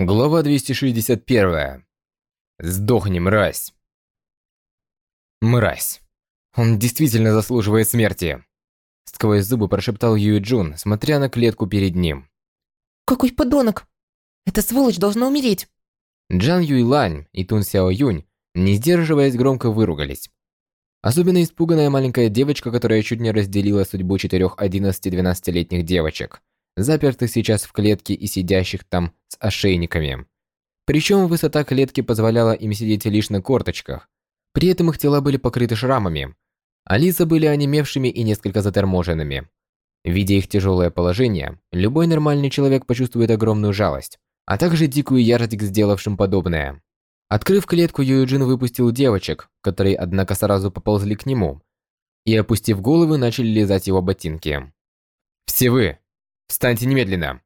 Глава 261. Сдохни, мразь. Мразь. Он действительно заслуживает смерти. Сквозь зубы прошептал Юй Джун, смотря на клетку перед ним. Какой подонок! Эта сволочь должна умереть! Джан Юй Лань и Тун Сяо Юнь, не сдерживаясь, громко выругались. Особенно испуганная маленькая девочка, которая чуть не разделила судьбу четырех 11-12-летних девочек запертых сейчас в клетке и сидящих там с ошейниками. Причем высота клетки позволяла им сидеть лишь на корточках. При этом их тела были покрыты шрамами, а лица были онемевшими и несколько заторможенными. Видя их тяжелое положение, любой нормальный человек почувствует огромную жалость, а также дикую ярость к сделавшим подобное. Открыв клетку, Юджин выпустил девочек, которые, однако, сразу поползли к нему, и, опустив головы, начали лизать его ботинки. «Все вы, Встаньте немедленно!»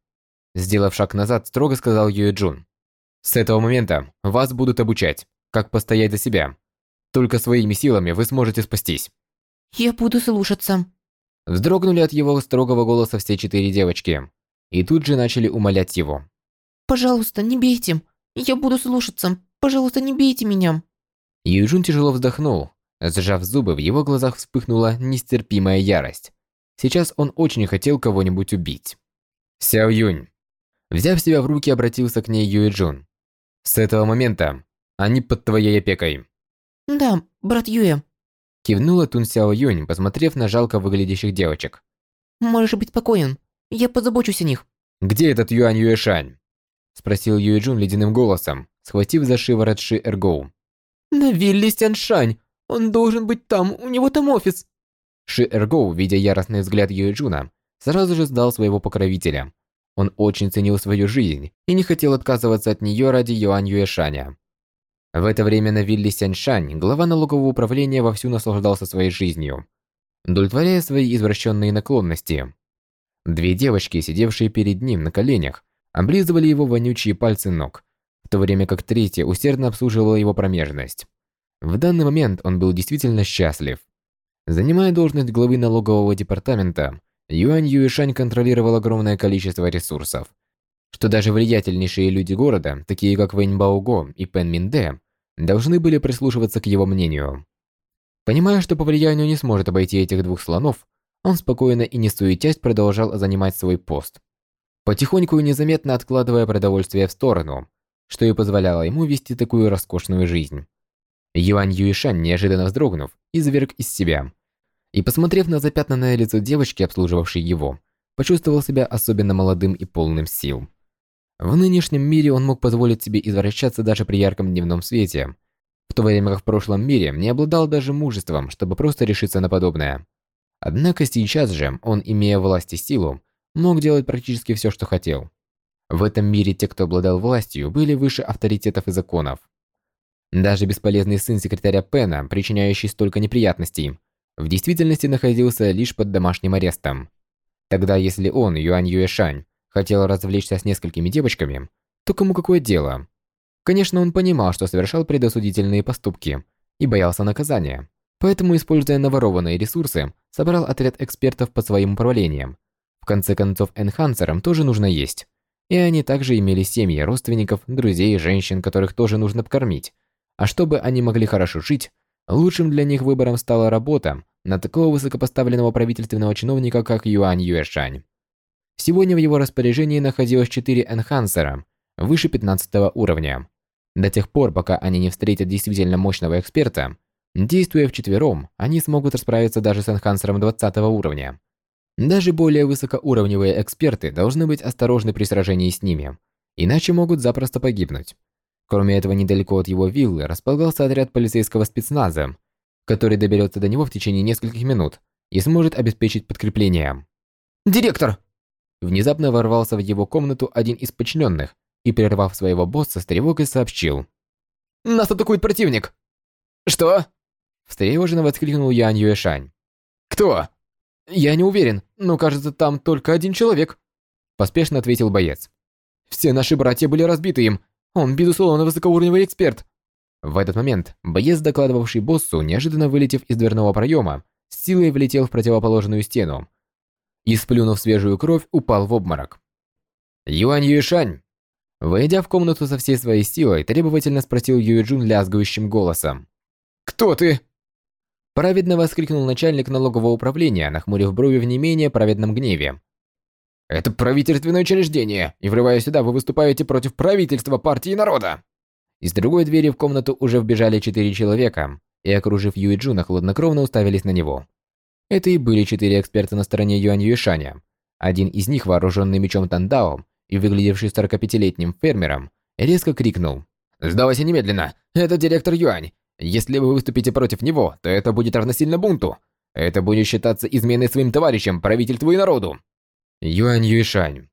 Сделав шаг назад, строго сказал Юэ Джун. «С этого момента вас будут обучать, как постоять за себя. Только своими силами вы сможете спастись». «Я буду слушаться». Вздрогнули от его строгого голоса все четыре девочки. И тут же начали умолять его. «Пожалуйста, не бейте. Я буду слушаться. Пожалуйста, не бейте меня». Юджун тяжело вздохнул. Сжав зубы, в его глазах вспыхнула нестерпимая ярость. Сейчас он очень хотел кого-нибудь убить. Сяо Юнь. Взяв себя в руки, обратился к ней Юэ Джун. С этого момента они под твоей опекой. Да, брат Юэ. Кивнула Тун Сяо Юнь, посмотрев на жалко выглядящих девочек. Можешь быть спокоен. Я позабочусь о них. Где этот Юань Юэшань? Спросил Юэ Джун ледяным голосом, схватив за шиворот Ши Эргоу. На вилле Сяншань. Он должен быть там, у него там офис. Ши Эргоу, видя яростный взгляд Юэджуна, сразу же сдал своего покровителя. Он очень ценил свою жизнь и не хотел отказываться от нее ради Юань Юэшаня. В это время на вилле Сяньшань глава налогового управления вовсю наслаждался своей жизнью, удовлетворяя свои извращенные наклонности. Две девочки, сидевшие перед ним на коленях, облизывали его вонючие пальцы ног, в то время как третья усердно обслуживала его промежность. В данный момент он был действительно счастлив. Занимая должность главы налогового департамента, Юань Юишань контролировал огромное количество ресурсов, что даже влиятельнейшие люди города, такие как Вэнь Баого и Пен Минде, должны были прислушиваться к его мнению. Понимая, что по влиянию не сможет обойти этих двух слонов, он спокойно и не суетясь продолжал занимать свой пост, потихоньку и незаметно откладывая продовольствие в сторону, что и позволяло ему вести такую роскошную жизнь. Юань Юишань, неожиданно вздрогнув, изверг из себя. И, посмотрев на запятнанное лицо девочки, обслуживавшей его, почувствовал себя особенно молодым и полным сил. В нынешнем мире он мог позволить себе извращаться даже при ярком дневном свете, в то время как в прошлом мире не обладал даже мужеством, чтобы просто решиться на подобное. Однако сейчас же он, имея власть и силу, мог делать практически все, что хотел. В этом мире те, кто обладал властью, были выше авторитетов и законов. Даже бесполезный сын секретаря Пена, причиняющий столько неприятностей, в действительности находился лишь под домашним арестом. Тогда если он, Юань Юэшань, хотел развлечься с несколькими девочками, то кому какое дело? Конечно, он понимал, что совершал предосудительные поступки и боялся наказания. Поэтому, используя наворованные ресурсы, собрал отряд экспертов под своим управлением. В конце концов, энхансерам тоже нужно есть. И они также имели семьи, родственников, друзей, женщин, которых тоже нужно покормить. А чтобы они могли хорошо жить, лучшим для них выбором стала работа на такого высокопоставленного правительственного чиновника, как Юань Юэшань. Сегодня в его распоряжении находилось четыре энхансера, выше 15 уровня. До тех пор, пока они не встретят действительно мощного эксперта, действуя вчетвером, они смогут расправиться даже с энхансером 20 уровня. Даже более высокоуровневые эксперты должны быть осторожны при сражении с ними, иначе могут запросто погибнуть. Кроме этого, недалеко от его виллы располагался отряд полицейского спецназа, который доберется до него в течение нескольких минут и сможет обеспечить подкрепление. «Директор!» Внезапно ворвался в его комнату один из подчиненных и, прервав своего босса, с тревогой сообщил. «Нас атакует противник!» «Что?» Встревоженно воскликнул Ян Юэшань. «Кто?» «Я не уверен, но кажется, там только один человек», поспешно ответил боец. «Все наши братья были разбиты им, он, безусловно, высокоуровневый эксперт. В этот момент боец, докладывавший боссу, неожиданно вылетев из дверного проема, с силой влетел в противоположную стену и, сплюнув свежую кровь, упал в обморок. «Юань Юишань!» Войдя в комнату со всей своей силой, требовательно спросил Юэджун лязгающим голосом. «Кто ты?» Праведно воскликнул начальник налогового управления, нахмурив брови в не менее праведном гневе. «Это правительственное учреждение, и врывая сюда, вы выступаете против правительства партии народа!» Из другой двери в комнату уже вбежали четыре человека, и, окружив Юэджуна, хладнокровно уставились на него. Это и были четыре эксперта на стороне Юань Юэшаня. Один из них, вооруженный мечом Тандао и выглядевший 45-летним фермером, резко крикнул. «Сдавайся немедленно! Это директор Юань! Если вы выступите против него, то это будет равносильно бунту! Это будет считаться изменой своим товарищам, правительству и народу!» Юань Юэшань.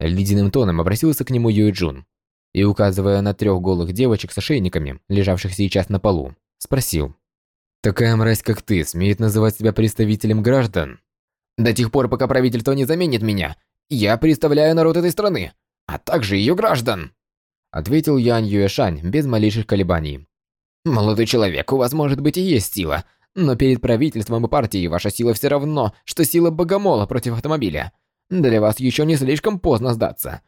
Ледяным тоном обратился к нему Юэджун и, указывая на трех голых девочек с ошейниками, лежавших сейчас на полу, спросил. Такая мразь, как ты, смеет называть себя представителем граждан? До тех пор, пока правительство не заменит меня, я представляю народ этой страны, а также ее граждан, ответил Ян Юэшань без малейших колебаний. Молодой человек, у вас может быть и есть сила, но перед правительством и партией ваша сила все равно, что сила богомола против автомобиля. Для вас еще не слишком поздно сдаться.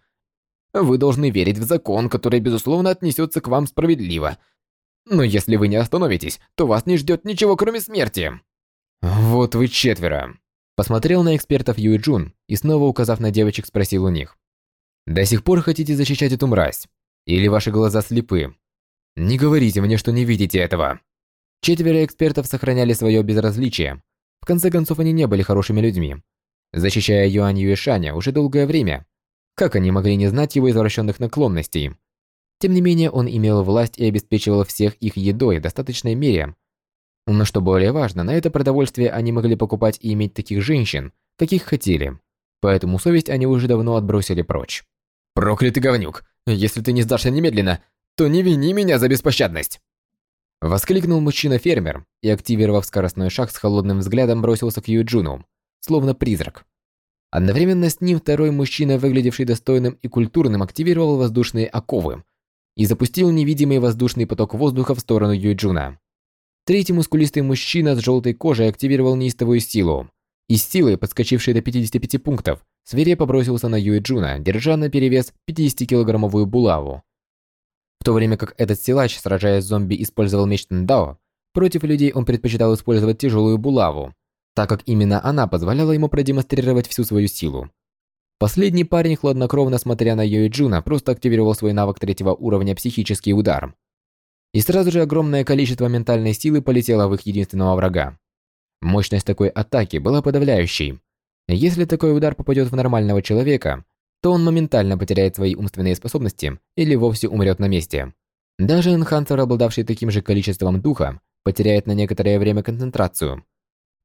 Вы должны верить в закон, который безусловно отнесется к вам справедливо, но если вы не остановитесь, то вас не ждет ничего, кроме смерти. Вот вы четверо. Посмотрел на экспертов Юй Джун и снова указав на девочек, спросил у них. До сих пор хотите защищать эту мразь? Или ваши глаза слепы? Не говорите мне, что не видите этого. Четверо экспертов сохраняли свое безразличие. В конце концов, они не были хорошими людьми. Защищая Юань Юэшаня уже долгое время, как они могли не знать его извращенных наклонностей? Тем не менее, он имел власть и обеспечивал всех их едой в достаточной мере. Но что более важно, на это продовольствие они могли покупать и иметь таких женщин, каких хотели. Поэтому совесть они уже давно отбросили прочь. «Проклятый говнюк! Если ты не сдашься немедленно, то не вини меня за беспощадность!» Воскликнул мужчина-фермер и, активировав скоростной шаг с холодным взглядом, бросился к Юджуну, словно призрак. Одновременно с ним второй мужчина, выглядевший достойным и культурным, активировал воздушные оковы – и запустил невидимый воздушный поток воздуха в сторону Юйджуна. Третий мускулистый мужчина с желтой кожей активировал неистовую силу. И с силой, подскочившей до 55 пунктов, свирепо бросился на Юйджуна, держа на перевес 50-килограммовую булаву. В то время как этот силач, сражаясь с зомби, использовал меч Тендао, против людей он предпочитал использовать тяжелую булаву, так как именно она позволяла ему продемонстрировать всю свою силу. Последний парень, хладнокровно смотря на Йои Джуна, просто активировал свой навык третьего уровня «Психический удар». И сразу же огромное количество ментальной силы полетело в их единственного врага. Мощность такой атаки была подавляющей. Если такой удар попадет в нормального человека, то он моментально потеряет свои умственные способности или вовсе умрет на месте. Даже энхансер, обладавший таким же количеством духа, потеряет на некоторое время концентрацию.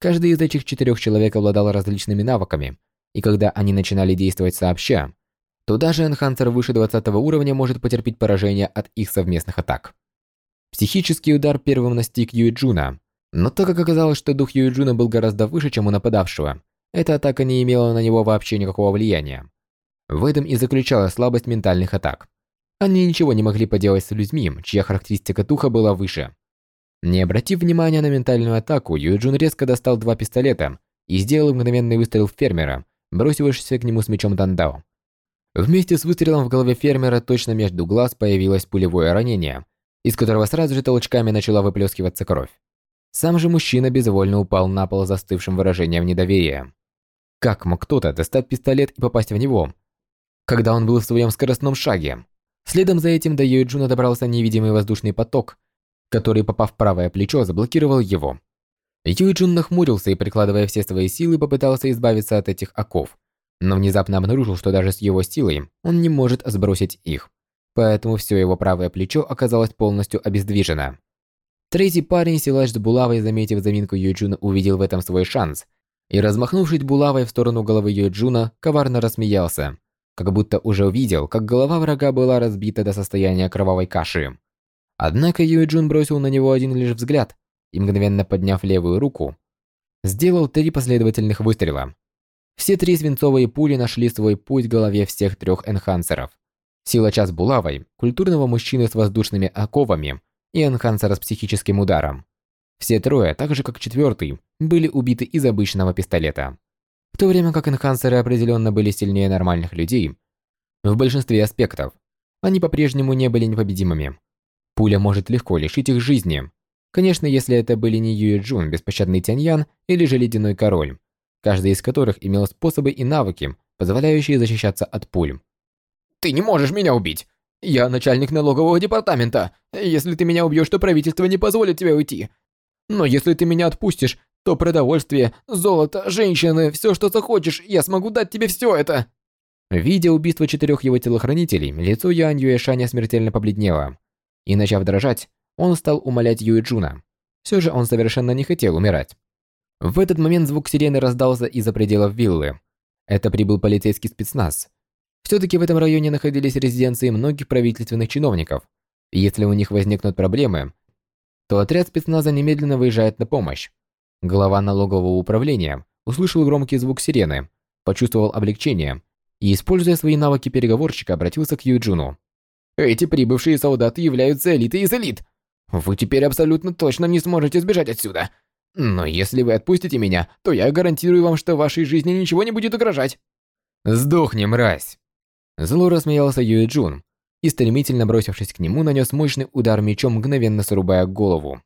Каждый из этих четырех человек обладал различными навыками – и когда они начинали действовать сообща, то даже Энхансер выше 20 уровня может потерпеть поражение от их совместных атак. Психический удар первым настиг Юиджуна, но так как оказалось, что дух Юиджуна был гораздо выше, чем у нападавшего, эта атака не имела на него вообще никакого влияния. В этом и заключалась слабость ментальных атак. Они ничего не могли поделать с людьми, чья характеристика духа была выше. Не обратив внимания на ментальную атаку, Юджун резко достал два пистолета и сделал мгновенный выстрел в фермера, бросившийся к нему с мечом Дандао. Вместе с выстрелом в голове фермера точно между глаз появилось пулевое ранение, из которого сразу же толчками начала выплескиваться кровь. Сам же мужчина безвольно упал на пол застывшим выражением недоверия. Как мог кто-то достать пистолет и попасть в него, когда он был в своем скоростном шаге? Следом за этим до Юэджуна добрался невидимый воздушный поток, который, попав в правое плечо, заблокировал его. Юйджун нахмурился и, прикладывая все свои силы, попытался избавиться от этих оков, но внезапно обнаружил, что даже с его силой он не может сбросить их, поэтому все его правое плечо оказалось полностью обездвижено. Третий парень, силач с булавой, заметив заминку Юйджуна, увидел в этом свой шанс и, размахнувшись булавой в сторону головы Юйджуна, коварно рассмеялся, как будто уже увидел, как голова врага была разбита до состояния кровавой каши. Однако Юйджун бросил на него один лишь взгляд и, мгновенно подняв левую руку, сделал три последовательных выстрела. Все три свинцовые пули нашли свой путь в голове всех трех энхансеров. Силача с булавой, культурного мужчины с воздушными оковами и энхансера с психическим ударом. Все трое, так же как четвертый, были убиты из обычного пистолета. В то время как энхансеры определенно были сильнее нормальных людей, в большинстве аспектов, они по-прежнему не были непобедимыми. Пуля может легко лишить их жизни. Конечно, если это были не Юэ Джун, беспощадный Тяньян или же Ледяной Король, каждый из которых имел способы и навыки, позволяющие защищаться от пуль. «Ты не можешь меня убить! Я начальник налогового департамента. Если ты меня убьешь, то правительство не позволит тебе уйти. Но если ты меня отпустишь, то продовольствие, золото, женщины, все, что захочешь, я смогу дать тебе все это. Видя убийство четырех его телохранителей, лицо Юань Юэшаня смертельно побледнело. И начав дрожать, он стал умолять Юэ Джуна. Все же он совершенно не хотел умирать. В этот момент звук сирены раздался из-за пределов виллы. Это прибыл полицейский спецназ, все-таки в этом районе находились резиденции многих правительственных чиновников. И если у них возникнут проблемы, то отряд спецназа немедленно выезжает на помощь. Глава налогового управления услышал громкий звук сирены, почувствовал облегчение и, используя свои навыки переговорщика, обратился к Юджуну. «Эти прибывшие солдаты являются элитой из элит. Вы теперь абсолютно точно не сможете сбежать отсюда. Но если вы отпустите меня, то я гарантирую вам, что вашей жизни ничего не будет угрожать». «Сдохни, мразь!» Зло рассмеялся Юэ Джун и, стремительно бросившись к нему, нанес мощный удар мечом, мгновенно срубая голову.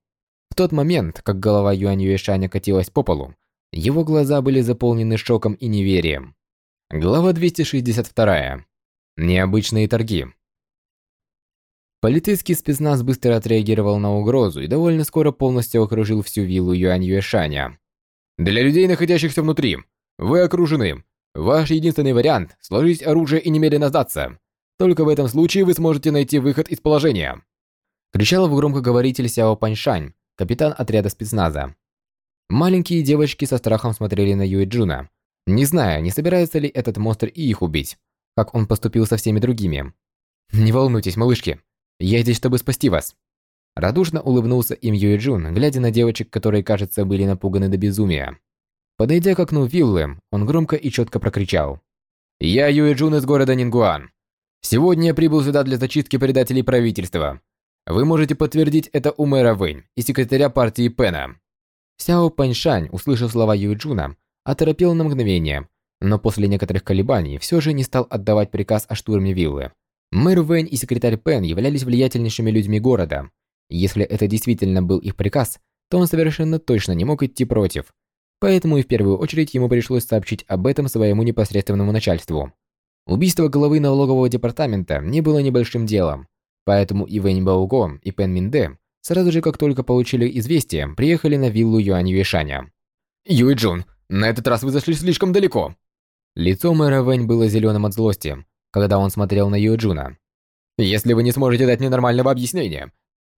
В тот момент, как голова Юань Юэшаня катилась по полу, его глаза были заполнены шоком и неверием. Глава 262. Необычные торги. Полицейский спецназ быстро отреагировал на угрозу и довольно скоро полностью окружил всю виллу Юань Юэшаня. «Для людей, находящихся внутри, вы окружены. Ваш единственный вариант – сложить оружие и немедленно сдаться. Только в этом случае вы сможете найти выход из положения. Кричал в громкоговоритель Сяо Паньшань, капитан отряда спецназа. Маленькие девочки со страхом смотрели на Юэ Джуна, не зная, не собирается ли этот монстр и их убить, как он поступил со всеми другими. «Не волнуйтесь, малышки, я здесь, чтобы спасти вас». Радушно улыбнулся им Юэ Джун, глядя на девочек, которые, кажется, были напуганы до безумия. Подойдя к окну виллы, он громко и четко прокричал. «Я Юэ Джун из города Нингуан. Сегодня я прибыл сюда для зачистки предателей правительства. Вы можете подтвердить это у мэра Вэнь и секретаря партии Пена». Сяо Паньшань, услышав слова Юэ Джуна, оторопел на мгновение, но после некоторых колебаний все же не стал отдавать приказ о штурме виллы. Мэр Вэнь и секретарь Пен являлись влиятельнейшими людьми города. Если это действительно был их приказ, то он совершенно точно не мог идти против, Поэтому и в первую очередь ему пришлось сообщить об этом своему непосредственному начальству. Убийство главы налогового департамента не было небольшим делом, поэтому и Вэнь Баого, и Пен Минде сразу же, как только получили известие, приехали на виллу Юань Юэшаня. «Юэ Джун, на этот раз вы зашли слишком далеко!» Лицо мэра Вэнь было зеленым от злости, когда он смотрел на Юэ Джуна. «Если вы не сможете дать мне нормального объяснения,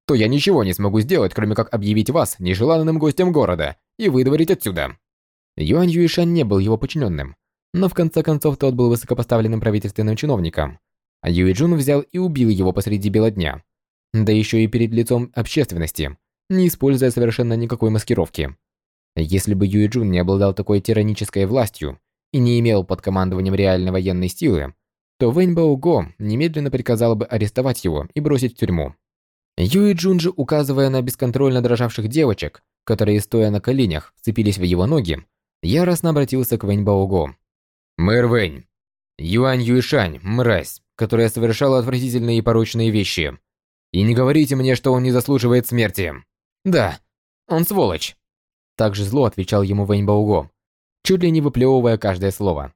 то я ничего не смогу сделать, кроме как объявить вас нежеланным гостем города и выдворить отсюда». Юань Юишань не был его подчиненным, но в конце концов тот был высокопоставленным правительственным чиновником, а Юй Джун взял и убил его посреди бела дня, да еще и перед лицом общественности, не используя совершенно никакой маскировки. Если бы Юй Джун не обладал такой тиранической властью и не имел под командованием реальной военной силы, то Вэнь Бао Го немедленно приказал бы арестовать его и бросить в тюрьму. Юй Джун же, указывая на бесконтрольно дрожавших девочек, которые, стоя на коленях, вцепились в его ноги, яростно обратился к Вэнь Баого. «Мэр Вэнь, Юань Юишань, мразь, которая совершала отвратительные и порочные вещи. И не говорите мне, что он не заслуживает смерти. Да, он сволочь». Также зло отвечал ему Вэнь Баого, чуть ли не выплевывая каждое слово.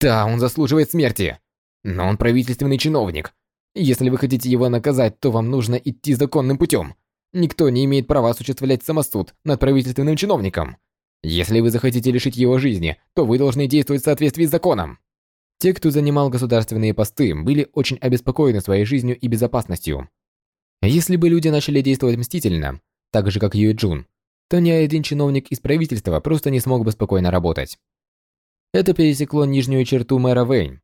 «Да, он заслуживает смерти. Но он правительственный чиновник, если вы хотите его наказать, то вам нужно идти законным путем. Никто не имеет права осуществлять самосуд над правительственным чиновником. Если вы захотите лишить его жизни, то вы должны действовать в соответствии с законом. Те, кто занимал государственные посты, были очень обеспокоены своей жизнью и безопасностью. Если бы люди начали действовать мстительно, так же как Юэ Джун, то ни один чиновник из правительства просто не смог бы спокойно работать. Это пересекло нижнюю черту мэра Вэйн,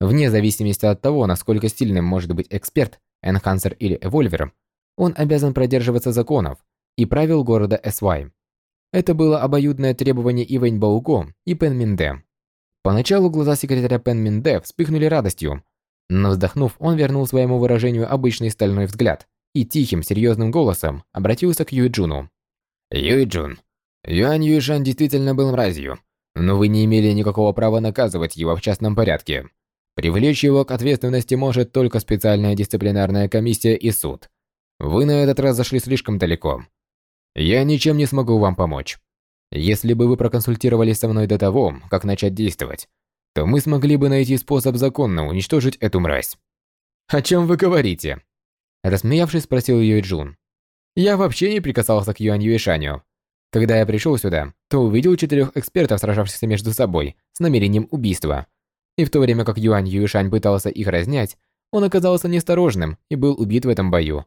Вне зависимости от того, насколько сильным может быть эксперт, энхансер или эвольвер, он обязан продерживаться законов и правил города Эсвай. Это было обоюдное требование и Вэнь Бауго, и Пен Минде. Поначалу глаза секретаря Пен Минде вспыхнули радостью, но вздохнув, он вернул своему выражению обычный стальной взгляд и тихим, серьезным голосом обратился к Юйджуну. «Юйджун, Юань Юйшан действительно был мразью, но вы не имели никакого права наказывать его в частном порядке. Привлечь его к ответственности может только специальная дисциплинарная комиссия и суд. Вы на этот раз зашли слишком далеко. Я ничем не смогу вам помочь. Если бы вы проконсультировались со мной до того, как начать действовать, то мы смогли бы найти способ законно уничтожить эту мразь. О чем вы говорите? Рассмеявшись, спросил Юй Джун. Я вообще не прикасался к Юань Юишаню. Когда я пришел сюда, то увидел четырех экспертов, сражавшихся между собой с намерением убийства. И в то время как Юань Юишань пытался их разнять, он оказался неосторожным и был убит в этом бою.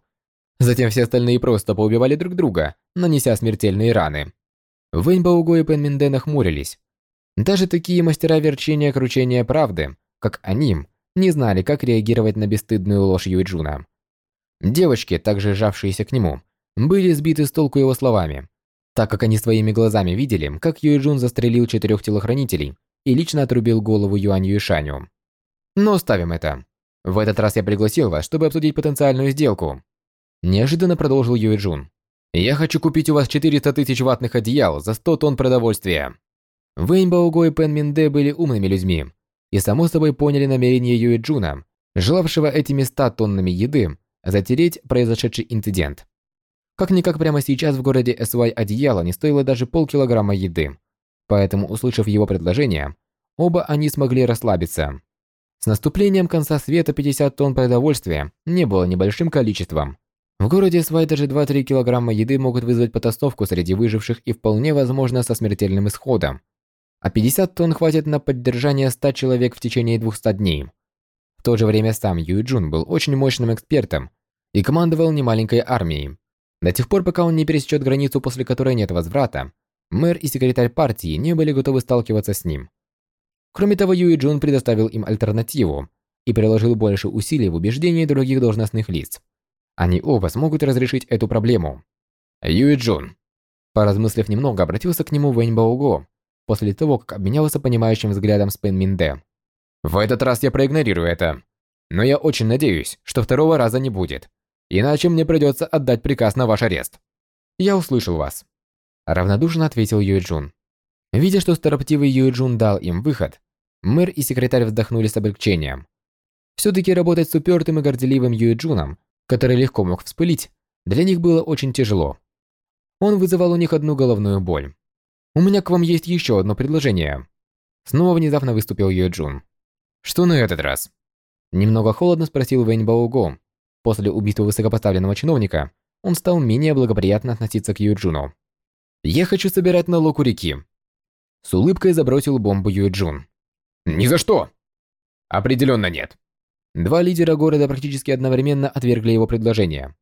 Затем все остальные просто поубивали друг друга, нанеся смертельные раны. Вэнь Бауго и Пэн Минде нахмурились. Даже такие мастера верчения кручения правды, как они, не знали, как реагировать на бесстыдную ложь Юйджуна. Девочки, также сжавшиеся к нему, были сбиты с толку его словами, так как они своими глазами видели, как Юйджун застрелил четырех телохранителей и лично отрубил голову Юань Юйшаню. Но оставим это. В этот раз я пригласил вас, чтобы обсудить потенциальную сделку. Неожиданно продолжил Юйджун. Я хочу купить у вас 400 тысяч ватных одеял за 100 тонн продовольствия. Вэнь Баого и Пен Минде были умными людьми и само собой поняли намерение Юэ Джуна, желавшего этими 100 тоннами еды затереть произошедший инцидент. Как-никак прямо сейчас в городе SY одеяло не стоило даже полкилограмма еды, поэтому, услышав его предложение, оба они смогли расслабиться. С наступлением конца света 50 тонн продовольствия не было небольшим количеством, в городе SY даже 2-3 килограмма еды могут вызвать потасовку среди выживших и вполне возможно со смертельным исходом. А 50 тонн хватит на поддержание 100 человек в течение 200 дней. В то же время сам Юй Джун был очень мощным экспертом и командовал немаленькой армией. До тех пор, пока он не пересечет границу, после которой нет возврата, мэр и секретарь партии не были готовы сталкиваться с ним. Кроме того, Юй Джун предоставил им альтернативу и приложил больше усилий в убеждении других должностных лиц. Они оба смогут разрешить эту проблему. Юэ Джун. Поразмыслив немного, обратился к нему Вэнь Баого, после того, как обменялся понимающим взглядом с Пэн Минде. В этот раз я проигнорирую это. Но я очень надеюсь, что второго раза не будет. Иначе мне придется отдать приказ на ваш арест. Я услышал вас. Равнодушно ответил Юэ Джун. Видя, что строптивый Юэ Джун дал им выход, мэр и секретарь вздохнули с облегчением. Все-таки работать с упертым и горделивым Юэ Джуном который легко мог вспылить, для них было очень тяжело. Он вызывал у них одну головную боль. «У меня к вам есть еще одно предложение». Снова внезапно выступил Йо Джун. «Что на этот раз?» Немного холодно спросил Вэнь Баого. После убийства высокопоставленного чиновника он стал менее благоприятно относиться к Юэ Джуну. «Я хочу собирать налог у реки». С улыбкой забросил бомбу Юэ Джун. «Ни за что!» «Определенно нет. Два лидера города практически одновременно отвергли его предложение.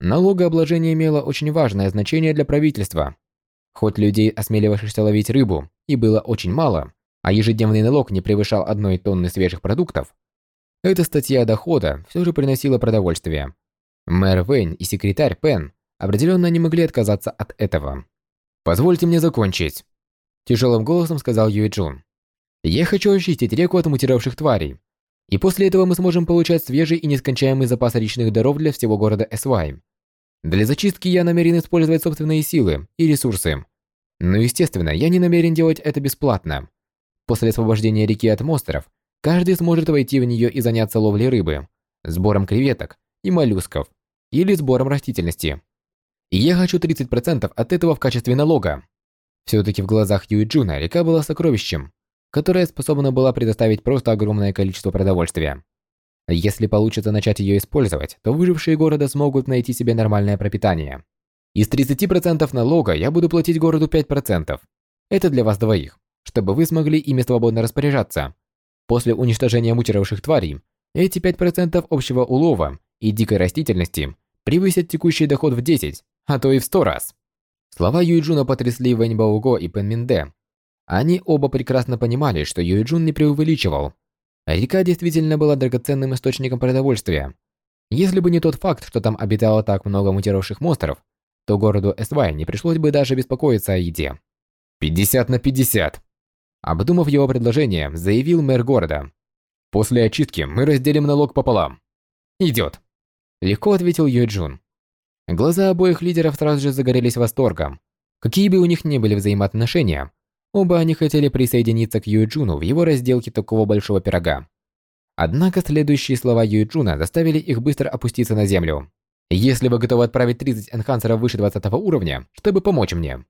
Налогообложение имело очень важное значение для правительства. Хоть людей, осмеливавшихся ловить рыбу, и было очень мало, а ежедневный налог не превышал одной тонны свежих продуктов, эта статья дохода все же приносила продовольствие. Мэр Вейн и секретарь Пен определенно не могли отказаться от этого. «Позвольте мне закончить», – тяжелым голосом сказал Юй Джун. «Я хочу очистить реку от мутировавших тварей, и после этого мы сможем получать свежий и нескончаемый запас речных даров для всего города Эсвай. Для зачистки я намерен использовать собственные силы и ресурсы. Но, естественно, я не намерен делать это бесплатно. После освобождения реки от монстров, каждый сможет войти в нее и заняться ловлей рыбы, сбором креветок и моллюсков, или сбором растительности. Я хочу 30% от этого в качестве налога. Все-таки в глазах Юи Джуна река была сокровищем, которая способна была предоставить просто огромное количество продовольствия. Если получится начать ее использовать, то выжившие города смогут найти себе нормальное пропитание. Из 30% налога я буду платить городу 5%. Это для вас двоих, чтобы вы смогли ими свободно распоряжаться. После уничтожения мутировавших тварей, эти 5% общего улова и дикой растительности превысят текущий доход в 10, а то и в 100 раз. Слова Юйджуна потрясли Вэнь Баого и Пен Минде, они оба прекрасно понимали, что Юйджун не преувеличивал. Река действительно была драгоценным источником продовольствия. Если бы не тот факт, что там обитало так много мутировавших монстров, то городу Эсвай не пришлось бы даже беспокоиться о еде. 50 на 50. Обдумав его предложение, заявил мэр города. После очистки мы разделим налог пополам. Идет. Легко ответил Юйджун. Глаза обоих лидеров сразу же загорелись восторгом. Какие бы у них ни были взаимоотношения, Оба они хотели присоединиться к Юджуну в его разделке такого большого пирога. Однако следующие слова Юйджуна заставили их быстро опуститься на землю. «Если вы готовы отправить 30 энхансеров выше 20 уровня, чтобы помочь мне».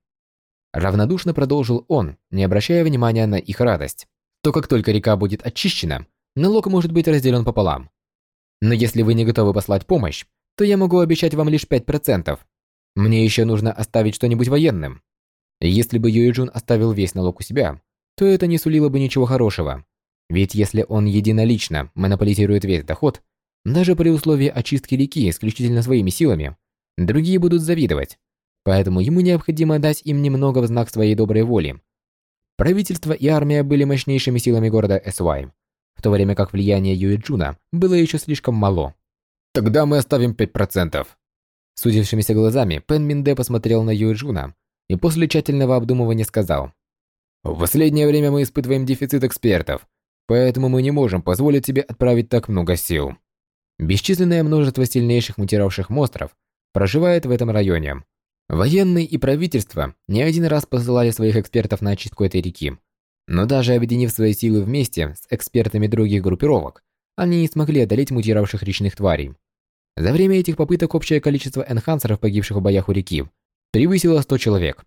Равнодушно продолжил он, не обращая внимания на их радость. То как только река будет очищена, налог может быть разделен пополам. Но если вы не готовы послать помощь, то я могу обещать вам лишь 5%. Мне еще нужно оставить что-нибудь военным. Если бы Юэджун оставил весь налог у себя, то это не сулило бы ничего хорошего. Ведь если он единолично монополизирует весь доход, даже при условии очистки реки исключительно своими силами, другие будут завидовать. Поэтому ему необходимо дать им немного в знак своей доброй воли. Правительство и армия были мощнейшими силами города Эсвай, в то время как влияние Юэджуна было еще слишком мало. Тогда мы оставим 5%. Судившимися глазами Пен Минде посмотрел на Юэджуна и после тщательного обдумывания сказал. «В последнее время мы испытываем дефицит экспертов, поэтому мы не можем позволить себе отправить так много сил». Бесчисленное множество сильнейших мутировавших монстров проживает в этом районе. Военные и правительство не один раз посылали своих экспертов на очистку этой реки. Но даже объединив свои силы вместе с экспертами других группировок, они не смогли одолеть мутировавших речных тварей. За время этих попыток общее количество энхансеров, погибших в боях у реки, превысило 100 человек.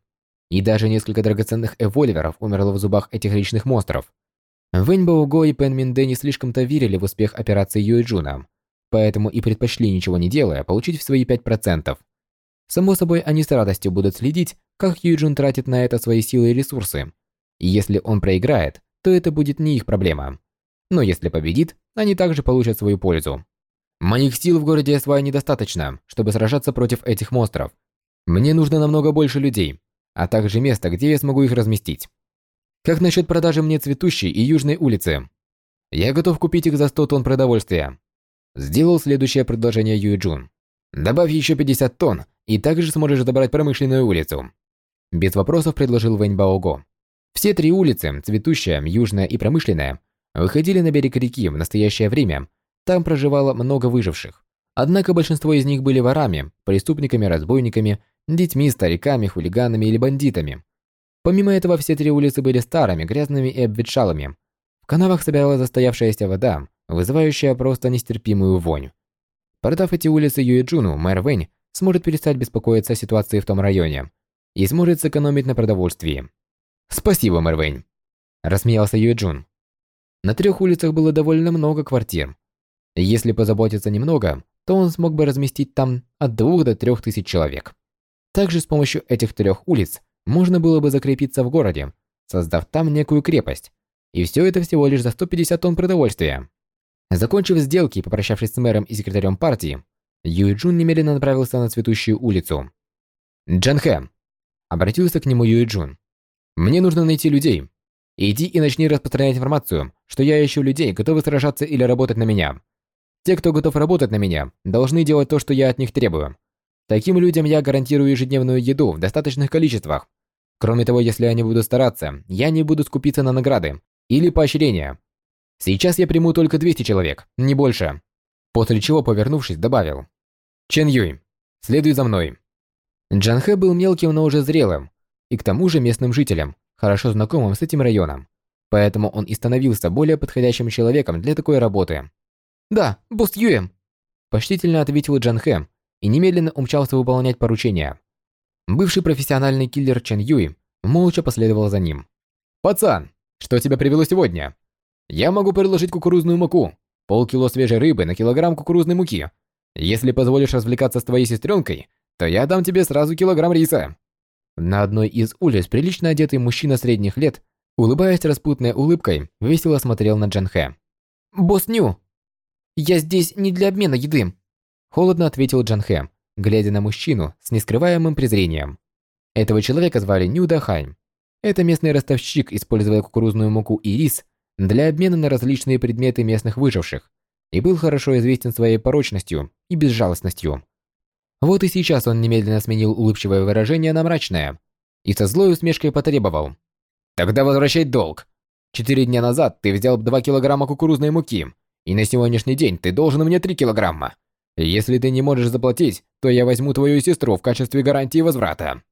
И даже несколько драгоценных эвольверов умерло в зубах этих речных монстров. Вэнь Баого и Пен Минде не слишком-то верили в успех операции Юэджуна, поэтому и предпочли, ничего не делая, получить в свои 5%. Само собой, они с радостью будут следить, как Юджин тратит на это свои силы и ресурсы. И если он проиграет, то это будет не их проблема. Но если победит, они также получат свою пользу. Моих сил в городе Эсвай недостаточно, чтобы сражаться против этих монстров. Мне нужно намного больше людей, а также место, где я смогу их разместить. Как насчет продажи мне цветущей и южной улицы? Я готов купить их за 100 тонн продовольствия. Сделал следующее предложение Юджун. Добавь еще 50 тонн, и также сможешь забрать промышленную улицу. Без вопросов предложил Вэнь Баого. Все три улицы, цветущая, южная и промышленная, выходили на берег реки в настоящее время. Там проживало много выживших. Однако большинство из них были ворами, преступниками, разбойниками, детьми, стариками, хулиганами или бандитами. Помимо этого, все три улицы были старыми, грязными и обветшалыми. В канавах собиралась застоявшаяся вода, вызывающая просто нестерпимую вонь. Продав эти улицы Юэджуну, мэр Вэнь сможет перестать беспокоиться о ситуации в том районе и сможет сэкономить на продовольствии. «Спасибо, мэр Вэнь», – рассмеялся Юэджун. На трех улицах было довольно много квартир. Если позаботиться немного, то он смог бы разместить там от двух до трех тысяч человек. Также с помощью этих трех улиц можно было бы закрепиться в городе, создав там некую крепость. И все это всего лишь за 150 тонн продовольствия. Закончив сделки и попрощавшись с мэром и секретарем партии, Юй Джун немедленно направился на цветущую улицу. «Джан Хэ!» Обратился к нему Юй Джун. «Мне нужно найти людей. Иди и начни распространять информацию, что я ищу людей, готовы сражаться или работать на меня. Те, кто готов работать на меня, должны делать то, что я от них требую. Таким людям я гарантирую ежедневную еду в достаточных количествах. Кроме того, если они будут стараться, я не буду скупиться на награды или поощрения, Сейчас я приму только 200 человек, не больше. После чего, повернувшись, добавил. Чен Юй, следуй за мной. Джан Хэ был мелким, но уже зрелым, и к тому же местным жителем, хорошо знакомым с этим районом. Поэтому он и становился более подходящим человеком для такой работы. «Да, босс Юэ!» Почтительно ответил Джан Хэ и немедленно умчался выполнять поручения. Бывший профессиональный киллер Чен Юй молча последовал за ним. «Пацан, что тебя привело сегодня?» Я могу предложить кукурузную муку, полкило свежей рыбы на килограмм кукурузной муки. Если позволишь развлекаться с твоей сестренкой, то я дам тебе сразу килограмм риса». На одной из улиц прилично одетый мужчина средних лет, улыбаясь распутной улыбкой, весело смотрел на Джанхэ. «Босс Ню, я здесь не для обмена еды», холодно ответил Джанхэ, глядя на мужчину с нескрываемым презрением. Этого человека звали Ню Дахань. Это местный ростовщик, используя кукурузную муку и рис, для обмена на различные предметы местных выживших и был хорошо известен своей порочностью и безжалостностью. Вот и сейчас он немедленно сменил улыбчивое выражение на мрачное и со злой усмешкой потребовал. «Тогда возвращай долг. Четыре дня назад ты взял 2 килограмма кукурузной муки, и на сегодняшний день ты должен мне 3 килограмма. Если ты не можешь заплатить, то я возьму твою сестру в качестве гарантии возврата».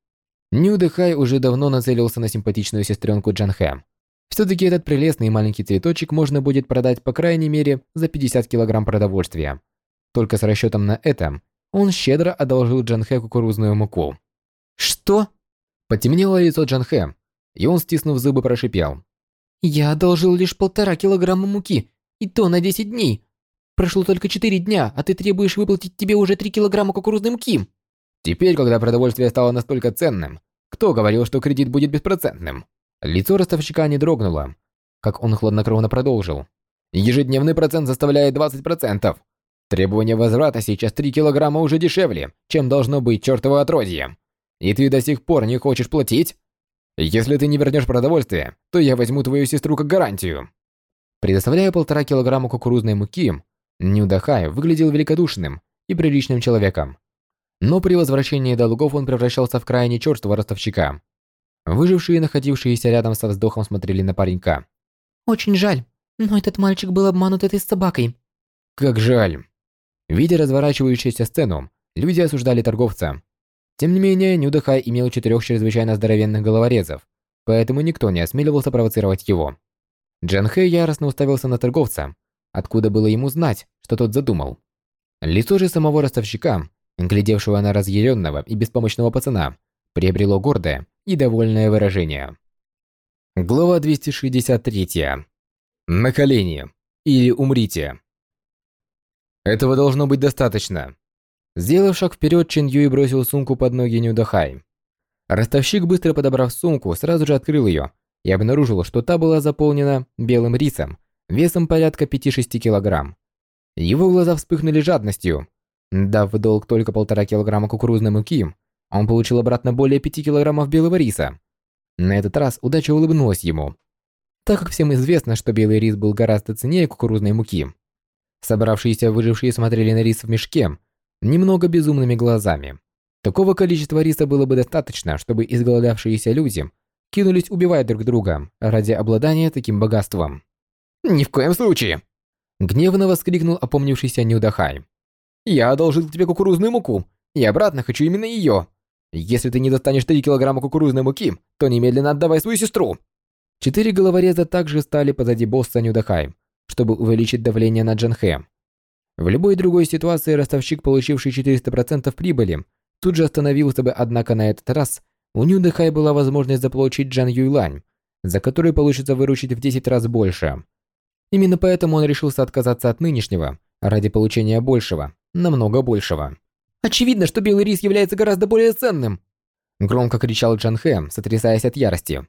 Нью Дэхай уже давно нацелился на симпатичную сестренку Джанхэ, Все-таки этот прелестный маленький цветочек можно будет продать по крайней мере за 50 килограмм продовольствия. Только с расчетом на это он щедро одолжил Джанхэ кукурузную муку. Что? Потемнело лицо Джанхэ, и он, стиснув зубы, прошипел. Я одолжил лишь полтора килограмма муки, и то на 10 дней. Прошло только 4 дня, а ты требуешь выплатить тебе уже 3 килограмма кукурузной муки. Теперь, когда продовольствие стало настолько ценным, кто говорил, что кредит будет беспроцентным? Лицо ростовщика не дрогнуло, как он хладнокровно продолжил. Ежедневный процент составляет 20%. Требование возврата сейчас 3 килограмма уже дешевле, чем должно быть чертово отродье. И ты до сих пор не хочешь платить? Если ты не вернешь продовольствие, то я возьму твою сестру как гарантию. Предоставляя полтора килограмма кукурузной муки, Нюдахай выглядел великодушным и приличным человеком. Но при возвращении долгов он превращался в крайне черствого ростовщика. Выжившие, находившиеся рядом со вздохом, смотрели на паренька. Очень жаль, но этот мальчик был обманут этой собакой. Как жаль. Видя разворачивающуюся сцену, люди осуждали торговца. Тем не менее, Нюдахай имел четырех чрезвычайно здоровенных головорезов, поэтому никто не осмеливался провоцировать его. Джан Хэ яростно уставился на торговца, откуда было ему знать, что тот задумал. Лицо же самого ростовщика, глядевшего на разъяренного и беспомощного пацана, приобрело гордое и довольное выражение. Глава 263. На колени. Или умрите. Этого должно быть достаточно. Сделав шаг вперед, Чин Юй бросил сумку под ноги Нюдахай. Ростовщик, быстро подобрав сумку, сразу же открыл ее и обнаружил, что та была заполнена белым рисом, весом порядка 5-6 килограмм. Его глаза вспыхнули жадностью. Дав в долг только полтора килограмма кукурузной муки, он получил обратно более 5 килограммов белого риса. На этот раз удача улыбнулась ему. Так как всем известно, что белый рис был гораздо ценнее кукурузной муки. Собравшиеся выжившие смотрели на рис в мешке немного безумными глазами. Такого количества риса было бы достаточно, чтобы изголодавшиеся люди кинулись убивать друг друга ради обладания таким богатством. «Ни в коем случае!» Гневно воскликнул опомнившийся Нюдахай. «Я одолжил тебе кукурузную муку, и обратно хочу именно ее. Если ты не достанешь 3 килограмма кукурузной муки, то немедленно отдавай свою сестру!» Четыре головореза также стали позади босса Нюдахай, чтобы увеличить давление на Джанхэ. В любой другой ситуации ростовщик, получивший 400% прибыли, тут же остановился бы, однако на этот раз у Нюдахай была возможность заполучить Джан Юйлань, за который получится выручить в 10 раз больше. Именно поэтому он решился отказаться от нынешнего ради получения большего, намного большего. Очевидно, что белый рис является гораздо более ценным. Громко кричал Джан Хэ, сотрясаясь от ярости.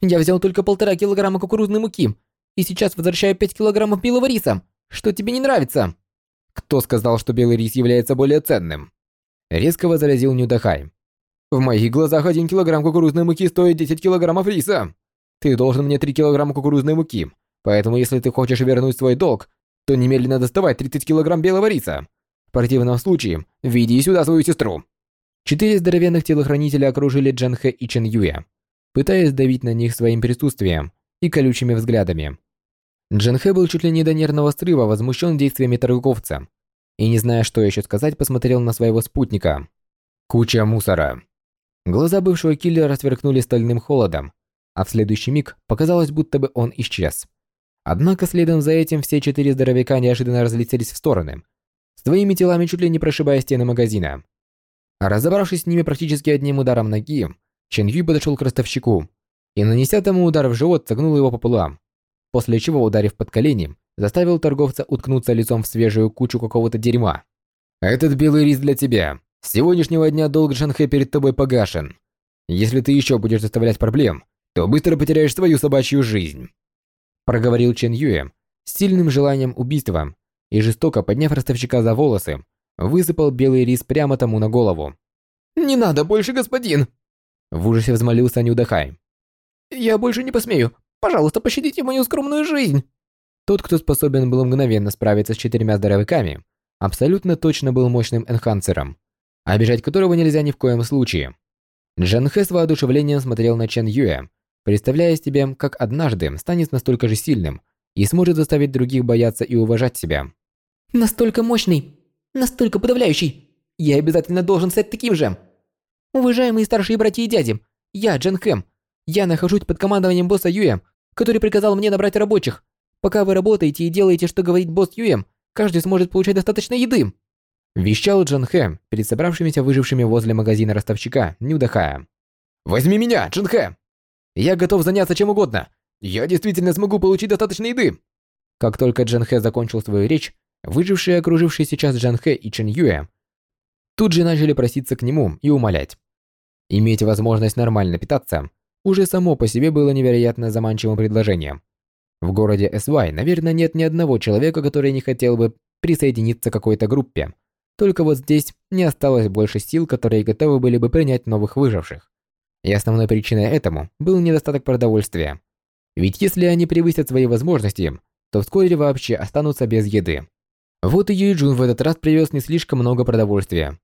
Я взял только полтора килограмма кукурузной муки и сейчас возвращаю пять килограммов белого риса. Что тебе не нравится? Кто сказал, что белый рис является более ценным? Резко возразил Нюдахай. В моих глазах один килограмм кукурузной муки стоит 10 килограммов риса. Ты должен мне 3 килограмма кукурузной муки. Поэтому если ты хочешь вернуть свой долг, то немедленно доставай 30 килограмм белого риса противном случае, веди сюда свою сестру!» Четыре здоровенных телохранителя окружили Джанхэ и Чен Юя, пытаясь давить на них своим присутствием и колючими взглядами. Джанхэ был чуть ли не до нервного срыва возмущен действиями торговца и, не зная, что еще сказать, посмотрел на своего спутника. Куча мусора. Глаза бывшего киллера сверкнули стальным холодом, а в следующий миг показалось, будто бы он исчез. Однако следом за этим все четыре здоровяка неожиданно разлетелись в стороны, своими телами чуть ли не прошибая стены магазина. Разобравшись с ними практически одним ударом ноги, Чен Юй подошел к ростовщику и, нанеся тому удар в живот, согнул его пополам, после чего, ударив под колени, заставил торговца уткнуться лицом в свежую кучу какого-то дерьма. «Этот белый рис для тебя. С сегодняшнего дня долг Джанхэ перед тобой погашен. Если ты еще будешь заставлять проблем, то быстро потеряешь свою собачью жизнь», проговорил Чен Юэ с сильным желанием убийства и, жестоко подняв ростовщика за волосы, высыпал белый рис прямо тому на голову. «Не надо больше, господин!» В ужасе взмолился Нюдахай. «Я больше не посмею. Пожалуйста, пощадите мою скромную жизнь!» Тот, кто способен был мгновенно справиться с четырьмя здоровяками, абсолютно точно был мощным энхансером, обижать которого нельзя ни в коем случае. Джан Хэ с воодушевлением смотрел на Чен Юэ, представляя себе, как однажды станет настолько же сильным и сможет заставить других бояться и уважать себя. Настолько мощный, настолько подавляющий. Я обязательно должен стать таким же. Уважаемые старшие братья и дяди, я Джен Хэм. Я нахожусь под командованием босса Юя который приказал мне набрать рабочих. Пока вы работаете и делаете, что говорит босс Юэм, каждый сможет получать достаточно еды. Вещал Джан Хэ перед собравшимися выжившими возле магазина ростовщика Нюдахая. «Возьми меня, Джан Хэ! Я готов заняться чем угодно. Я действительно смогу получить достаточно еды!» Как только Джан Хэ закончил свою речь, выжившие, окружившие сейчас Джан Хэ и Чен Юэ, тут же начали проситься к нему и умолять. Иметь возможность нормально питаться уже само по себе было невероятно заманчивым предложением. В городе СВАЙ, наверное, нет ни одного человека, который не хотел бы присоединиться к какой-то группе. Только вот здесь не осталось больше сил, которые готовы были бы принять новых выживших. И основной причиной этому был недостаток продовольствия. Ведь если они превысят свои возможности, то вскоре вообще останутся без еды. Вот и Юйджун в этот раз привез не слишком много продовольствия.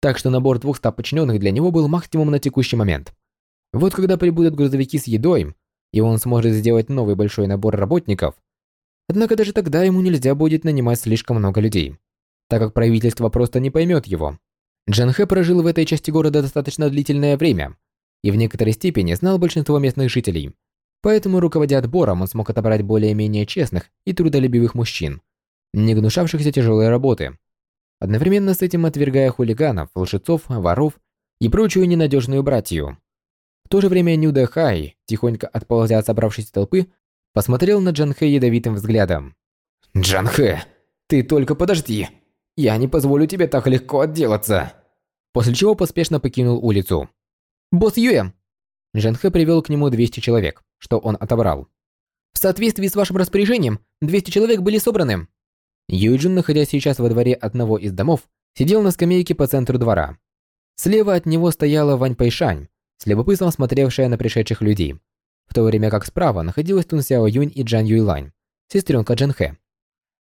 Так что набор 200 подчиненных для него был максимум на текущий момент. Вот когда прибудут грузовики с едой, и он сможет сделать новый большой набор работников, однако даже тогда ему нельзя будет нанимать слишком много людей так как правительство просто не поймет его. Джан Хэ прожил в этой части города достаточно длительное время и в некоторой степени знал большинство местных жителей. Поэтому, руководя отбором, он смог отобрать более-менее честных и трудолюбивых мужчин, не гнушавшихся тяжелой работы, одновременно с этим отвергая хулиганов, лжецов, воров и прочую ненадежную братью. В то же время Нюда Хай, тихонько отползя от собравшейся толпы, посмотрел на Джан Хэ ядовитым взглядом. «Джан Хэ, ты только подожди!» Я не позволю тебе так легко отделаться!» После чего поспешно покинул улицу. «Босс Юэ!» Женхэ привел к нему 200 человек, что он отобрал. «В соответствии с вашим распоряжением, 200 человек были собраны». Юйджин, находясь сейчас во дворе одного из домов, сидел на скамейке по центру двора. Слева от него стояла Вань Пайшань, с любопытством смотревшая на пришедших людей, в то время как справа находилась Тун Сяо Юнь и Джан Юйлань, сестренка Джанхэ.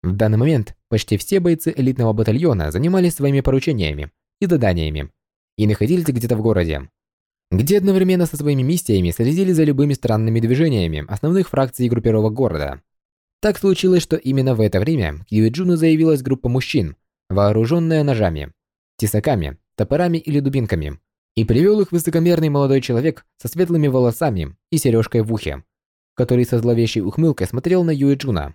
В данный момент почти все бойцы элитного батальона занимались своими поручениями и заданиями и находились где-то в городе, где одновременно со своими миссиями следили за любыми странными движениями основных фракций и группировок города. Так случилось, что именно в это время к Юэджуну заявилась группа мужчин, вооруженная ножами, тесаками, топорами или дубинками, и привел их высокомерный молодой человек со светлыми волосами и сережкой в ухе, который со зловещей ухмылкой смотрел на Юэджуна.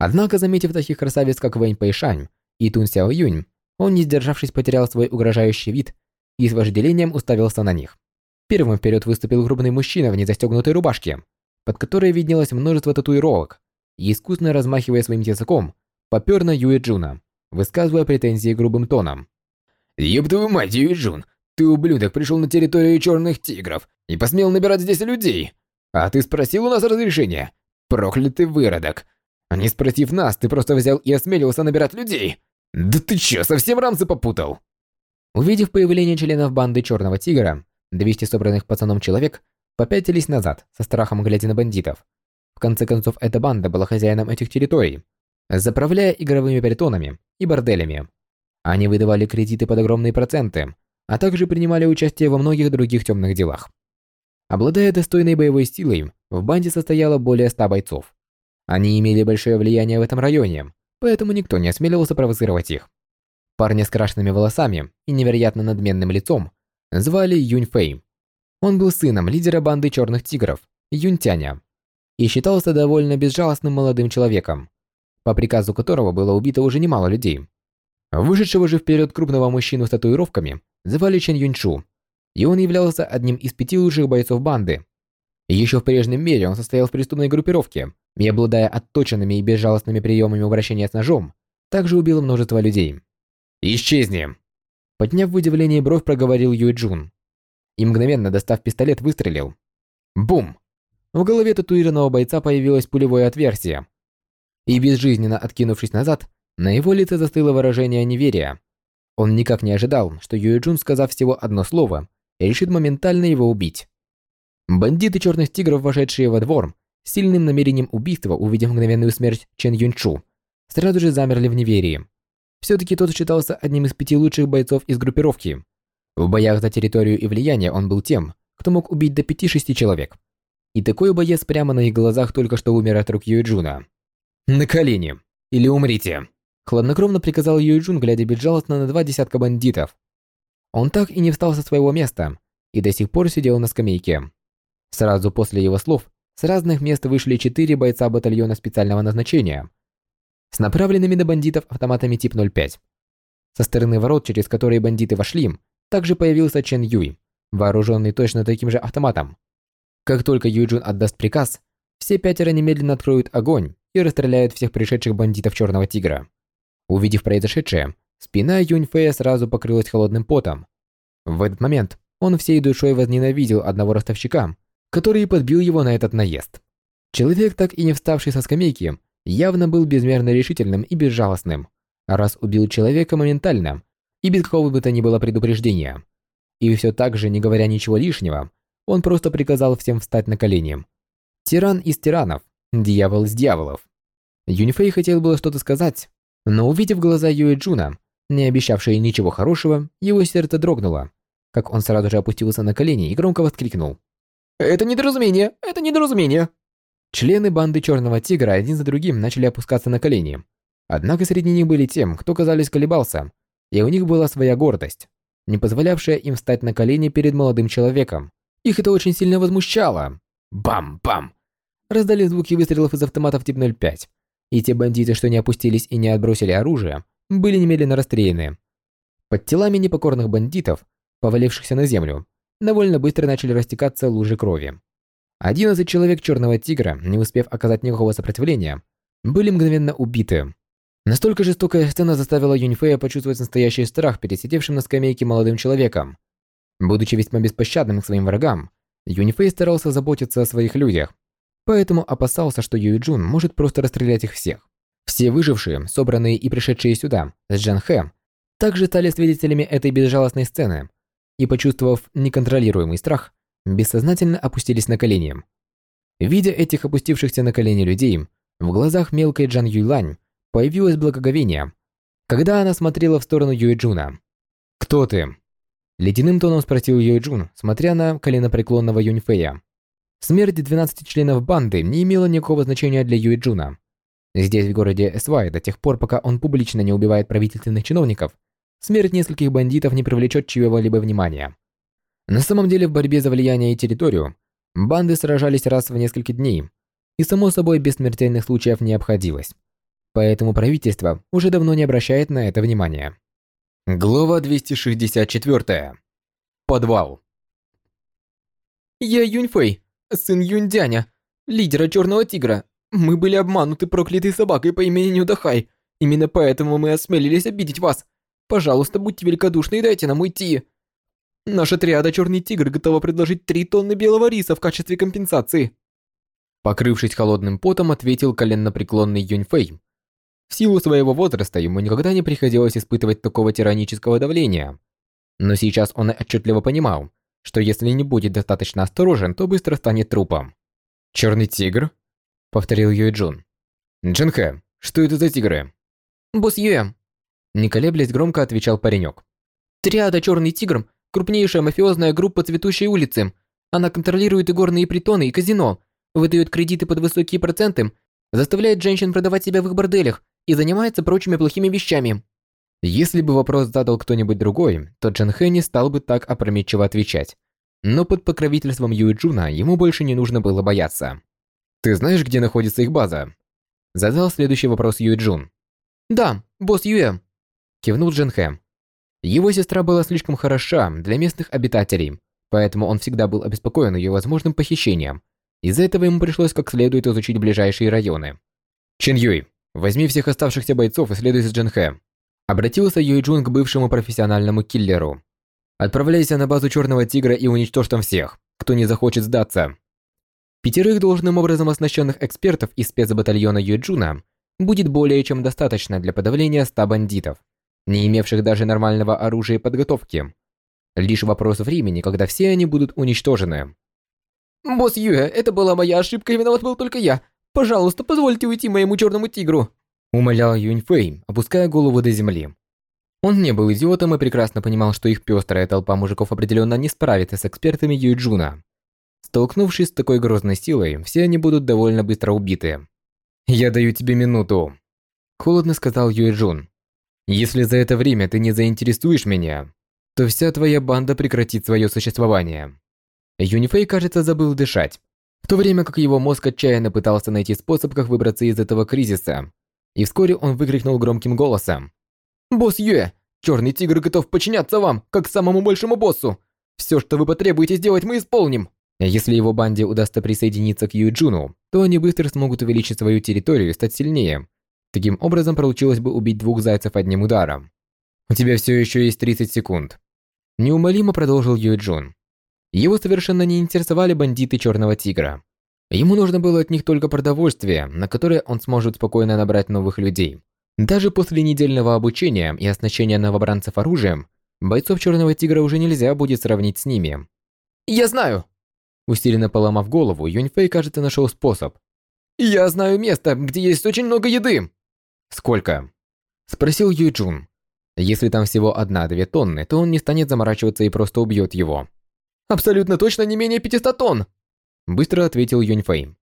Однако, заметив таких красавиц, как Вэнь Пэйшань и Тун Сяо Юнь, он, не сдержавшись, потерял свой угрожающий вид и с вожделением уставился на них. Первым вперед выступил крупный мужчина в незастегнутой рубашке, под которой виднелось множество татуировок, и искусно размахивая своим языком, попер на Юэ Джуна, высказывая претензии грубым тоном. «Ёб твою мать, Юэ Джун, ты, ублюдок, пришел на территорию черных тигров и посмел набирать здесь людей. А ты спросил у нас разрешения? Проклятый выродок. Не спросив нас, ты просто взял и осмелился набирать людей. Да ты чё, совсем рамсы попутал? Увидев появление членов банды Черного Тигра, 200 собранных пацаном человек попятились назад, со страхом глядя на бандитов. В конце концов, эта банда была хозяином этих территорий, заправляя игровыми притонами и борделями. Они выдавали кредиты под огромные проценты, а также принимали участие во многих других темных делах. Обладая достойной боевой силой, в банде состояло более 100 бойцов. Они имели большое влияние в этом районе, поэтому никто не осмеливался провоцировать их. Парня с крашенными волосами и невероятно надменным лицом звали Юнь Фэй. Он был сыном лидера банды Черных Тигров, Юнь Тяня, и считался довольно безжалостным молодым человеком, по приказу которого было убито уже немало людей. Вышедшего же вперед крупного мужчину с татуировками звали Чен Юньшу, и он являлся одним из пяти лучших бойцов банды. Еще в прежнем мире он состоял в преступной группировке, и, обладая отточенными и безжалостными приемами обращения с ножом, также убил множество людей. «Исчезни!» Подняв в удивлении бровь, проговорил Юй Джун. И мгновенно, достав пистолет, выстрелил. Бум! В голове татуированного бойца появилось пулевое отверстие. И безжизненно откинувшись назад, на его лице застыло выражение неверия. Он никак не ожидал, что Юй Джун, сказав всего одно слово, решит моментально его убить. Бандиты черных тигров, вошедшие во двор, сильным намерением убийства, увидев мгновенную смерть Чен Юньчу, сразу же замерли в неверии. Все-таки тот считался одним из пяти лучших бойцов из группировки. В боях за территорию и влияние он был тем, кто мог убить до пяти-шести человек. И такой боец прямо на их глазах только что умер от рук Юэджуна. «На колени! Или умрите!» Хладнокровно приказал Юэджун, глядя безжалостно на два десятка бандитов. Он так и не встал со своего места и до сих пор сидел на скамейке. Сразу после его слов с разных мест вышли четыре бойца батальона специального назначения с направленными на бандитов автоматами тип 05. Со стороны ворот, через которые бандиты вошли, также появился Чен Юй, вооруженный точно таким же автоматом. Как только Юджун отдаст приказ, все пятеро немедленно откроют огонь и расстреляют всех пришедших бандитов Черного Тигра. Увидев произошедшее, спина Юньфея сразу покрылась холодным потом. В этот момент он всей душой возненавидел одного ростовщика, который подбил его на этот наезд. Человек, так и не вставший со скамейки, явно был безмерно решительным и безжалостным, раз убил человека моментально и без какого бы то ни было предупреждения. И все так же, не говоря ничего лишнего, он просто приказал всем встать на колени. Тиран из тиранов, дьявол из дьяволов. Юнифей хотел было что-то сказать, но увидев глаза Юэ Джуна, не обещавшие ничего хорошего, его сердце дрогнуло, как он сразу же опустился на колени и громко воскликнул. «Это недоразумение! Это недоразумение!» Члены банды Черного Тигра один за другим начали опускаться на колени. Однако среди них были тем, кто, казались, колебался, и у них была своя гордость, не позволявшая им встать на колени перед молодым человеком. Их это очень сильно возмущало. Бам-бам! Раздали звуки выстрелов из автоматов тип 05, и те бандиты, что не опустились и не отбросили оружие, были немедленно расстреляны. Под телами непокорных бандитов, повалившихся на землю, довольно быстро начали растекаться лужи крови. Одиннадцать человек Черного Тигра, не успев оказать никакого сопротивления, были мгновенно убиты. Настолько жестокая сцена заставила Юньфея почувствовать настоящий страх перед сидевшим на скамейке молодым человеком. Будучи весьма беспощадным к своим врагам, Юньфей старался заботиться о своих людях, поэтому опасался, что Юйджун может просто расстрелять их всех. Все выжившие, собранные и пришедшие сюда с Джан Хэ, также стали свидетелями этой безжалостной сцены и, почувствовав неконтролируемый страх, бессознательно опустились на колени. Видя этих опустившихся на колени людей, в глазах мелкой Джан Юйлань появилось благоговение, когда она смотрела в сторону Юэджуна. «Кто ты?» Ледяным тоном спросил Юэджун, смотря на коленопреклонного Юньфея. Смерть 12 членов банды не имела никакого значения для Юэджуна. Здесь, в городе Эсвай, до тех пор, пока он публично не убивает правительственных чиновников, смерть нескольких бандитов не привлечет чьего-либо внимания. На самом деле, в борьбе за влияние и территорию, банды сражались раз в несколько дней, и само собой без смертельных случаев не обходилось. Поэтому правительство уже давно не обращает на это внимания. Глава 264. Подвал. «Я Юньфэй, сын Юньдяня, лидера Черного Тигра. Мы были обмануты проклятой собакой по имени Нюдахай. Именно поэтому мы осмелились обидеть вас. Пожалуйста, будьте великодушны и дайте нам уйти. Наша триада Черный Тигр готова предложить три тонны белого риса в качестве компенсации». Покрывшись холодным потом, ответил коленнопреклонный Юньфэй. В силу своего возраста ему никогда не приходилось испытывать такого тиранического давления. Но сейчас он отчетливо понимал, что если не будет достаточно осторожен, то быстро станет трупом. «Черный тигр?» повторил Юй Джун. Джинхэ, что это за тигры? Босс Юэ. Не колеблясь, громко отвечал паренек. Триада Черный Тигр – крупнейшая мафиозная группа цветущей улицы. Она контролирует игорные притоны, и казино, выдает кредиты под высокие проценты, заставляет женщин продавать себя в их борделях и занимается прочими плохими вещами. Если бы вопрос задал кто-нибудь другой, то Джан Хэ не стал бы так опрометчиво отвечать. Но под покровительством Юи Джуна ему больше не нужно было бояться. «Ты знаешь, где находится их база?» Задал следующий вопрос Юй Джун. «Да, босс Юэ», – кивнул Джин Хэ. Его сестра была слишком хороша для местных обитателей, поэтому он всегда был обеспокоен ее возможным похищением. Из-за этого ему пришлось как следует изучить ближайшие районы. «Чин Юй, возьми всех оставшихся бойцов и следуй за Джин Хэ», – обратился Юй Джун к бывшему профессиональному киллеру. «Отправляйся на базу Черного Тигра и уничтожь там всех, кто не захочет сдаться. Пятерых должным образом оснащенных экспертов из спецбатальона Юджуна будет более чем достаточно для подавления 100 бандитов, не имевших даже нормального оружия и подготовки. Лишь вопрос времени, когда все они будут уничтожены. «Босс Юэ, это была моя ошибка и виноват был только я. Пожалуйста, позвольте уйти моему черному тигру», умолял Юньфэй, опуская голову до земли. Он не был идиотом и прекрасно понимал, что их пестрая толпа мужиков определенно не справится с экспертами Юджуна. Столкнувшись с такой грозной силой, все они будут довольно быстро убиты. «Я даю тебе минуту», – холодно сказал Юэ Джун. «Если за это время ты не заинтересуешь меня, то вся твоя банда прекратит свое существование». Юнифей, кажется, забыл дышать. В то время как его мозг отчаянно пытался найти способ, как выбраться из этого кризиса. И вскоре он выкрикнул громким голосом. «Босс Юэ, Черный Тигр готов подчиняться вам, как самому большому боссу! Все, что вы потребуете сделать, мы исполним!» Если его банде удастся присоединиться к Юджуну, то они быстро смогут увеличить свою территорию и стать сильнее. Таким образом, получилось бы убить двух зайцев одним ударом. У тебя все еще есть 30 секунд. Неумолимо продолжил Юджун. Его совершенно не интересовали бандиты Черного Тигра. Ему нужно было от них только продовольствие, на которое он сможет спокойно набрать новых людей. Даже после недельного обучения и оснащения новобранцев оружием, бойцов Черного Тигра уже нельзя будет сравнить с ними. «Я знаю!» Усиленно поломав голову, Юньфэй, кажется, нашел способ. «Я знаю место, где есть очень много еды!» «Сколько?» Спросил Юджун. Если там всего одна-две тонны, то он не станет заморачиваться и просто убьет его. «Абсолютно точно не менее 500 тонн!» Быстро ответил Юньфэй.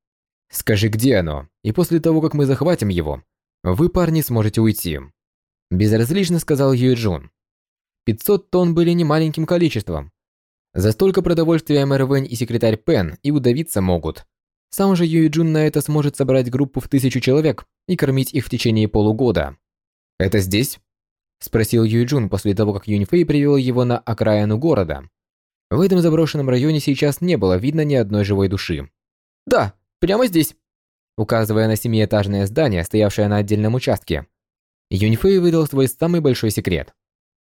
«Скажи, где оно, и после того, как мы захватим его, вы, парни, сможете уйти». Безразлично сказал Юджун. 500 тонн были немаленьким количеством. За столько продовольствия мэр и секретарь Пен и удавиться могут. Сам же Юджун на это сможет собрать группу в тысячу человек и кормить их в течение полугода. «Это здесь?» – спросил Юджун после того, как Юньфэй привел его на окраину города. В этом заброшенном районе сейчас не было видно ни одной живой души. «Да, прямо здесь», указывая на семиэтажное здание, стоявшее на отдельном участке. Юньфэй выдал свой самый большой секрет.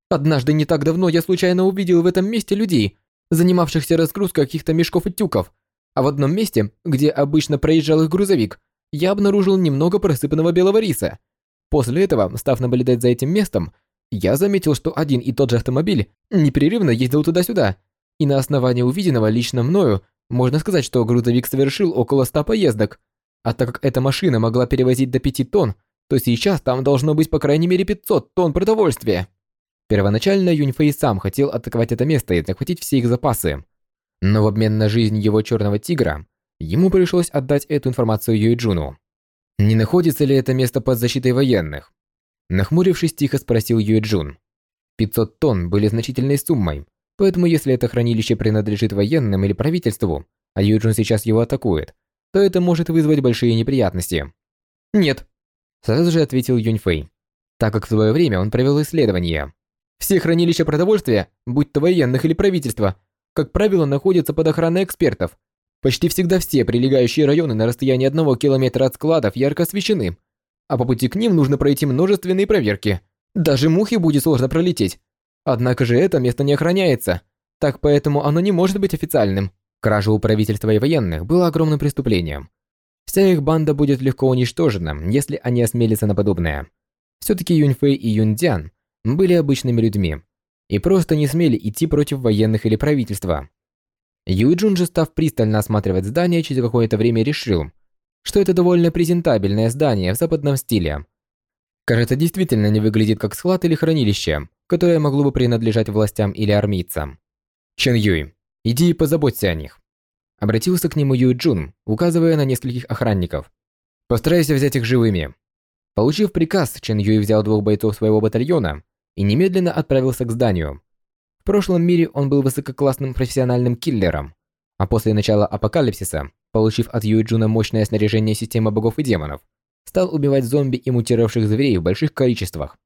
«Однажды не так давно я случайно увидел в этом месте людей, занимавшихся разгрузкой каких-то мешков и тюков, а в одном месте, где обычно проезжал их грузовик, я обнаружил немного просыпанного белого риса. После этого, став наблюдать за этим местом, я заметил, что один и тот же автомобиль непрерывно ездил туда-сюда, и на основании увиденного лично мною можно сказать, что грузовик совершил около 100 поездок. А так как эта машина могла перевозить до 5 тонн, то сейчас там должно быть по крайней мере 500 тонн продовольствия. Первоначально Юньфэй сам хотел атаковать это место и захватить все их запасы. Но в обмен на жизнь его черного тигра, ему пришлось отдать эту информацию Юйджуну. Не находится ли это место под защитой военных? Нахмурившись, тихо спросил Юйджун. 500 тонн были значительной суммой, поэтому если это хранилище принадлежит военным или правительству, а Юджун сейчас его атакует, то это может вызвать большие неприятности. «Нет», – сразу же ответил Юньфэй, так как в свое время он провел исследование. Все хранилища продовольствия, будь то военных или правительства, как правило, находятся под охраной экспертов. Почти всегда все прилегающие районы на расстоянии одного километра от складов ярко освещены, а по пути к ним нужно пройти множественные проверки. Даже мухе будет сложно пролететь. Однако же это место не охраняется, так поэтому оно не может быть официальным. Кража у правительства и военных была огромным преступлением. Вся их банда будет легко уничтожена, если они осмелятся на подобное. Все-таки Юньфэй и Юндян были обычными людьми и просто не смели идти против военных или правительства. Юйджун же, став пристально осматривать здание, через какое-то время решил, что это довольно презентабельное здание в западном стиле. Кажется, действительно не выглядит как склад или хранилище, которое могло бы принадлежать властям или армейцам. Чен Юй, иди и позаботься о них. Обратился к нему Юйджун, указывая на нескольких охранников. Постарайся взять их живыми. Получив приказ, Чен Юй взял двух бойцов своего батальона и немедленно отправился к зданию. В прошлом мире он был высококлассным профессиональным киллером, а после начала апокалипсиса, получив от Юйджуна мощное снаряжение системы богов и демонов, стал убивать зомби и мутировавших зверей в больших количествах,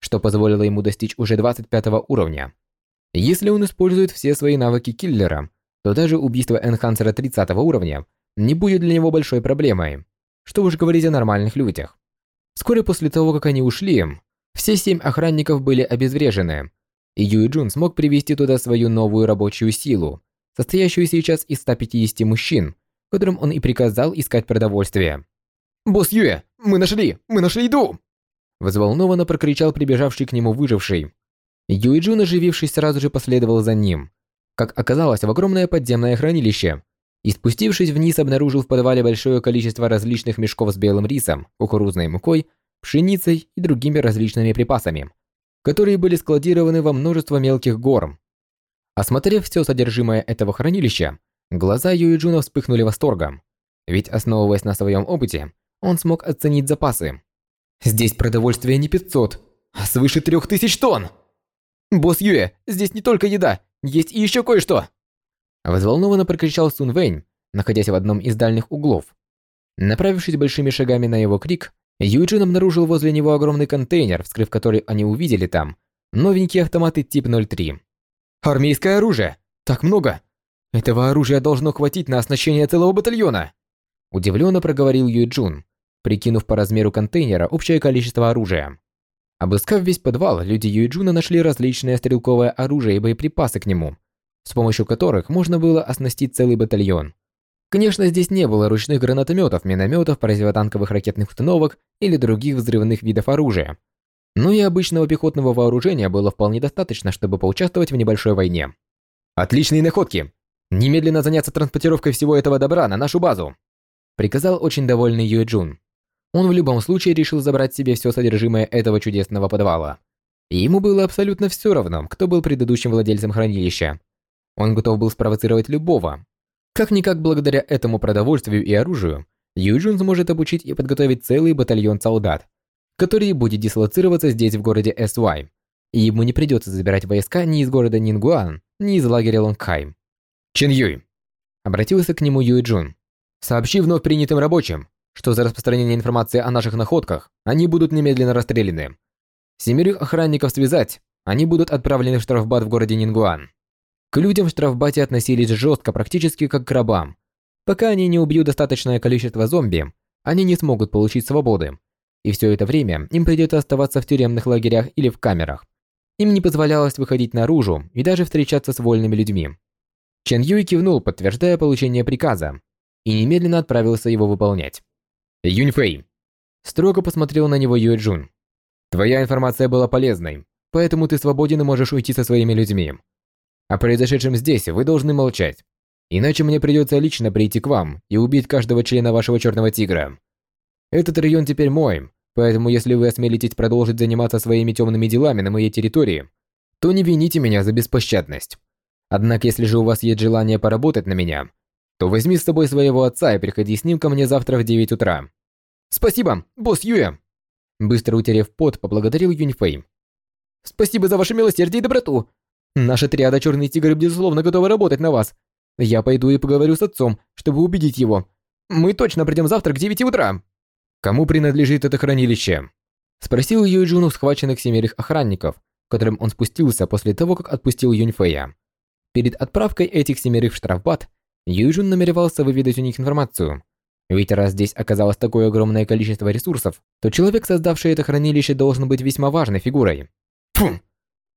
что позволило ему достичь уже 25 уровня. Если он использует все свои навыки киллера, то даже убийство энхансера 30 уровня не будет для него большой проблемой. Что уж говорить о нормальных людях. Вскоре после того, как они ушли, все семь охранников были обезврежены, и Юй Джун смог привести туда свою новую рабочую силу, состоящую сейчас из 150 мужчин, которым он и приказал искать продовольствие. «Босс Юэ, мы нашли! Мы нашли еду!» Взволнованно прокричал прибежавший к нему выживший. Юй Джун, оживившись, сразу же последовал за ним. Как оказалось, в огромное подземное хранилище. И спустившись вниз, обнаружил в подвале большое количество различных мешков с белым рисом, кукурузной мукой пшеницей и другими различными припасами, которые были складированы во множество мелких гор. Осмотрев все содержимое этого хранилища, глаза Юиджуна вспыхнули восторгом, ведь основываясь на своем опыте, он смог оценить запасы. «Здесь продовольствие не 500, а свыше 3000 тонн!» «Босс Юэ, здесь не только еда, есть и еще кое-что!» Взволнованно прокричал Сун Вэнь, находясь в одном из дальних углов. Направившись большими шагами на его крик, Юджин обнаружил возле него огромный контейнер, вскрыв который они увидели там новенькие автоматы тип 03. «Армейское оружие! Так много! Этого оружия должно хватить на оснащение целого батальона!» Удивленно проговорил Юджун, прикинув по размеру контейнера общее количество оружия. Обыскав весь подвал, люди Юджуна нашли различное стрелковое оружие и боеприпасы к нему, с помощью которых можно было оснастить целый батальон. Конечно, здесь не было ручных гранатометов, минометов, противотанковых ракетных установок или других взрывных видов оружия. Но и обычного пехотного вооружения было вполне достаточно, чтобы поучаствовать в небольшой войне. «Отличные находки! Немедленно заняться транспортировкой всего этого добра на нашу базу!» Приказал очень довольный Юэ Джун. Он в любом случае решил забрать себе все содержимое этого чудесного подвала. И ему было абсолютно все равно, кто был предыдущим владельцем хранилища. Он готов был спровоцировать любого, как-никак благодаря этому продовольствию и оружию, Юджин сможет обучить и подготовить целый батальон солдат, который будет дислоцироваться здесь в городе Эсвай, и ему не придется забирать войска ни из города Нингуан, ни из лагеря Лонгхайм. Чен Юй. Обратился к нему Юй Джун. Сообщи вновь принятым рабочим, что за распространение информации о наших находках они будут немедленно расстреляны. Семерых охранников связать, они будут отправлены в штрафбат в городе Нингуан. К людям в штрафбате относились жестко, практически как к рабам. Пока они не убьют достаточное количество зомби, они не смогут получить свободы. И все это время им придется оставаться в тюремных лагерях или в камерах. Им не позволялось выходить наружу и даже встречаться с вольными людьми. Чен Юй кивнул, подтверждая получение приказа, и немедленно отправился его выполнять. Юнь Фэй. Строго посмотрел на него Юэ Джун. Твоя информация была полезной, поэтому ты свободен и можешь уйти со своими людьми. О произошедшем здесь вы должны молчать. Иначе мне придется лично прийти к вам и убить каждого члена вашего Черного Тигра. Этот район теперь мой, поэтому если вы осмелитесь продолжить заниматься своими темными делами на моей территории, то не вините меня за беспощадность. Однако, если же у вас есть желание поработать на меня, то возьми с собой своего отца и приходи с ним ко мне завтра в 9 утра. Спасибо, босс Юэ. Быстро утерев пот, поблагодарил Юньфэй. Спасибо за ваше милосердие и доброту. Наша триада Черный Тигр безусловно готова работать на вас. Я пойду и поговорю с отцом, чтобы убедить его. Мы точно придем завтра к 9 утра. Кому принадлежит это хранилище? Спросил Юйджун у схваченных семерых охранников, которым он спустился после того, как отпустил Юньфэя. Перед отправкой этих семерых в штрафбат, Юйджун намеревался выведать у них информацию. Ведь раз здесь оказалось такое огромное количество ресурсов, то человек, создавший это хранилище, должен быть весьма важной фигурой. Фу!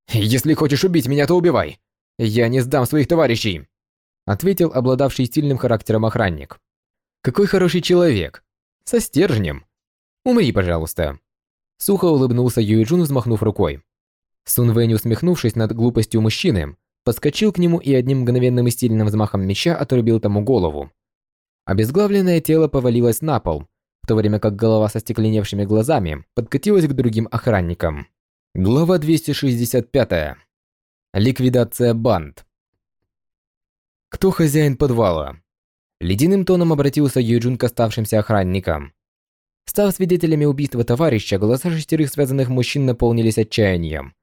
«Если хочешь убить меня, то убивай. Я не сдам своих товарищей», ответил обладавший сильным характером охранник. «Какой хороший человек. Со стержнем. Умри, пожалуйста». Сухо улыбнулся Юэджун, взмахнув рукой. Сун Вэнь, усмехнувшись над глупостью мужчины, подскочил к нему и одним мгновенным и стильным взмахом меча отрубил тому голову. Обезглавленное тело повалилось на пол, в то время как голова со стекленевшими глазами подкатилась к другим охранникам. Глава 265. Ликвидация банд. Кто хозяин подвала? Ледяным тоном обратился Юджун к оставшимся охранникам. Став свидетелями убийства товарища, глаза шестерых связанных мужчин наполнились отчаянием.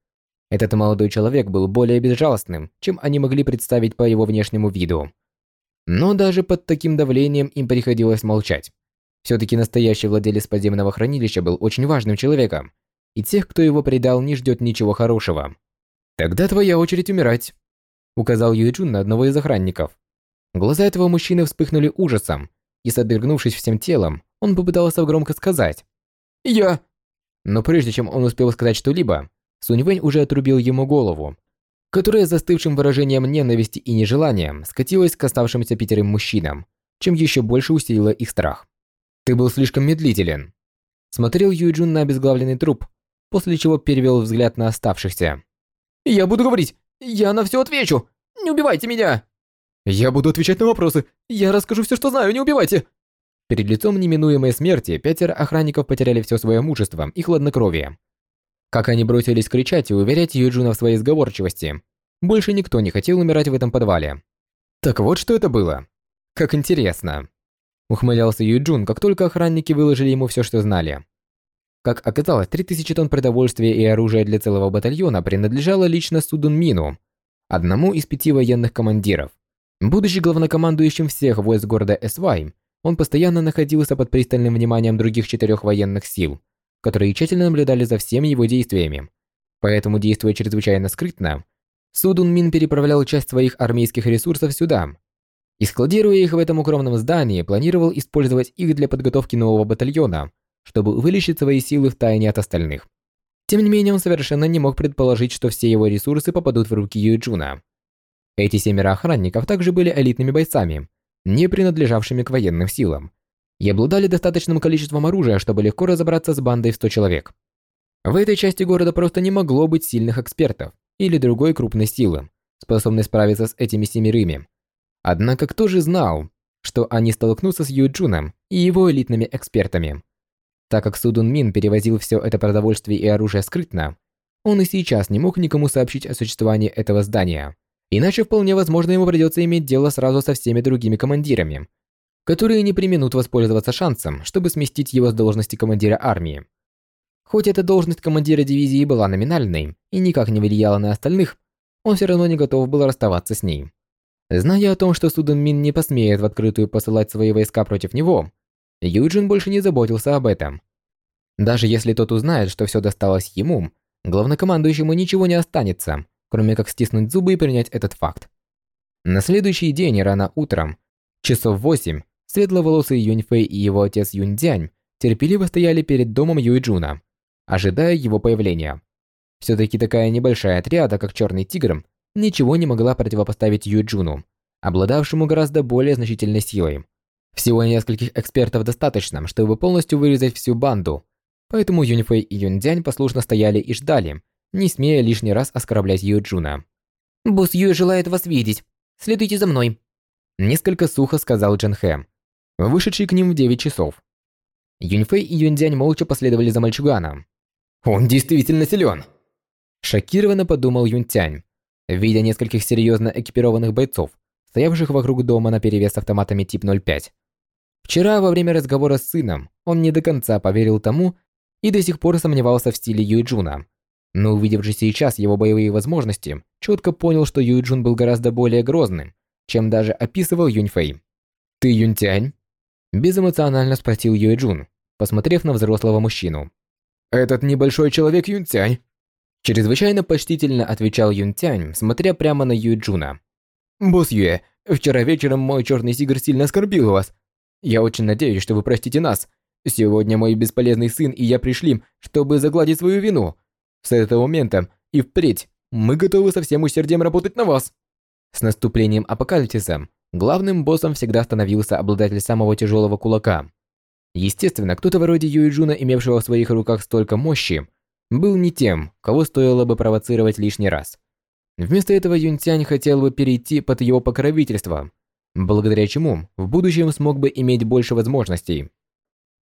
Этот молодой человек был более безжалостным, чем они могли представить по его внешнему виду. Но даже под таким давлением им приходилось молчать. Все-таки настоящий владелец подземного хранилища был очень важным человеком, и тех, кто его предал, не ждет ничего хорошего. «Тогда твоя очередь умирать», — указал Юэджун на одного из охранников. Глаза этого мужчины вспыхнули ужасом, и, содрогнувшись всем телом, он попытался громко сказать «Я...». Но прежде чем он успел сказать что-либо, Суньвэнь уже отрубил ему голову, которая застывшим выражением ненависти и нежелания скатилась к оставшимся пятерым мужчинам, чем еще больше усилила их страх. «Ты был слишком медлителен», — смотрел Юджун на обезглавленный труп, после чего перевел взгляд на оставшихся. «Я буду говорить! Я на все отвечу! Не убивайте меня!» «Я буду отвечать на вопросы! Я расскажу все, что знаю, не убивайте!» Перед лицом неминуемой смерти пятеро охранников потеряли все свое мужество и хладнокровие. Как они бросились кричать и уверять Юджуна в своей сговорчивости. Больше никто не хотел умирать в этом подвале. Так вот, что это было. Как интересно. Ухмылялся Юджун, как только охранники выложили ему все, что знали. Как оказалось, 3000 тонн продовольствия и оружия для целого батальона принадлежало лично Судун Мину, одному из пяти военных командиров. Будучи главнокомандующим всех войск города Эсвай, он постоянно находился под пристальным вниманием других четырех военных сил, которые тщательно наблюдали за всеми его действиями. Поэтому, действуя чрезвычайно скрытно, Судун Мин переправлял часть своих армейских ресурсов сюда. И складируя их в этом укромном здании, планировал использовать их для подготовки нового батальона, чтобы увеличить свои силы в тайне от остальных. Тем не менее, он совершенно не мог предположить, что все его ресурсы попадут в руки Юджуна. Эти семеро охранников также были элитными бойцами, не принадлежавшими к военным силам, и обладали достаточным количеством оружия, чтобы легко разобраться с бандой в 100 человек. В этой части города просто не могло быть сильных экспертов или другой крупной силы, способной справиться с этими семерыми. Однако кто же знал, что они столкнутся с Юджуном и его элитными экспертами? Так как Судун Мин перевозил все это продовольствие и оружие скрытно, он и сейчас не мог никому сообщить о существовании этого здания. Иначе вполне возможно ему придется иметь дело сразу со всеми другими командирами, которые не применут воспользоваться шансом, чтобы сместить его с должности командира армии. Хоть эта должность командира дивизии была номинальной и никак не влияла на остальных, он все равно не готов был расставаться с ней. Зная о том, что Судун Мин не посмеет в открытую посылать свои войска против него, Юджин больше не заботился об этом. Даже если тот узнает, что все досталось ему, главнокомандующему ничего не останется, кроме как стиснуть зубы и принять этот факт. На следующий день рано утром, часов восемь, светловолосый Юньфэй и его отец Юньдянь терпеливо стояли перед домом Юйджуна, ожидая его появления. Все-таки такая небольшая отряда, как Черный Тигр, ничего не могла противопоставить Юйджуну, обладавшему гораздо более значительной силой. Всего нескольких экспертов достаточно, чтобы полностью вырезать всю банду, поэтому Юньфэй и Юньдянь послушно стояли и ждали, не смея лишний раз оскорблять Юджуна. «Босс Юй желает вас видеть. Следуйте за мной», – несколько сухо сказал Джан Хэ, вышедший к ним в 9 часов. Юньфэй и Юньдянь молча последовали за мальчуганом. «Он действительно силен!» Шокированно подумал Юнтянь, видя нескольких серьезно экипированных бойцов, стоявших вокруг дома на перевес автоматами тип 05. Вчера, во время разговора с сыном, он не до конца поверил тому и до сих пор сомневался в стиле Юйджуна, но увидев же сейчас его боевые возможности, четко понял, что Юйджун был гораздо более грозным, чем даже описывал Юньфэй. «Ты Юнтянь?» Безэмоционально спросил Юйджун, посмотрев на взрослого мужчину. «Этот небольшой человек Юнтянь?» Чрезвычайно почтительно отвечал Юнтянь, смотря прямо на Юйджуна. «Босс Юэ, вчера вечером мой черный тигр сильно оскорбил вас. Я очень надеюсь, что вы простите нас. Сегодня мой бесполезный сын и я пришли, чтобы загладить свою вину. С этого момента и впредь мы готовы со всем усердием работать на вас. С наступлением апокалипсиса главным боссом всегда становился обладатель самого тяжелого кулака. Естественно, кто-то вроде Юиджуна, имевшего в своих руках столько мощи, был не тем, кого стоило бы провоцировать лишний раз. Вместо этого Юнтянь хотел бы перейти под его покровительство, благодаря чему в будущем смог бы иметь больше возможностей.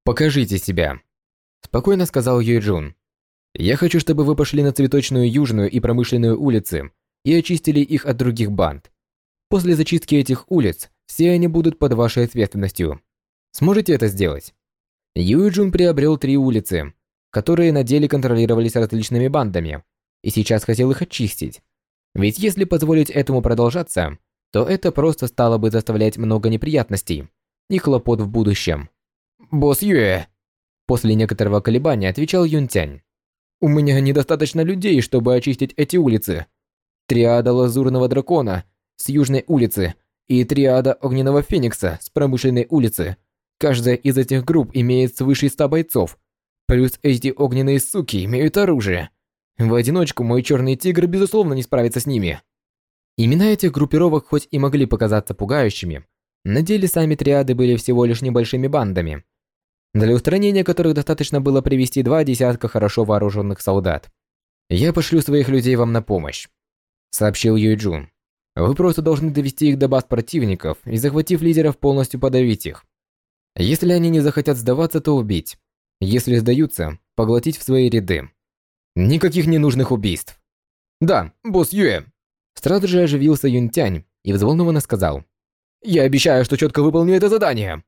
«Покажите себя», – спокойно сказал Юйджун. Я хочу, чтобы вы пошли на цветочную южную и промышленную улицы и очистили их от других банд. После зачистки этих улиц все они будут под вашей ответственностью. Сможете это сделать? Юджун приобрел три улицы, которые на деле контролировались различными бандами, и сейчас хотел их очистить. Ведь если позволить этому продолжаться, то это просто стало бы заставлять много неприятностей и хлопот в будущем. «Босс Юэ!» После некоторого колебания отвечал Юнтянь. У меня недостаточно людей, чтобы очистить эти улицы. Триада Лазурного Дракона с Южной улицы и Триада Огненного Феникса с Промышленной улицы. Каждая из этих групп имеет свыше 100 бойцов. Плюс эти огненные суки имеют оружие. В одиночку мой Черный Тигр безусловно не справится с ними. Имена этих группировок хоть и могли показаться пугающими, на деле сами триады были всего лишь небольшими бандами, для устранения которых достаточно было привести два десятка хорошо вооруженных солдат. «Я пошлю своих людей вам на помощь», — сообщил Юйджун. «Вы просто должны довести их до баз противников и, захватив лидеров, полностью подавить их. Если они не захотят сдаваться, то убить. Если сдаются, поглотить в свои ряды. Никаких ненужных убийств». «Да, босс Юэ». Сразу же оживился Юнтянь и взволнованно сказал. «Я обещаю, что четко выполню это задание».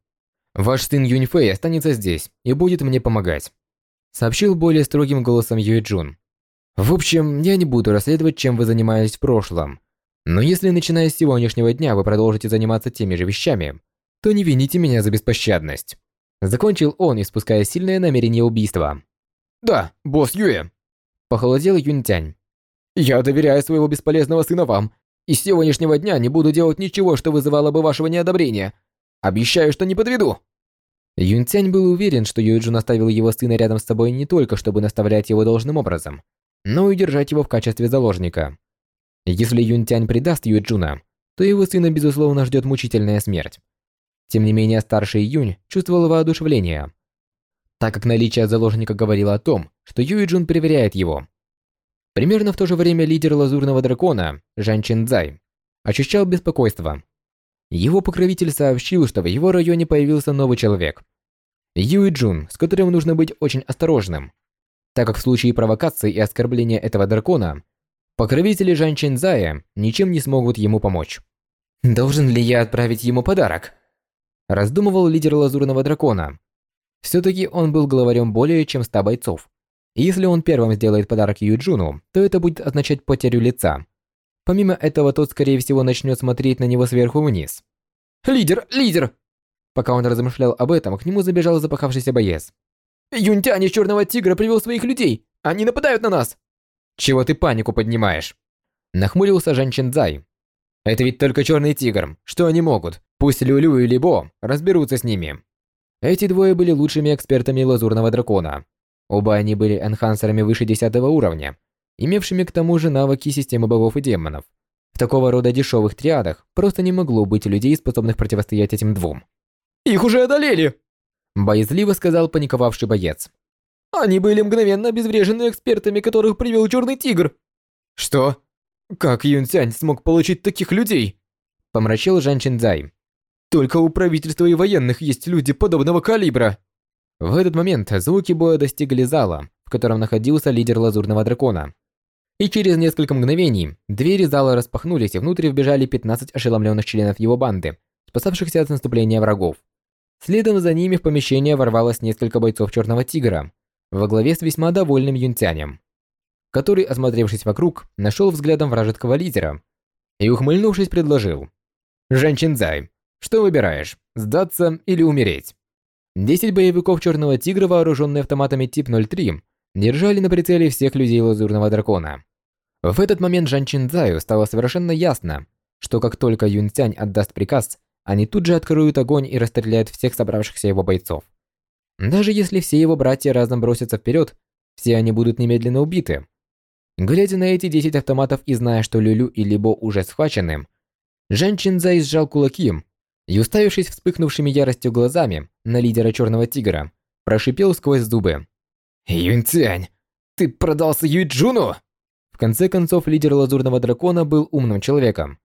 Ваш сын Юньфэй останется здесь и будет мне помогать», сообщил более строгим голосом Юэджун. «В общем, я не буду расследовать, чем вы занимались в прошлом. Но если начиная с сегодняшнего дня вы продолжите заниматься теми же вещами, то не вините меня за беспощадность. Закончил он, испуская сильное намерение убийства. Да, босс Юэ. Похолодел Юнтянь. Я доверяю своего бесполезного сына вам, и с сегодняшнего дня не буду делать ничего, что вызывало бы вашего неодобрения. Обещаю, что не подведу. Юнтянь был уверен, что Юэджун оставил его сына рядом с собой не только, чтобы наставлять его должным образом, но и держать его в качестве заложника. Если Юнтянь предаст Юэджуна, то его сына, безусловно, ждет мучительная смерть. Тем не менее, старший Юнь чувствовал воодушевление, так как наличие заложника говорило о том, что Юэджун проверяет его. Примерно в то же время лидер Лазурного Дракона, Жан Чинцзай, ощущал беспокойство. Его покровитель сообщил, что в его районе появился новый человек. Юй Джун, с которым нужно быть очень осторожным, так как в случае провокации и оскорбления этого дракона, покровители Жан Чинзая ничем не смогут ему помочь. «Должен ли я отправить ему подарок?» Раздумывал лидер Лазурного Дракона. Все-таки он был главарем более чем ста бойцов. Если он первым сделает подарок Юджуну, то это будет означать потерю лица. Помимо этого, тот, скорее всего, начнет смотреть на него сверху вниз. «Лидер! Лидер!» Пока он размышлял об этом, к нему забежал запахавшийся боец. «Юнтянь из Черного Тигра привел своих людей! Они нападают на нас!» «Чего ты панику поднимаешь?» Нахмурился Жан Чинцзай. «Это ведь только Черный Тигр. Что они могут? Пусть Люлю и Либо разберутся с ними». Эти двое были лучшими экспертами Лазурного Дракона, Оба они были энхансерами выше 10 уровня, имевшими к тому же навыки системы богов и демонов. В такого рода дешевых триадах просто не могло быть людей, способных противостоять этим двум. «Их уже одолели!» Боязливо сказал паниковавший боец. «Они были мгновенно обезврежены экспертами, которых привел Черный Тигр!» «Что? Как Юн Цянь смог получить таких людей?» Помрачил Жан Чинзай. «Только у правительства и военных есть люди подобного калибра!» В этот момент звуки боя достигли зала, в котором находился лидер Лазурного Дракона. И через несколько мгновений двери зала распахнулись, и внутрь вбежали 15 ошеломленных членов его банды, спасавшихся от наступления врагов. Следом за ними в помещение ворвалось несколько бойцов Черного Тигра, во главе с весьма довольным Юнтянем, который, осмотревшись вокруг, нашел взглядом вражеского лидера и, ухмыльнувшись, предложил. «Жан Чинзай, что выбираешь, сдаться или умереть?» Десять боевиков Черного Тигра, вооруженные автоматами тип 03, держали на прицеле всех людей Лазурного Дракона. В этот момент Жан Чинзаю стало совершенно ясно, что как только Юн Цянь отдаст приказ, они тут же откроют огонь и расстреляют всех собравшихся его бойцов. Даже если все его братья разом бросятся вперед, все они будут немедленно убиты. Глядя на эти 10 автоматов и зная, что Люлю и Либо уже схвачены, Жан Чинзай сжал кулаки и, уставившись вспыхнувшими яростью глазами на лидера Черного Тигра, прошипел сквозь зубы. «Юньцянь, ты продался Юйджуну?» В конце концов, лидер Лазурного Дракона был умным человеком.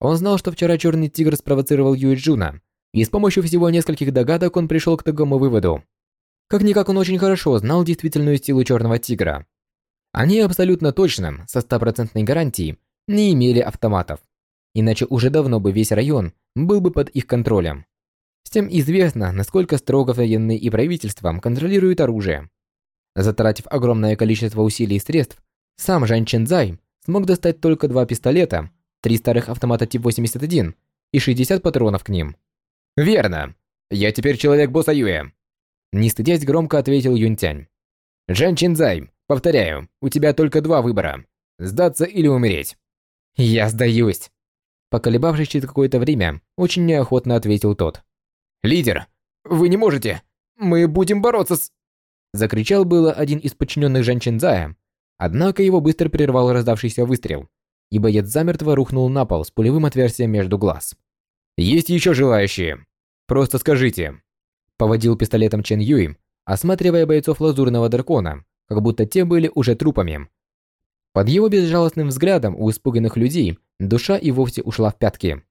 Он знал, что вчера Черный Тигр спровоцировал Юйджуна, и с помощью всего нескольких догадок он пришел к такому выводу. Как-никак он очень хорошо знал действительную силу Черного Тигра. Они абсолютно точно, со стопроцентной гарантией, не имели автоматов. Иначе уже давно бы весь район был бы под их контролем. Всем известно, насколько строго военные и правительством контролируют оружие. Затратив огромное количество усилий и средств, сам Жан Чензай смог достать только два пистолета, три старых автомата тип 81 и 60 патронов к ним. «Верно. Я теперь человек босса Юэ», не стыдясь громко ответил Юнтянь. «Жан Чинзай, повторяю, у тебя только два выбора. Сдаться или умереть». «Я сдаюсь», Поколебавшись через какое-то время, очень неохотно ответил тот. «Лидер, вы не можете! Мы будем бороться с...» Закричал было один из подчиненных женщин Зая, однако его быстро прервал раздавшийся выстрел, и боец замертво рухнул на пол с пулевым отверстием между глаз. «Есть еще желающие? Просто скажите!» Поводил пистолетом Чен Юй, осматривая бойцов Лазурного Дракона, как будто те были уже трупами. Под его безжалостным взглядом у испуганных людей душа и вовсе ушла в пятки.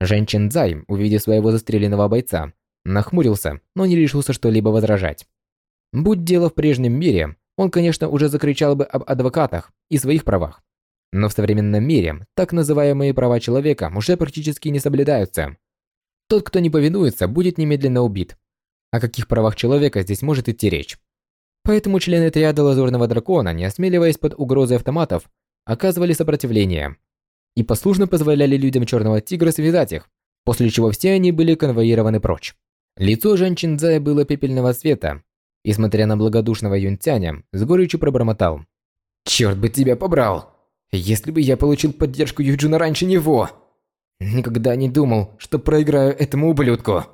Женщин Цзай, увидев своего застреленного бойца, нахмурился, но не решился что-либо возражать. Будь дело в прежнем мире, он, конечно, уже закричал бы об адвокатах и своих правах. Но в современном мире так называемые права человека уже практически не соблюдаются. Тот, кто не повинуется, будет немедленно убит. О каких правах человека здесь может идти речь? Поэтому члены триады Лазурного Дракона, не осмеливаясь под угрозой автоматов, оказывали сопротивление. И послушно позволяли людям Черного Тигра связать их, после чего все они были конвоированы прочь. Лицо Жан Чинзая было пепельного цвета, и, смотря на благодушного Юнтяня, с горечью пробормотал. «Черт бы тебя побрал! Если бы я получил поддержку Юджуна раньше него! Никогда не думал, что проиграю этому ублюдку!»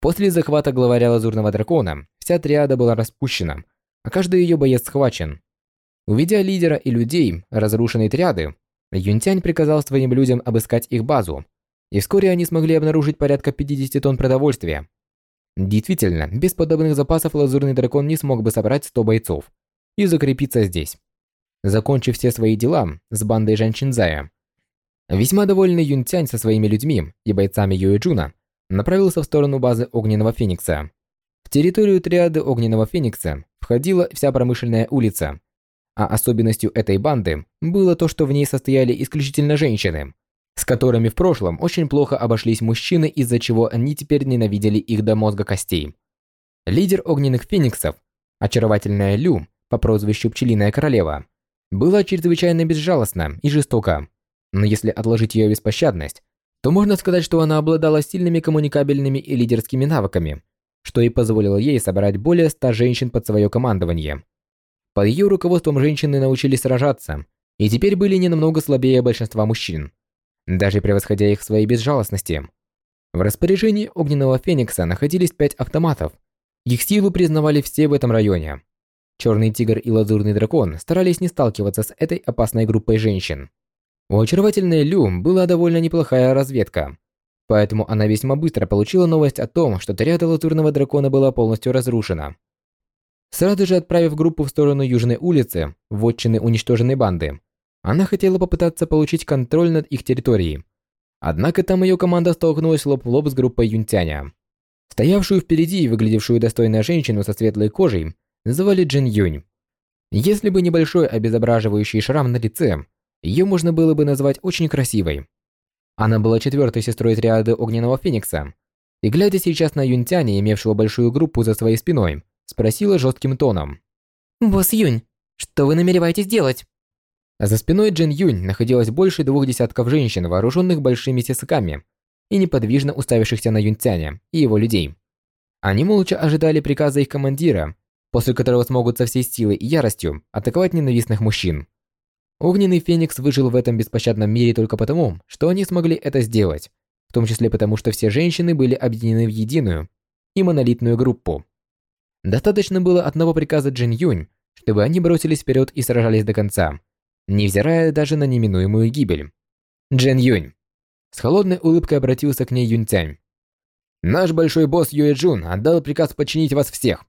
После захвата главаря Лазурного Дракона, вся триада была распущена, а каждый ее боец схвачен. Увидя лидера и людей разрушенной триады, Юнтянь приказал своим людям обыскать их базу, и вскоре они смогли обнаружить порядка 50 тонн продовольствия. Действительно, без подобных запасов Лазурный Дракон не смог бы собрать 100 бойцов и закрепиться здесь. Закончив все свои дела с бандой Жанчинзая, весьма довольный Юнтянь со своими людьми и бойцами Юэджуна направился в сторону базы Огненного Феникса. В территорию триады Огненного Феникса входила вся промышленная улица, а особенностью этой банды было то, что в ней состояли исключительно женщины, с которыми в прошлом очень плохо обошлись мужчины, из-за чего они теперь ненавидели их до мозга костей. Лидер Огненных Фениксов, очаровательная Лю по прозвищу Пчелиная Королева, была чрезвычайно безжалостна и жестока, но если отложить ее беспощадность, то можно сказать, что она обладала сильными коммуникабельными и лидерскими навыками, что и позволило ей собрать более ста женщин под свое командование. Под ее руководством женщины научились сражаться, и теперь были не намного слабее большинства мужчин, даже превосходя их в своей безжалостности. В распоряжении Огненного Феникса находились пять автоматов. Их силу признавали все в этом районе. Черный Тигр и Лазурный Дракон старались не сталкиваться с этой опасной группой женщин. У очаровательной Лю была довольно неплохая разведка, поэтому она весьма быстро получила новость о том, что Триада Лазурного Дракона была полностью разрушена. Сразу же отправив группу в сторону Южной улицы, в отчины уничтоженной банды, она хотела попытаться получить контроль над их территорией. Однако там ее команда столкнулась лоб в лоб с группой Юнтяня. Стоявшую впереди и выглядевшую достойной женщину со светлой кожей звали Джин Юнь. Если бы небольшой обезображивающий шрам на лице, ее можно было бы назвать очень красивой. Она была четвертой сестрой триады Огненного Феникса, и глядя сейчас на Юнтяня, имевшего большую группу за своей спиной, спросила жестким тоном. «Босс Юнь, что вы намереваетесь делать?» За спиной Джин Юнь находилось больше двух десятков женщин, вооруженных большими сесаками и неподвижно уставившихся на Юнтяня и его людей. Они молча ожидали приказа их командира, после которого смогут со всей силой и яростью атаковать ненавистных мужчин. Огненный Феникс выжил в этом беспощадном мире только потому, что они смогли это сделать, в том числе потому, что все женщины были объединены в единую и монолитную группу. Достаточно было одного приказа Джин Юнь, чтобы они бросились вперед и сражались до конца, невзирая даже на неминуемую гибель. Джин Юнь. С холодной улыбкой обратился к ней Юнь Тянь. Наш большой босс Юэ Джун отдал приказ подчинить вас всех.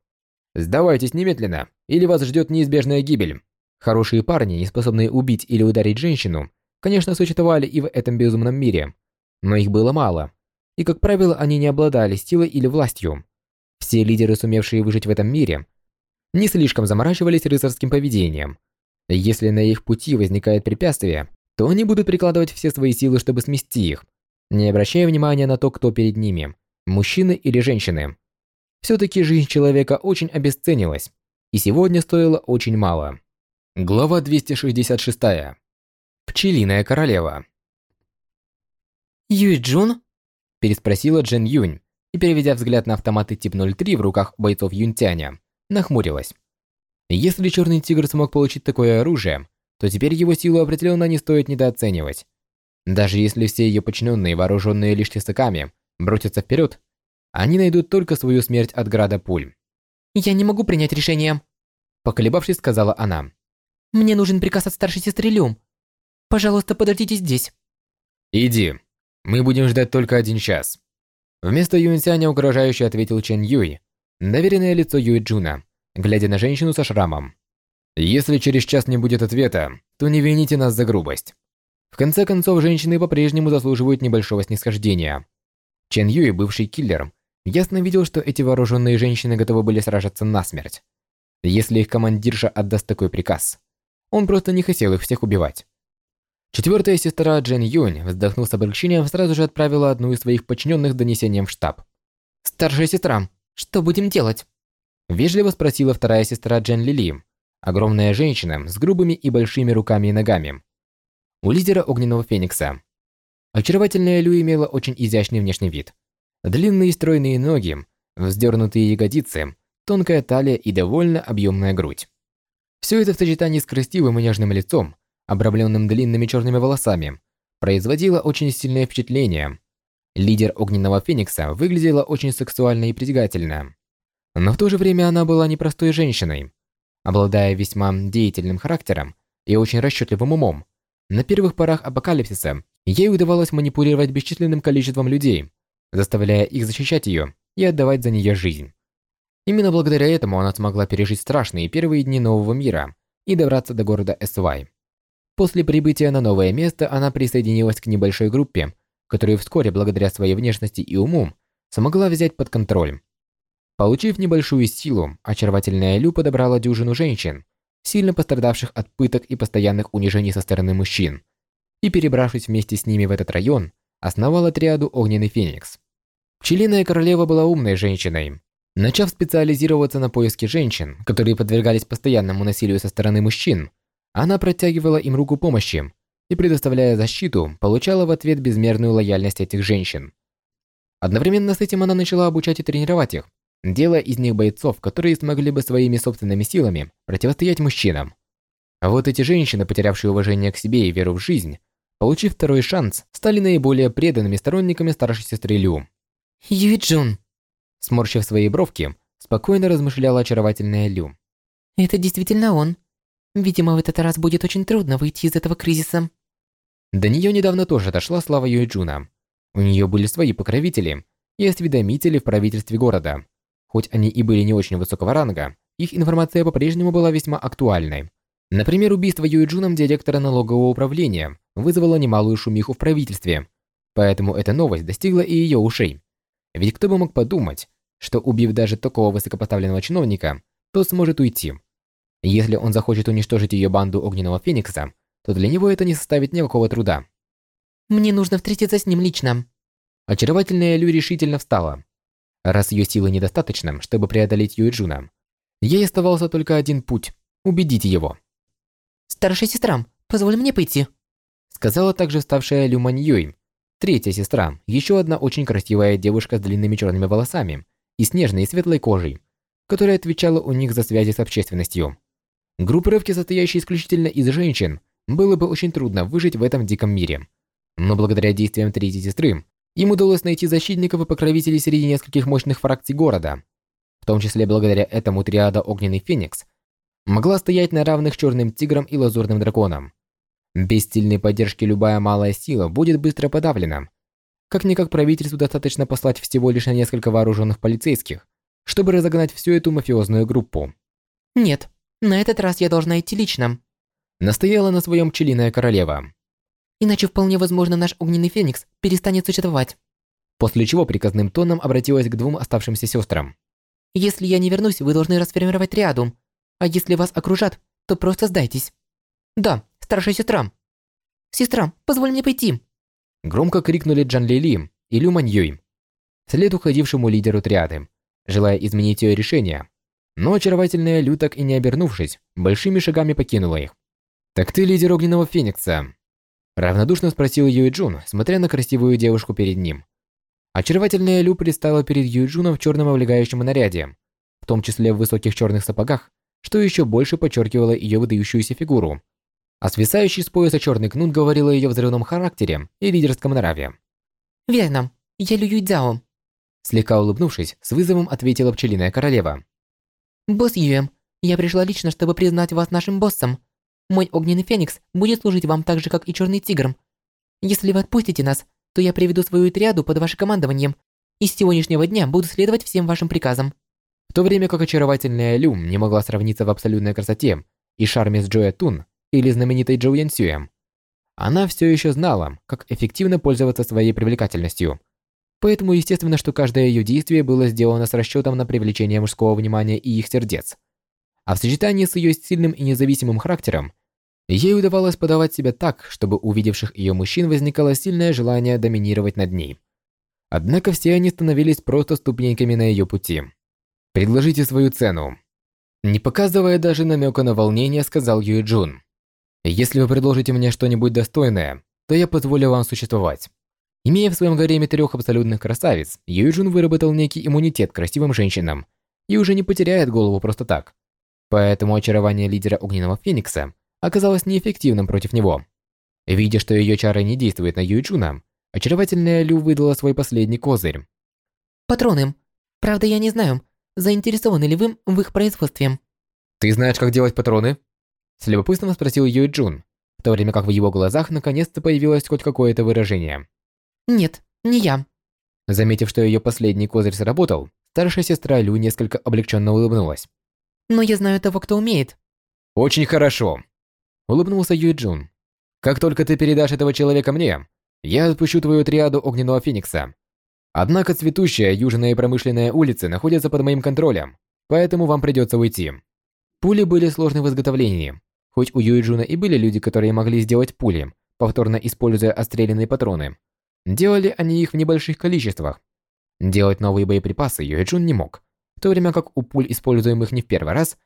Сдавайтесь немедленно, или вас ждет неизбежная гибель. Хорошие парни, не способные убить или ударить женщину, конечно, существовали и в этом безумном мире, но их было мало, и, как правило, они не обладали силой или властью. Все лидеры, сумевшие выжить в этом мире, не слишком заморачивались рыцарским поведением. Если на их пути возникает препятствие, то они будут прикладывать все свои силы, чтобы смести их, не обращая внимания на то, кто перед ними – мужчины или женщины. Все-таки жизнь человека очень обесценилась, и сегодня стоила очень мало. Глава 266. Пчелиная королева. Юй Джун? Переспросила Джен Юнь и, переведя взгляд на автоматы тип 03 в руках бойцов Юнтяня, нахмурилась. Если Черный Тигр смог получить такое оружие, то теперь его силу определенно не стоит недооценивать. Даже если все ее подчиненные, вооруженные лишь тесаками, бросятся вперед, они найдут только свою смерть от града пуль. «Я не могу принять решение», – поколебавшись, сказала она. Мне нужен приказ от старшей сестры Люм. Пожалуйста, подождите здесь. Иди. Мы будем ждать только один час. Вместо Юньсяня угрожающе ответил Чен Юй, доверенное лицо Юй Джуна, глядя на женщину со шрамом. Если через час не будет ответа, то не вините нас за грубость. В конце концов, женщины по-прежнему заслуживают небольшого снисхождения. Чен Юй, бывший киллер, ясно видел, что эти вооруженные женщины готовы были сражаться насмерть. Если их командирша отдаст такой приказ, он просто не хотел их всех убивать. Четвертая сестра Джен Юнь, вздохнув с облегчением, сразу же отправила одну из своих подчиненных донесением в штаб. «Старшая сестра, что будем делать?» Вежливо спросила вторая сестра Джен Лили, огромная женщина с грубыми и большими руками и ногами. у лидера Огненного Феникса. Очаровательная Лю имела очень изящный внешний вид. Длинные стройные ноги, вздернутые ягодицы, тонкая талия и довольно объемная грудь. Все это в сочетании с красивым и нежным лицом, обрамленным длинными черными волосами, производило очень сильное впечатление. Лидер Огненного Феникса выглядела очень сексуально и притягательно. Но в то же время она была непростой женщиной. Обладая весьма деятельным характером и очень расчетливым умом, на первых порах апокалипсиса ей удавалось манипулировать бесчисленным количеством людей, заставляя их защищать ее и отдавать за нее жизнь. Именно благодаря этому она смогла пережить страшные первые дни нового мира и добраться до города Эсвай. После прибытия на новое место она присоединилась к небольшой группе, которую вскоре, благодаря своей внешности и уму, смогла взять под контроль. Получив небольшую силу, очаровательная Лю подобрала дюжину женщин, сильно пострадавших от пыток и постоянных унижений со стороны мужчин, и, перебравшись вместе с ними в этот район, основала триаду Огненный Феникс. Пчелиная королева была умной женщиной. Начав специализироваться на поиске женщин, которые подвергались постоянному насилию со стороны мужчин, она протягивала им руку помощи и, предоставляя защиту, получала в ответ безмерную лояльность этих женщин. Одновременно с этим она начала обучать и тренировать их, делая из них бойцов, которые смогли бы своими собственными силами противостоять мужчинам. А вот эти женщины, потерявшие уважение к себе и веру в жизнь, получив второй шанс, стали наиболее преданными сторонниками старшей сестры Лю. Юиджун, сморщив свои бровки, спокойно размышляла очаровательная Лю. Это действительно он. Видимо, в этот раз будет очень трудно выйти из этого кризиса. До нее недавно тоже дошла слава Юиджуна. У нее были свои покровители и осведомители в правительстве города. Хоть они и были не очень высокого ранга, их информация по-прежнему была весьма актуальной. Например, убийство Юиджуном директора налогового управления вызвало немалую шумиху в правительстве, поэтому эта новость достигла и ее ушей. Ведь кто бы мог подумать, что убив даже такого высокопоставленного чиновника, то сможет уйти. Если он захочет уничтожить ее банду Огненного Феникса, то для него это не составит никакого труда. Мне нужно встретиться с ним лично. Очаровательная Лю решительно встала. Раз ее силы недостаточно, чтобы преодолеть Юэджуна, ей оставался только один путь – убедить его. «Старшая сестра, позволь мне пойти», – сказала также вставшая Лю Маньюй. Третья сестра, еще одна очень красивая девушка с длинными черными волосами и снежной и светлой кожей, которая отвечала у них за связи с общественностью. Группировке, состоящей исключительно из женщин, было бы очень трудно выжить в этом диком мире. Но благодаря действиям третьей сестры, им удалось найти защитников и покровителей среди нескольких мощных фракций города. В том числе благодаря этому триада Огненный Феникс могла стоять на равных Черным Тигром и Лазурным Драконом. Без сильной поддержки любая малая сила будет быстро подавлена. Как-никак правительству достаточно послать всего лишь на несколько вооруженных полицейских, чтобы разогнать всю эту мафиозную группу. «Нет, на этот раз я должна идти лично», настояла на своем пчелиная королева. Иначе вполне возможно наш огненный феникс перестанет существовать. После чего приказным тоном обратилась к двум оставшимся сестрам. Если я не вернусь, вы должны расформировать триаду. А если вас окружат, то просто сдайтесь. Да, старшая сестра. Сестра, позволь мне пойти. Громко крикнули Джан Лили и Лю Маньюй, вслед уходившему лидеру триады, желая изменить ее решение. Но очаровательная Лю, так и не обернувшись, большими шагами покинула их. «Так ты лидер Огненного Феникса», Равнодушно спросил Юэджун, смотря на красивую девушку перед ним. Очаровательная Лю предстала перед Юэджуном в черном облегающем наряде, в том числе в высоких черных сапогах, что еще больше подчеркивало ее выдающуюся фигуру. А свисающий с пояса черный кнут говорил о ее взрывном характере и лидерском нраве. «Верно, я Лю Юйцзяо», слегка улыбнувшись, с вызовом ответила пчелиная королева. «Босс Юэ, я пришла лично, чтобы признать вас нашим боссом. Мой огненный феникс будет служить вам так же, как и черный тигр. Если вы отпустите нас, то я приведу свою триаду под ваше командованием и с сегодняшнего дня буду следовать всем вашим приказам». В то время как очаровательная Лю не могла сравниться в абсолютной красоте и шарме с Джоя Тун или знаменитой Джоу Ян она все еще знала, как эффективно пользоваться своей привлекательностью. Поэтому естественно, что каждое ее действие было сделано с расчетом на привлечение мужского внимания и их сердец. А в сочетании с ее сильным и независимым характером, Ей удавалось подавать себя так, чтобы у увидевших ее мужчин возникало сильное желание доминировать над ней. Однако все они становились просто ступеньками на ее пути. «Предложите свою цену». Не показывая даже намека на волнение, сказал Юй Джун. Если вы предложите мне что-нибудь достойное, то я позволю вам существовать. Имея в своем гареме трех абсолютных красавиц, Юджин выработал некий иммунитет к красивым женщинам и уже не потеряет голову просто так. Поэтому очарование лидера Огненного Феникса оказалось неэффективным против него. Видя, что ее чары не действуют на Юджуна, очаровательная Лю выдала свой последний козырь. Патроны. Правда, я не знаю, заинтересованы ли вы в их производстве. «Ты знаешь, как делать патроны?» С любопытством спросил Юй Джун, в то время как в его глазах наконец-то появилось хоть какое-то выражение. Нет, не я. Заметив, что ее последний козырь сработал, старшая сестра Лю несколько облегченно улыбнулась. Но я знаю того, кто умеет. «Очень хорошо», — улыбнулся Юй Джун. «Как только ты передашь этого человека мне, я отпущу твою триаду Огненного Феникса. Однако цветущая южная и промышленная улицы находятся под моим контролем, поэтому вам придется уйти». Пули были сложны в изготовлении. Хоть у Юй Джуна и были люди, которые могли сделать пули, повторно используя отстрелянные патроны, Делали они их в небольших количествах. Делать новые боеприпасы Юэджун не мог, в то время как у пуль, используемых не в первый раз,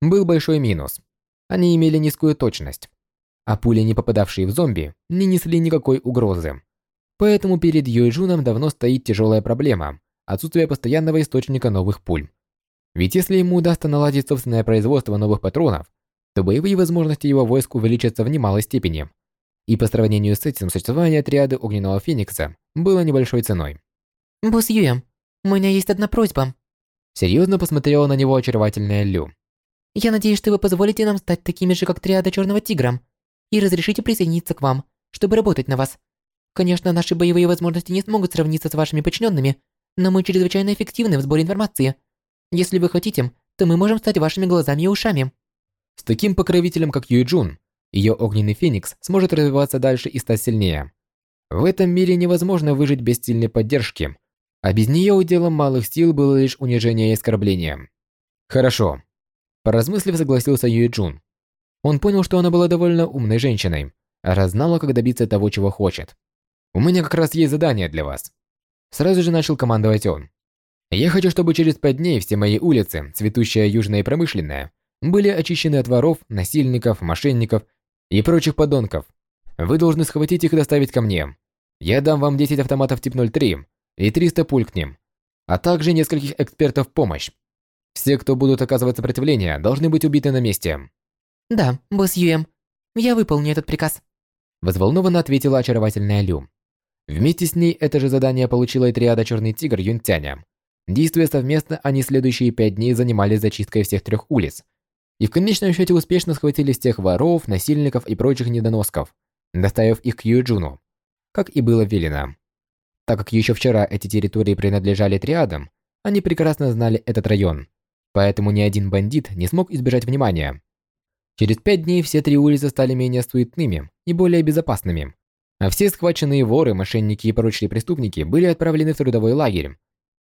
был большой минус. Они имели низкую точность, а пули, не попадавшие в зомби, не несли никакой угрозы. Поэтому перед Юэджуном давно стоит тяжелая проблема – отсутствие постоянного источника новых пуль. Ведь если ему удастся наладить собственное производство новых патронов, то боевые возможности его войск увеличатся в немалой степени – и по сравнению с этим существование отряда Огненного Феникса было небольшой ценой. «Босс Юя, у меня есть одна просьба». Серьезно посмотрела на него очаровательная Лю. «Я надеюсь, что вы позволите нам стать такими же, как триада Черного Тигра, и разрешите присоединиться к вам, чтобы работать на вас. Конечно, наши боевые возможности не смогут сравниться с вашими подчиненными, но мы чрезвычайно эффективны в сборе информации. Если вы хотите, то мы можем стать вашими глазами и ушами». С таким покровителем, как Юй Джун, ее огненный феникс сможет развиваться дальше и стать сильнее. В этом мире невозможно выжить без сильной поддержки, а без нее уделом малых сил было лишь унижение и оскорбление. Хорошо. Поразмыслив, согласился Юй Джун. Он понял, что она была довольно умной женщиной, а раз знала, как добиться того, чего хочет. «У меня как раз есть задание для вас». Сразу же начал командовать он. «Я хочу, чтобы через пять дней все мои улицы, цветущая южная и промышленная, были очищены от воров, насильников, мошенников и прочих подонков. Вы должны схватить их и доставить ко мне. Я дам вам 10 автоматов тип 03 и 300 пуль к ним, а также нескольких экспертов в помощь. Все, кто будут оказывать сопротивление, должны быть убиты на месте. Да, босс Юэм, я выполню этот приказ. Взволнованно ответила очаровательная Лю. Вместе с ней это же задание получила и триада Черный Тигр Юнтяня. Действуя совместно, они следующие пять дней занимались зачисткой всех трех улиц, и в конечном счете успешно схватили всех воров, насильников и прочих недоносков, доставив их к Юджуну, как и было велено. Так как еще вчера эти территории принадлежали триадам, они прекрасно знали этот район, поэтому ни один бандит не смог избежать внимания. Через пять дней все три улицы стали менее суетными и более безопасными, а все схваченные воры, мошенники и прочие преступники были отправлены в трудовой лагерь,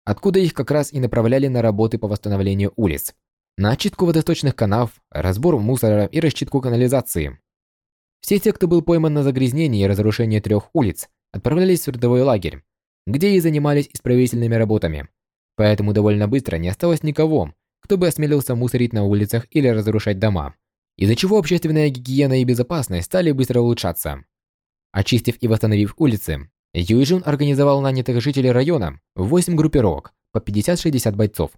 откуда их как раз и направляли на работы по восстановлению улиц на очистку водосточных канав, разбор мусора и расчистку канализации. Все те, кто был пойман на загрязнении и разрушении трех улиц, отправлялись в трудовой лагерь, где и занимались исправительными работами. Поэтому довольно быстро не осталось никого, кто бы осмелился мусорить на улицах или разрушать дома, из-за чего общественная гигиена и безопасность стали быстро улучшаться. Очистив и восстановив улицы, Юйжун организовал нанятых жителей района в 8 группировок по 50-60 бойцов,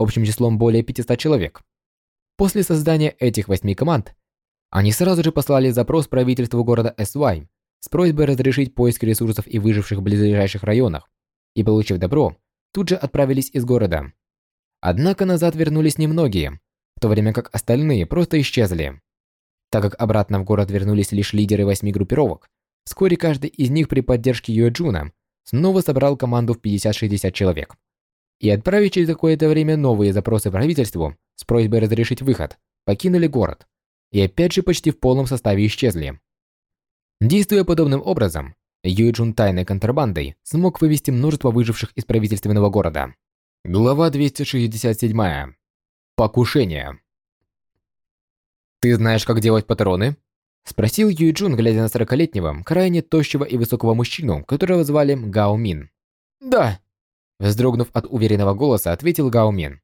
общим числом более 500 человек. После создания этих восьми команд, они сразу же послали запрос правительству города Эсвай с просьбой разрешить поиск ресурсов и выживших в близлежащих районах, и, получив добро, тут же отправились из города. Однако назад вернулись немногие, в то время как остальные просто исчезли. Так как обратно в город вернулись лишь лидеры восьми группировок, вскоре каждый из них при поддержке Юэджуна снова собрал команду в 50-60 человек и отправив через какое-то время новые запросы правительству с просьбой разрешить выход, покинули город и опять же почти в полном составе исчезли. Действуя подобным образом, Юйджун тайной контрабандой смог вывести множество выживших из правительственного города. Глава 267. Покушение. «Ты знаешь, как делать патроны?» Спросил Юйджун, глядя на сорокалетнего, крайне тощего и высокого мужчину, которого звали Гао Мин. «Да», Вздрогнув от уверенного голоса, ответил Гао Мин.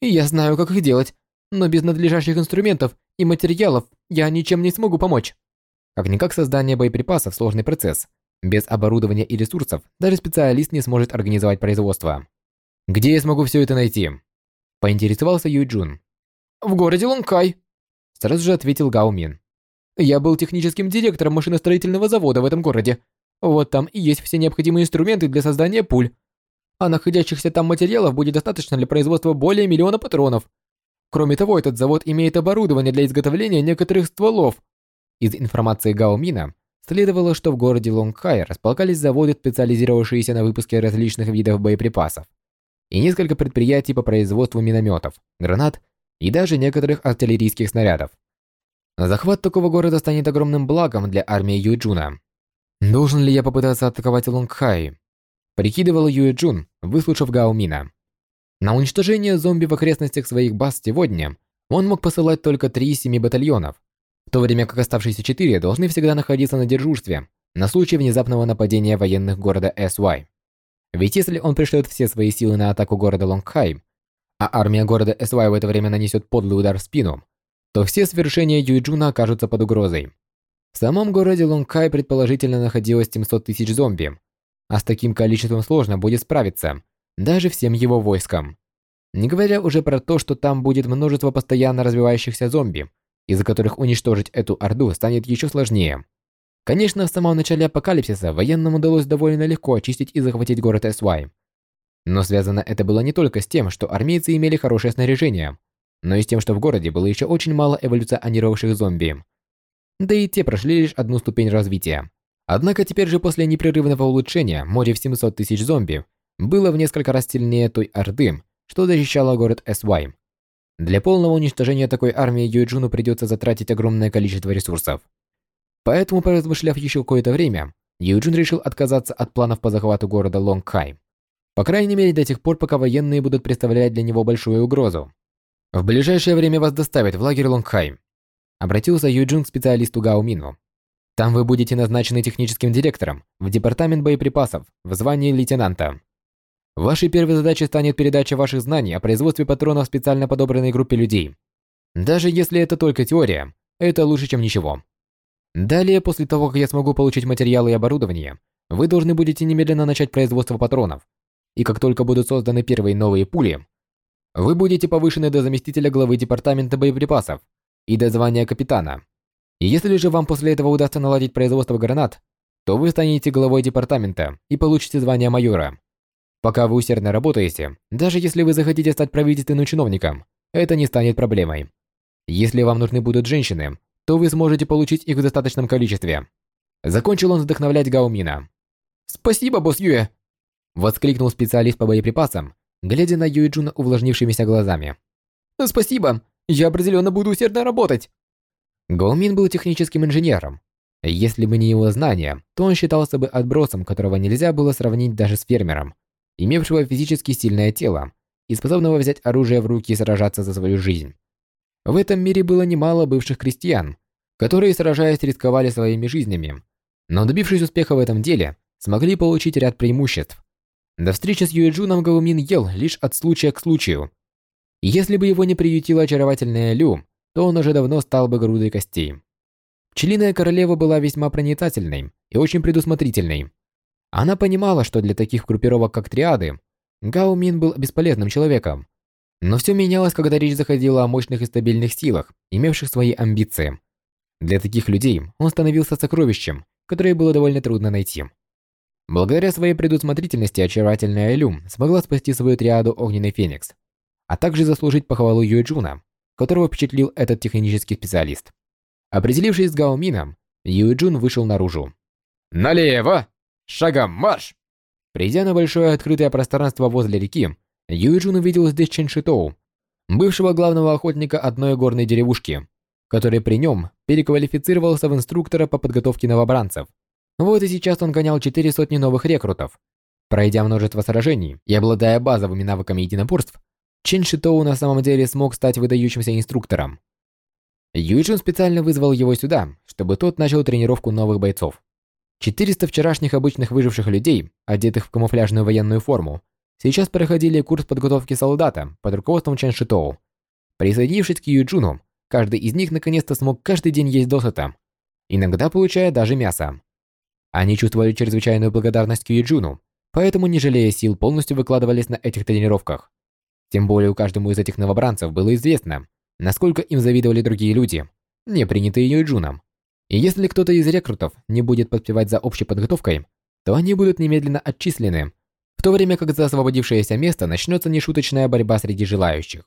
«Я знаю, как их делать, но без надлежащих инструментов и материалов я ничем не смогу помочь. Как-никак создание боеприпасов – сложный процесс. Без оборудования и ресурсов даже специалист не сможет организовать производство. Где я смогу все это найти? Поинтересовался Юйджун. В городе Лонкай. Сразу же ответил Гао Мин. Я был техническим директором машиностроительного завода в этом городе. Вот там и есть все необходимые инструменты для создания пуль. А находящихся там материалов будет достаточно для производства более миллиона патронов. Кроме того, этот завод имеет оборудование для изготовления некоторых стволов. Из информации Гао Мина следовало, что в городе Лонгхай располагались заводы, специализировавшиеся на выпуске различных видов боеприпасов, и несколько предприятий по производству минометов, гранат и даже некоторых артиллерийских снарядов. Захват такого города станет огромным благом для армии Юджуна. Должен ли я попытаться атаковать Лонгхай? Прикидывал Юджун, выслушав Гао Мина. На уничтожение зомби в окрестностях своих баз сегодня он мог посылать только 3 из 7 батальонов, в то время как оставшиеся 4 должны всегда находиться на дежурстве на случай внезапного нападения военных города SY. Ведь если он пришлет все свои силы на атаку города Лонгхай, а армия города SY в это время нанесет подлый удар в спину, то все свершения Юйджуна окажутся под угрозой. В самом городе Лонгхай предположительно находилось 700 тысяч зомби, а с таким количеством сложно будет справиться – даже всем его войскам. Не говоря уже про то, что там будет множество постоянно развивающихся зомби, из-за которых уничтожить эту орду станет еще сложнее. Конечно, в самом начале апокалипсиса военным удалось довольно легко очистить и захватить город Эсвай. Но связано это было не только с тем, что армейцы имели хорошее снаряжение, но и с тем, что в городе было еще очень мало эволюционировавших зомби. Да и те прошли лишь одну ступень развития. Однако теперь же после непрерывного улучшения море в 700 тысяч зомби было в несколько раз сильнее той Орды, что защищала город Эсвай. Для полного уничтожения такой армии Юэджуну придется затратить огромное количество ресурсов. Поэтому, поразмышляв еще какое-то время, Юджин решил отказаться от планов по захвату города Лонгхай. По крайней мере, до тех пор, пока военные будут представлять для него большую угрозу. В ближайшее время вас доставят в лагерь Лонгхай. Обратился Юджин к специалисту Гао Мину. Там вы будете назначены техническим директором в департамент боеприпасов в звании лейтенанта. Вашей первой задачей станет передача ваших знаний о производстве патронов специально подобранной группе людей. Даже если это только теория, это лучше, чем ничего. Далее, после того, как я смогу получить материалы и оборудование, вы должны будете немедленно начать производство патронов. И как только будут созданы первые новые пули, вы будете повышены до заместителя главы департамента боеприпасов и до звания капитана. И если же вам после этого удастся наладить производство гранат, то вы станете главой департамента и получите звание майора. Пока вы усердно работаете, даже если вы захотите стать правительственным чиновником, это не станет проблемой. Если вам нужны будут женщины, то вы сможете получить их в достаточном количестве. Закончил он вдохновлять Гаумина. «Спасибо, босс Юэ!» Воскликнул специалист по боеприпасам, глядя на Юэджуна увлажнившимися глазами. «Спасибо! Я определенно буду усердно работать!» Гаумин был техническим инженером. Если бы не его знания, то он считался бы отбросом, которого нельзя было сравнить даже с фермером имевшего физически сильное тело и способного взять оружие в руки и сражаться за свою жизнь. В этом мире было немало бывших крестьян, которые, сражаясь, рисковали своими жизнями, но добившись успеха в этом деле, смогли получить ряд преимуществ. До встречи с Юэджуном Гаумин ел лишь от случая к случаю. Если бы его не приютила очаровательная Лю, то он уже давно стал бы грудой костей. Пчелиная королева была весьма проницательной и очень предусмотрительной, она понимала, что для таких группировок, как триады, Гао Мин был бесполезным человеком. Но все менялось, когда речь заходила о мощных и стабильных силах, имевших свои амбиции. Для таких людей он становился сокровищем, которое было довольно трудно найти. Благодаря своей предусмотрительности очаровательная Элю смогла спасти свою триаду Огненный Феникс, а также заслужить похвалу Юэджуна, которого впечатлил этот технический специалист. Определившись с Гао Мином, Юэджун вышел наружу. «Налево!» Шагом марш!» Придя на большое открытое пространство возле реки, Юйджун увидел здесь Чен Шитоу, бывшего главного охотника одной горной деревушки, который при нем переквалифицировался в инструктора по подготовке новобранцев. Вот и сейчас он гонял четыре сотни новых рекрутов. Пройдя множество сражений и обладая базовыми навыками единоборств, Чен Шитоу на самом деле смог стать выдающимся инструктором. Юйджун специально вызвал его сюда, чтобы тот начал тренировку новых бойцов. 400 вчерашних обычных выживших людей, одетых в камуфляжную военную форму, сейчас проходили курс подготовки солдата под руководством Чен Шитоу. Присоединившись к Юджуну, каждый из них наконец-то смог каждый день есть досыта, иногда получая даже мясо. Они чувствовали чрезвычайную благодарность к Юджуну, поэтому, не жалея сил, полностью выкладывались на этих тренировках. Тем более у каждому из этих новобранцев было известно, насколько им завидовали другие люди, не принятые Юджуном. И если кто-то из рекрутов не будет подпевать за общей подготовкой, то они будут немедленно отчислены, в то время как за освободившееся место начнется нешуточная борьба среди желающих.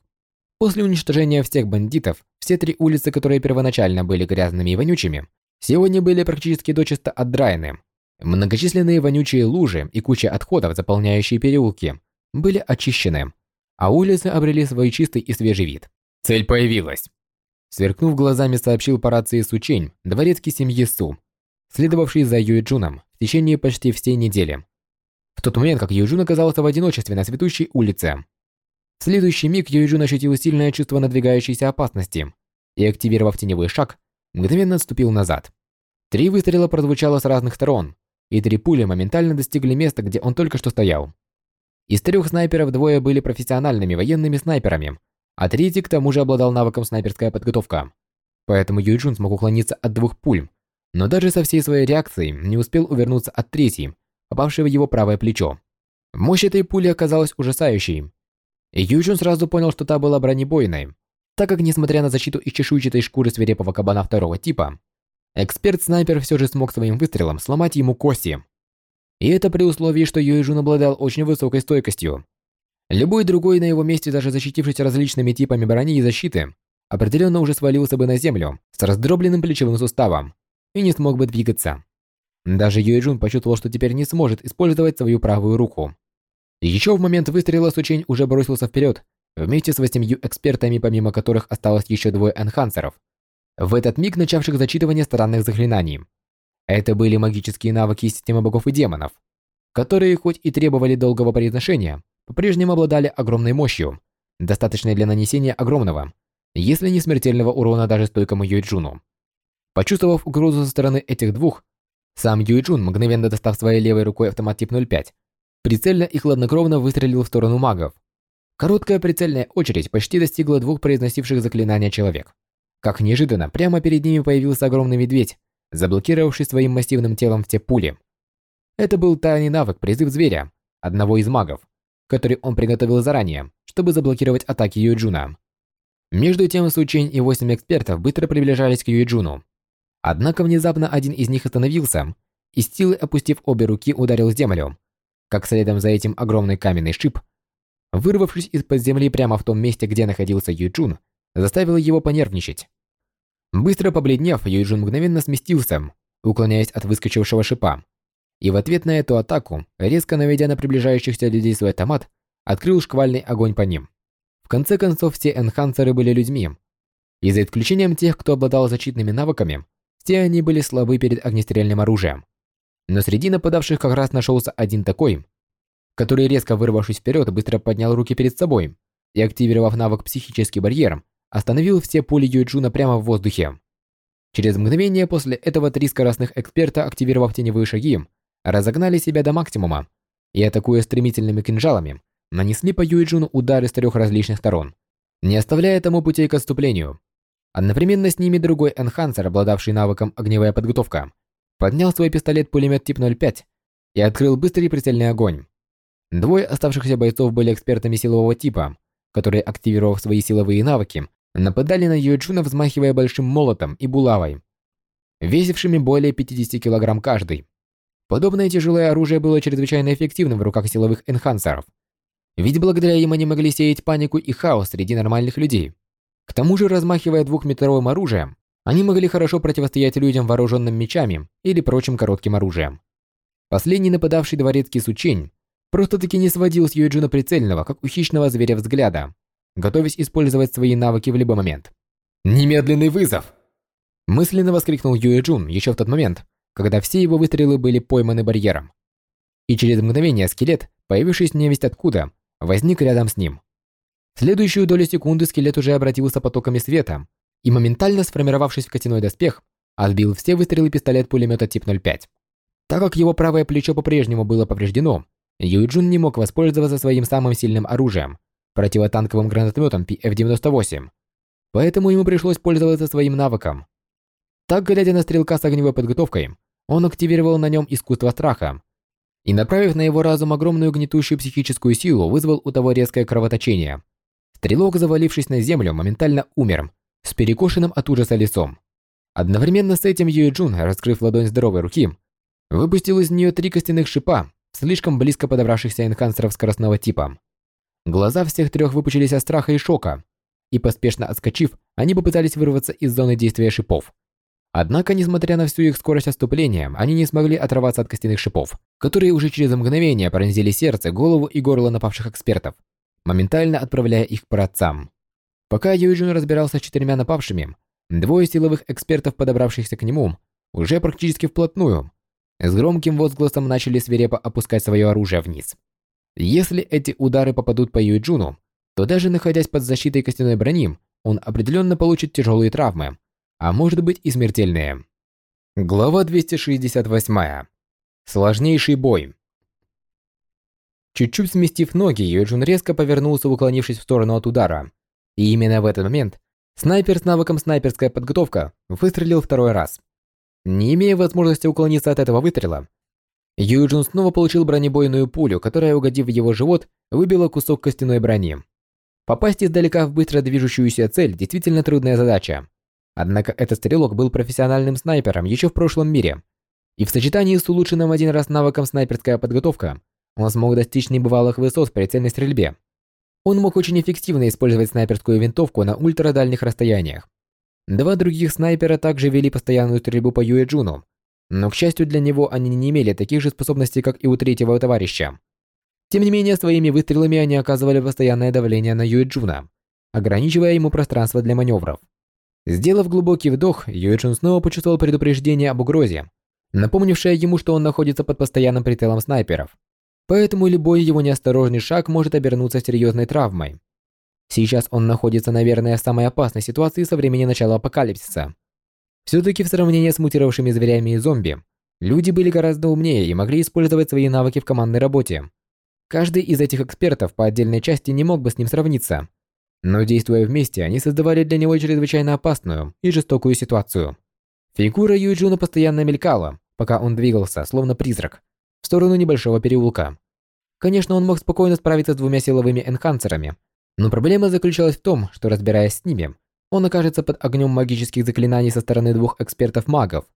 После уничтожения всех бандитов, все три улицы, которые первоначально были грязными и вонючими, сегодня были практически дочисто отдраены. Многочисленные вонючие лужи и куча отходов, заполняющие переулки, были очищены, а улицы обрели свой чистый и свежий вид. Цель появилась. Сверкнув глазами, сообщил по рации Сучень, дворецкий семьи Су, следовавший за Юэджуном в течение почти всей недели. В тот момент, как Юэджун оказался в одиночестве на цветущей улице. В следующий миг Юэджун ощутил сильное чувство надвигающейся опасности и, активировав теневой шаг, мгновенно отступил назад. Три выстрела прозвучало с разных сторон, и три пули моментально достигли места, где он только что стоял. Из трех снайперов двое были профессиональными военными снайперами, а третий к тому же обладал навыком снайперская подготовка. Поэтому Юйджун смог уклониться от двух пуль, но даже со всей своей реакцией не успел увернуться от третьей, попавшей в его правое плечо. Мощь этой пули оказалась ужасающей. И Юйджун сразу понял, что та была бронебойной, так как, несмотря на защиту из чешуйчатой шкуры свирепого кабана второго типа, эксперт-снайпер все же смог своим выстрелом сломать ему кости. И это при условии, что Юэжун обладал очень высокой стойкостью. Любой другой на его месте, даже защитившись различными типами брони и защиты, определенно уже свалился бы на землю с раздробленным плечевым суставом и не смог бы двигаться. Даже Юэджун почувствовал, что теперь не сможет использовать свою правую руку. Еще в момент выстрела Сучень уже бросился вперед, вместе с восемью экспертами, помимо которых осталось еще двое энхансеров, в этот миг начавших зачитывание странных заклинаний. Это были магические навыки системы богов и демонов, которые хоть и требовали долгого произношения, по-прежнему обладали огромной мощью, достаточной для нанесения огромного, если не смертельного урона даже стойкому Юйджуну. Почувствовав угрозу со стороны этих двух, сам Юйджун, мгновенно достав своей левой рукой автомат тип 05, прицельно и хладнокровно выстрелил в сторону магов. Короткая прицельная очередь почти достигла двух произносивших заклинания человек. Как неожиданно, прямо перед ними появился огромный медведь, заблокировавший своим массивным телом все пули. Это был тайный навык призыв зверя, одного из магов, который он приготовил заранее, чтобы заблокировать атаки Юджуна. Между тем Сучень и восемь экспертов быстро приближались к Юджуну. Однако внезапно один из них остановился и с силой опустив обе руки ударил землю, как следом за этим огромный каменный шип, вырвавшись из-под земли прямо в том месте, где находился Юджун, заставил его понервничать. Быстро побледнев, Юджин мгновенно сместился, уклоняясь от выскочившего шипа. И в ответ на эту атаку, резко наведя на приближающихся людей свой автомат, открыл шквальный огонь по ним. В конце концов, все энхансеры были людьми. И за исключением тех, кто обладал защитными навыками, все они были слабы перед огнестрельным оружием. Но среди нападавших как раз нашелся один такой, который, резко вырвавшись вперед, быстро поднял руки перед собой и, активировав навык «Психический барьер», остановил все пули Юйджуна прямо в воздухе. Через мгновение после этого три скоростных эксперта, активировав теневые шаги, разогнали себя до максимума и, атакуя стремительными кинжалами, нанесли по Юйджуну удары с трех различных сторон, не оставляя тому путей к отступлению. Одновременно с ними другой энхансер, обладавший навыком огневая подготовка, поднял свой пистолет-пулемет тип 05 и открыл быстрый прицельный огонь. Двое оставшихся бойцов были экспертами силового типа, которые, активировав свои силовые навыки, нападали на Юэджуна, взмахивая большим молотом и булавой, весившими более 50 килограмм каждый. Подобное тяжелое оружие было чрезвычайно эффективным в руках силовых энхансеров, ведь благодаря им они могли сеять панику и хаос среди нормальных людей. К тому же, размахивая двухметровым оружием, они могли хорошо противостоять людям вооруженным мечами или прочим коротким оружием. Последний нападавший дворецкий Сучень просто-таки не сводил с Юэджуна прицельного, как у хищного зверя взгляда, готовясь использовать свои навыки в любой момент. «Немедленный вызов!» Мысленно воскликнул Юэ Джун еще в тот момент, когда все его выстрелы были пойманы барьером. И через мгновение скелет, появившись невесть откуда, возник рядом с ним. В следующую долю секунды скелет уже обратился потоками света и, моментально сформировавшись в котяной доспех, отбил все выстрелы пистолет-пулемета тип 05. Так как его правое плечо по-прежнему было повреждено, Юйджун не мог воспользоваться своим самым сильным оружием противотанковым гранатометом PF-98. поэтому ему пришлось пользоваться своим навыком. Так, глядя на стрелка с огневой подготовкой, он активировал на нем искусство страха и, направив на его разум огромную гнетущую психическую силу, вызвал у того резкое кровоточение. Стрелок, завалившись на землю, моментально умер, с перекошенным от ужаса лицом. Одновременно с этим Юэ Джун, раскрыв ладонь здоровой руки, выпустил из нее три костяных шипа, слишком близко подобравшихся энхансеров скоростного типа. Глаза всех трех выпучились от страха и шока, и поспешно отскочив, они попытались вырваться из зоны действия шипов. Однако, несмотря на всю их скорость отступления, они не смогли оторваться от костяных шипов, которые уже через мгновение пронзили сердце, голову и горло напавших экспертов, моментально отправляя их к праотцам. Пока Юджин разбирался с четырьмя напавшими, двое силовых экспертов, подобравшихся к нему, уже практически вплотную, с громким возгласом начали свирепо опускать свое оружие вниз. Если эти удары попадут по Юджуну, то даже находясь под защитой костяной брони, он определенно получит тяжелые травмы, а может быть и смертельные. Глава 268. Сложнейший бой. Чуть-чуть сместив ноги, Юджун резко повернулся, уклонившись в сторону от удара. И именно в этот момент снайпер с навыком снайперская подготовка выстрелил второй раз. Не имея возможности уклониться от этого выстрела, Юджун снова получил бронебойную пулю, которая, угодив в его живот, выбила кусок костяной брони. Попасть издалека в быстро движущуюся цель действительно трудная задача. Однако этот стрелок был профессиональным снайпером еще в прошлом мире. И в сочетании с улучшенным один раз навыком снайперская подготовка, он смог достичь небывалых высот в прицельной стрельбе. Он мог очень эффективно использовать снайперскую винтовку на ультрадальних расстояниях. Два других снайпера также вели постоянную стрельбу по Юэ Джуну, но, к счастью для него, они не имели таких же способностей, как и у третьего товарища. Тем не менее, своими выстрелами они оказывали постоянное давление на Юэджуна, ограничивая ему пространство для маневров. Сделав глубокий вдох, Юэджун снова почувствовал предупреждение об угрозе, напомнившее ему, что он находится под постоянным прицелом снайперов. Поэтому любой его неосторожный шаг может обернуться серьезной травмой. Сейчас он находится, наверное, в самой опасной ситуации со времени начала апокалипсиса. Все-таки в сравнении с мутировавшими зверями и зомби, люди были гораздо умнее и могли использовать свои навыки в командной работе. Каждый из этих экспертов по отдельной части не мог бы с ним сравниться. Но действуя вместе, они создавали для него чрезвычайно опасную и жестокую ситуацию. Фигура Юджуна постоянно мелькала, пока он двигался, словно призрак, в сторону небольшого переулка. Конечно, он мог спокойно справиться с двумя силовыми энхансерами, но проблема заключалась в том, что разбираясь с ними, он окажется под огнем магических заклинаний со стороны двух экспертов-магов.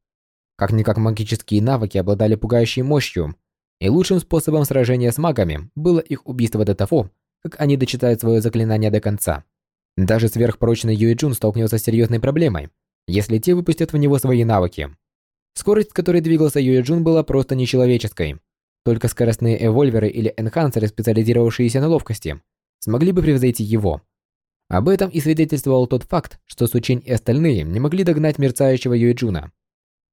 Как-никак магические навыки обладали пугающей мощью, и лучшим способом сражения с магами было их убийство до того, как они дочитают свое заклинание до конца. Даже сверхпрочный Юэджун столкнется с серьезной проблемой, если те выпустят в него свои навыки. Скорость, с которой двигался Юэджун, была просто нечеловеческой. Только скоростные эвольверы или энхансеры, специализировавшиеся на ловкости, смогли бы превзойти его. Об этом и свидетельствовал тот факт, что Сучень и остальные не могли догнать мерцающего Юэджуна.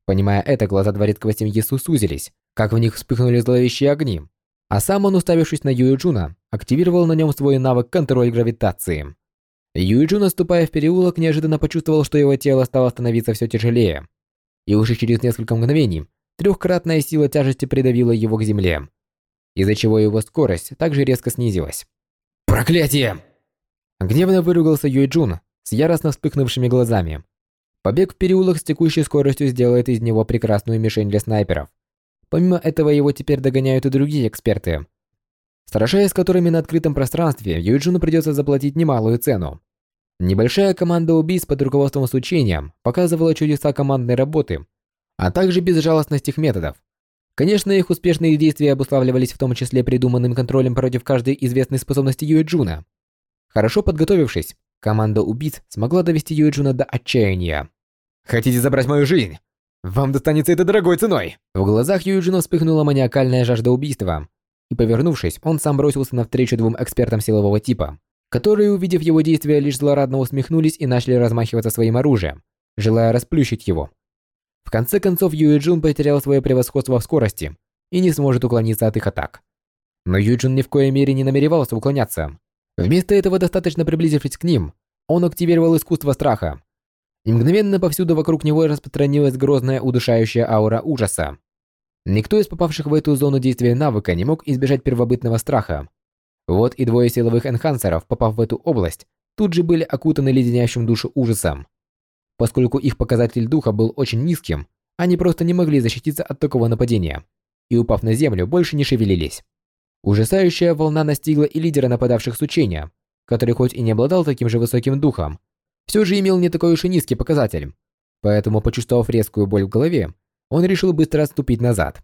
Понимая это, глаза дворецкого семьи Су сузились, как в них вспыхнули зловещие огни, а сам он, уставившись на Юэджуна, активировал на нем свой навык контроль гравитации. Юэджун, наступая в переулок, неожиданно почувствовал, что его тело стало становиться все тяжелее. И уже через несколько мгновений трехкратная сила тяжести придавила его к земле, из-за чего его скорость также резко снизилась. «Проклятие!» Гневно выругался Юйджун с яростно вспыхнувшими глазами. Побег в переулок с текущей скоростью сделает из него прекрасную мишень для снайперов. Помимо этого его теперь догоняют и другие эксперты. Сражаясь с которыми на открытом пространстве, Юйджуну придется заплатить немалую цену. Небольшая команда убийц под руководством Сучения показывала чудеса командной работы, а также безжалостность их методов. Конечно, их успешные действия обуславливались в том числе придуманным контролем против каждой известной способности Юэджуна – Хорошо подготовившись, команда убийц смогла довести Юэджуна до отчаяния. «Хотите забрать мою жизнь? Вам достанется это дорогой ценой!» В глазах Юэджуна вспыхнула маниакальная жажда убийства. И повернувшись, он сам бросился навстречу двум экспертам силового типа, которые, увидев его действия, лишь злорадно усмехнулись и начали размахиваться своим оружием, желая расплющить его. В конце концов, Юэджун потерял свое превосходство в скорости и не сможет уклониться от их атак. Но Юджун ни в коей мере не намеревался уклоняться. Вместо этого, достаточно приблизившись к ним, он активировал искусство страха. И мгновенно повсюду вокруг него распространилась грозная удушающая аура ужаса. Никто из попавших в эту зону действия навыка не мог избежать первобытного страха. Вот и двое силовых энхансеров, попав в эту область, тут же были окутаны леденящим душу ужасом. Поскольку их показатель духа был очень низким, они просто не могли защититься от такого нападения, и упав на землю, больше не шевелились. Ужасающая волна настигла и лидера нападавших с учения, который хоть и не обладал таким же высоким духом, все же имел не такой уж и низкий показатель. Поэтому, почувствовав резкую боль в голове, он решил быстро отступить назад.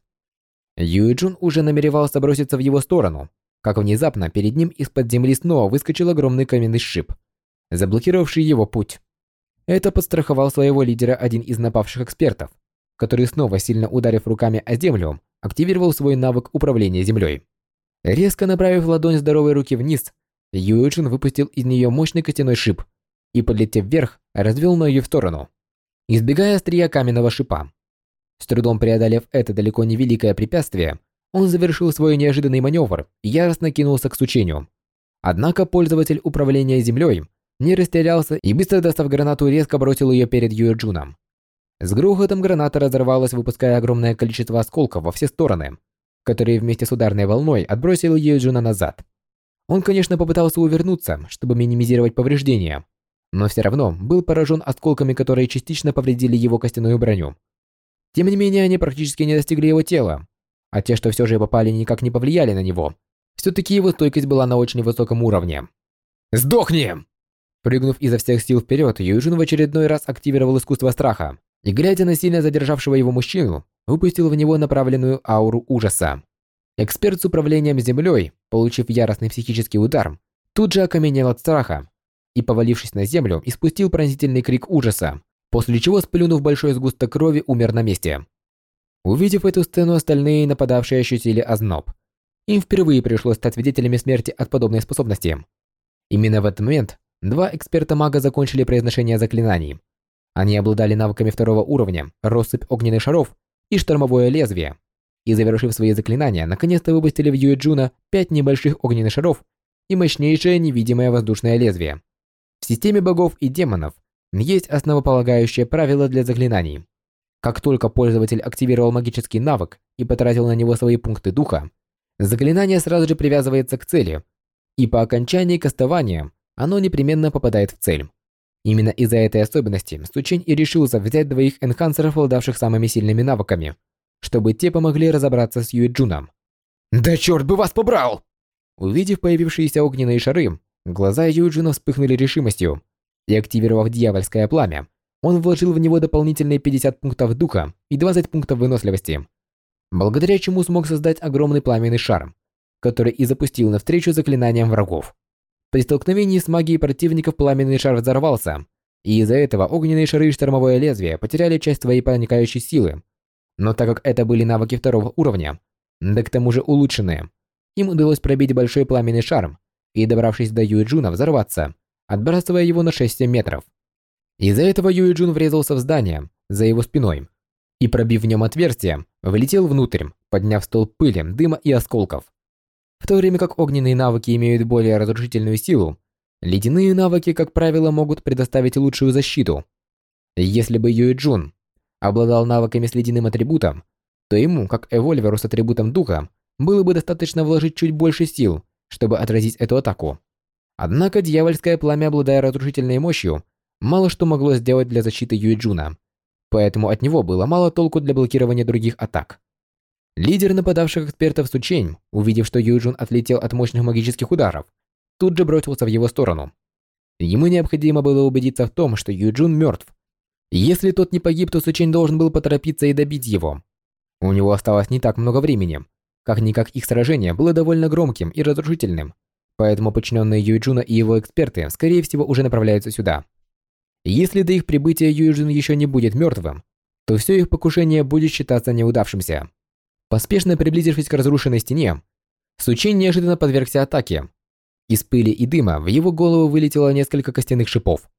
Юиджун уже намеревался броситься в его сторону, как внезапно перед ним из-под земли снова выскочил огромный каменный шип, заблокировавший его путь. Это подстраховал своего лидера один из напавших экспертов, который снова сильно ударив руками о землю, активировал свой навык управления землей. Резко направив ладонь здоровой руки вниз, Юэджин выпустил из нее мощный костяной шип и, подлетев вверх, развел ноги в сторону, избегая острия каменного шипа. С трудом преодолев это далеко не великое препятствие, он завершил свой неожиданный маневр и яростно кинулся к сучению. Однако пользователь управления землей не растерялся и быстро достав гранату резко бросил ее перед Юэджуном. С грохотом граната разорвалась, выпуская огромное количество осколков во все стороны, которые вместе с ударной волной отбросили Юэджуна назад. Он, конечно, попытался увернуться, чтобы минимизировать повреждения, но все равно был поражен осколками, которые частично повредили его костяную броню. Тем не менее, они практически не достигли его тела, а те, что все же попали, никак не повлияли на него. Все-таки его стойкость была на очень высоком уровне. «Сдохни!» Прыгнув изо всех сил вперед, Юджин в очередной раз активировал искусство страха и, глядя на сильно задержавшего его мужчину, выпустил в него направленную ауру ужаса. Эксперт с управлением землей, получив яростный психический удар, тут же окаменел от страха и, повалившись на землю, испустил пронзительный крик ужаса, после чего, сплюнув большой сгусток крови, умер на месте. Увидев эту сцену, остальные нападавшие ощутили озноб. Им впервые пришлось стать свидетелями смерти от подобной способности. Именно в этот момент два эксперта-мага закончили произношение заклинаний. Они обладали навыками второго уровня, россыпь огненных шаров и штормовое лезвие. И завершив свои заклинания, наконец-то выпустили в Юэджуна пять небольших огненных шаров и мощнейшее невидимое воздушное лезвие. В системе богов и демонов есть основополагающее правило для заклинаний. Как только пользователь активировал магический навык и потратил на него свои пункты духа, заклинание сразу же привязывается к цели, и по окончании кастования оно непременно попадает в цель. Именно из-за этой особенности Стучень и решился взять двоих энхансеров, обладавших самыми сильными навыками, чтобы те помогли разобраться с Юэджуном. «Да черт бы вас побрал!» Увидев появившиеся огненные шары, глаза Юэджуна вспыхнули решимостью, и активировав дьявольское пламя, он вложил в него дополнительные 50 пунктов духа и 20 пунктов выносливости, благодаря чему смог создать огромный пламенный шар, который и запустил навстречу заклинаниям врагов. При столкновении с магией противников пламенный шар взорвался, и из-за этого огненные шары и штормовое лезвие потеряли часть своей проникающей силы. Но так как это были навыки второго уровня, да к тому же улучшенные, им удалось пробить большой пламенный шар и, добравшись до Юэджуна, взорваться, отбрасывая его на 6-7 метров. Из-за этого Юэджун врезался в здание за его спиной и, пробив в нем отверстие, влетел внутрь, подняв столб пыли, дыма и осколков. В то время как огненные навыки имеют более разрушительную силу, ледяные навыки, как правило, могут предоставить лучшую защиту. Если бы Юэ Джун обладал навыками с ледяным атрибутом, то ему, как эвольверу с атрибутом духа, было бы достаточно вложить чуть больше сил, чтобы отразить эту атаку. Однако дьявольское пламя, обладая разрушительной мощью, мало что могло сделать для защиты Юэджуна, поэтому от него было мало толку для блокирования других атак. Лидер нападавших экспертов Сучень, увидев, что Юджун отлетел от мощных магических ударов, тут же бросился в его сторону. Ему необходимо было убедиться в том, что Юджун мертв. Если тот не погиб, то Сучень должен был поторопиться и добить его. У него осталось не так много времени. Как-никак их сражение было довольно громким и разрушительным, поэтому подчиненные Юджуна и его эксперты, скорее всего, уже направляются сюда. Если до их прибытия Юджин еще не будет мертвым, то все их покушение будет считаться неудавшимся. Поспешно приблизившись к разрушенной стене, Сучень неожиданно подвергся атаке. Из пыли и дыма в его голову вылетело несколько костяных шипов.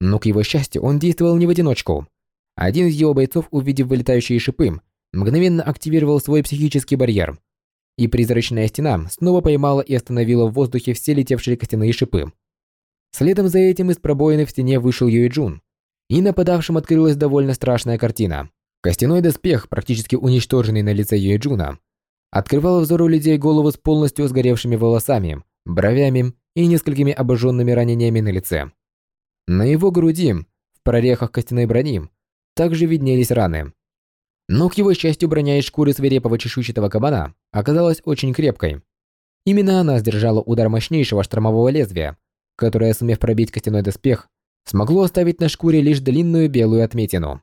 Но к его счастью, он действовал не в одиночку. Один из его бойцов, увидев вылетающие шипы, мгновенно активировал свой психический барьер. И призрачная стена снова поймала и остановила в воздухе все летевшие костяные шипы. Следом за этим из пробоины в стене вышел Юй Джун, и нападавшим открылась довольно страшная картина. Костяной доспех, практически уничтоженный на лице Юэджуна, открывал взору людей голову с полностью сгоревшими волосами, бровями и несколькими обожженными ранениями на лице. На его груди, в прорехах костяной брони, также виднелись раны. Но, к его счастью, броня из шкуры свирепого чешуйчатого кабана оказалась очень крепкой. Именно она сдержала удар мощнейшего штормового лезвия, которое, сумев пробить костяной доспех, смогло оставить на шкуре лишь длинную белую отметину.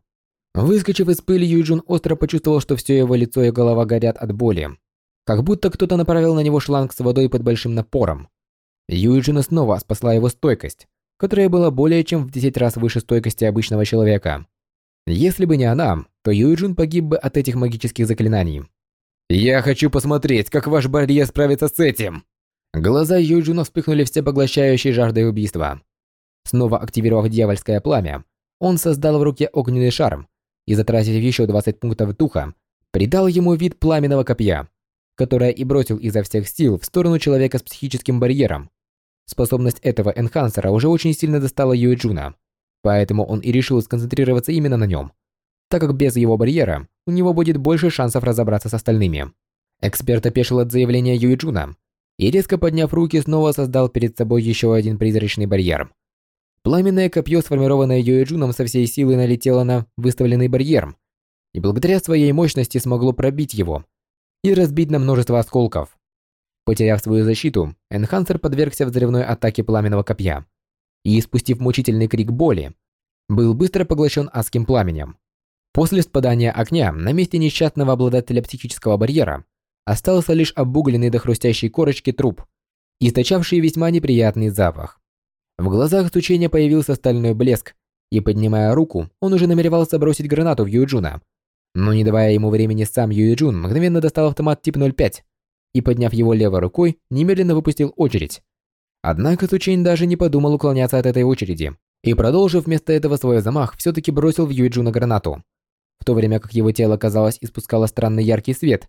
Выскочив из пыли, Юджун остро почувствовал, что все его лицо и голова горят от боли. Как будто кто-то направил на него шланг с водой под большим напором. Юджина снова спасла его стойкость, которая была более чем в 10 раз выше стойкости обычного человека. Если бы не она, то Юджин погиб бы от этих магических заклинаний. «Я хочу посмотреть, как ваш барьер справится с этим!» Глаза Юджина вспыхнули всепоглощающей жаждой убийства. Снова активировав дьявольское пламя, он создал в руке огненный шар и, затратив еще 20 пунктов духа, придал ему вид пламенного копья, которое и бросил изо всех сил в сторону человека с психическим барьером. Способность этого энхансера уже очень сильно достала Юэджуна, поэтому он и решил сконцентрироваться именно на нем, так как без его барьера у него будет больше шансов разобраться с остальными. Эксперт опешил от заявления Юэджуна и, резко подняв руки, снова создал перед собой еще один призрачный барьер. Пламенное копье, сформированное Юэджуном со всей силы налетело на выставленный барьер, и благодаря своей мощности смогло пробить его и разбить на множество осколков. Потеряв свою защиту, Энхансер подвергся взрывной атаке пламенного копья и, спустив мучительный крик боли, был быстро поглощен адским пламенем. После спадания огня на месте несчастного обладателя психического барьера остался лишь обугленный до хрустящей корочки труп, источавший весьма неприятный запах. В глазах Сучения появился стальной блеск, и, поднимая руку, он уже намеревался бросить гранату в Юджуна. Но не давая ему времени, сам Юджун мгновенно достал автомат тип 05 и, подняв его левой рукой, немедленно выпустил очередь. Однако Тучейн даже не подумал уклоняться от этой очереди и, продолжив вместо этого свой замах, все-таки бросил в Юйджуна гранату. В то время как его тело, казалось, испускало странный яркий свет,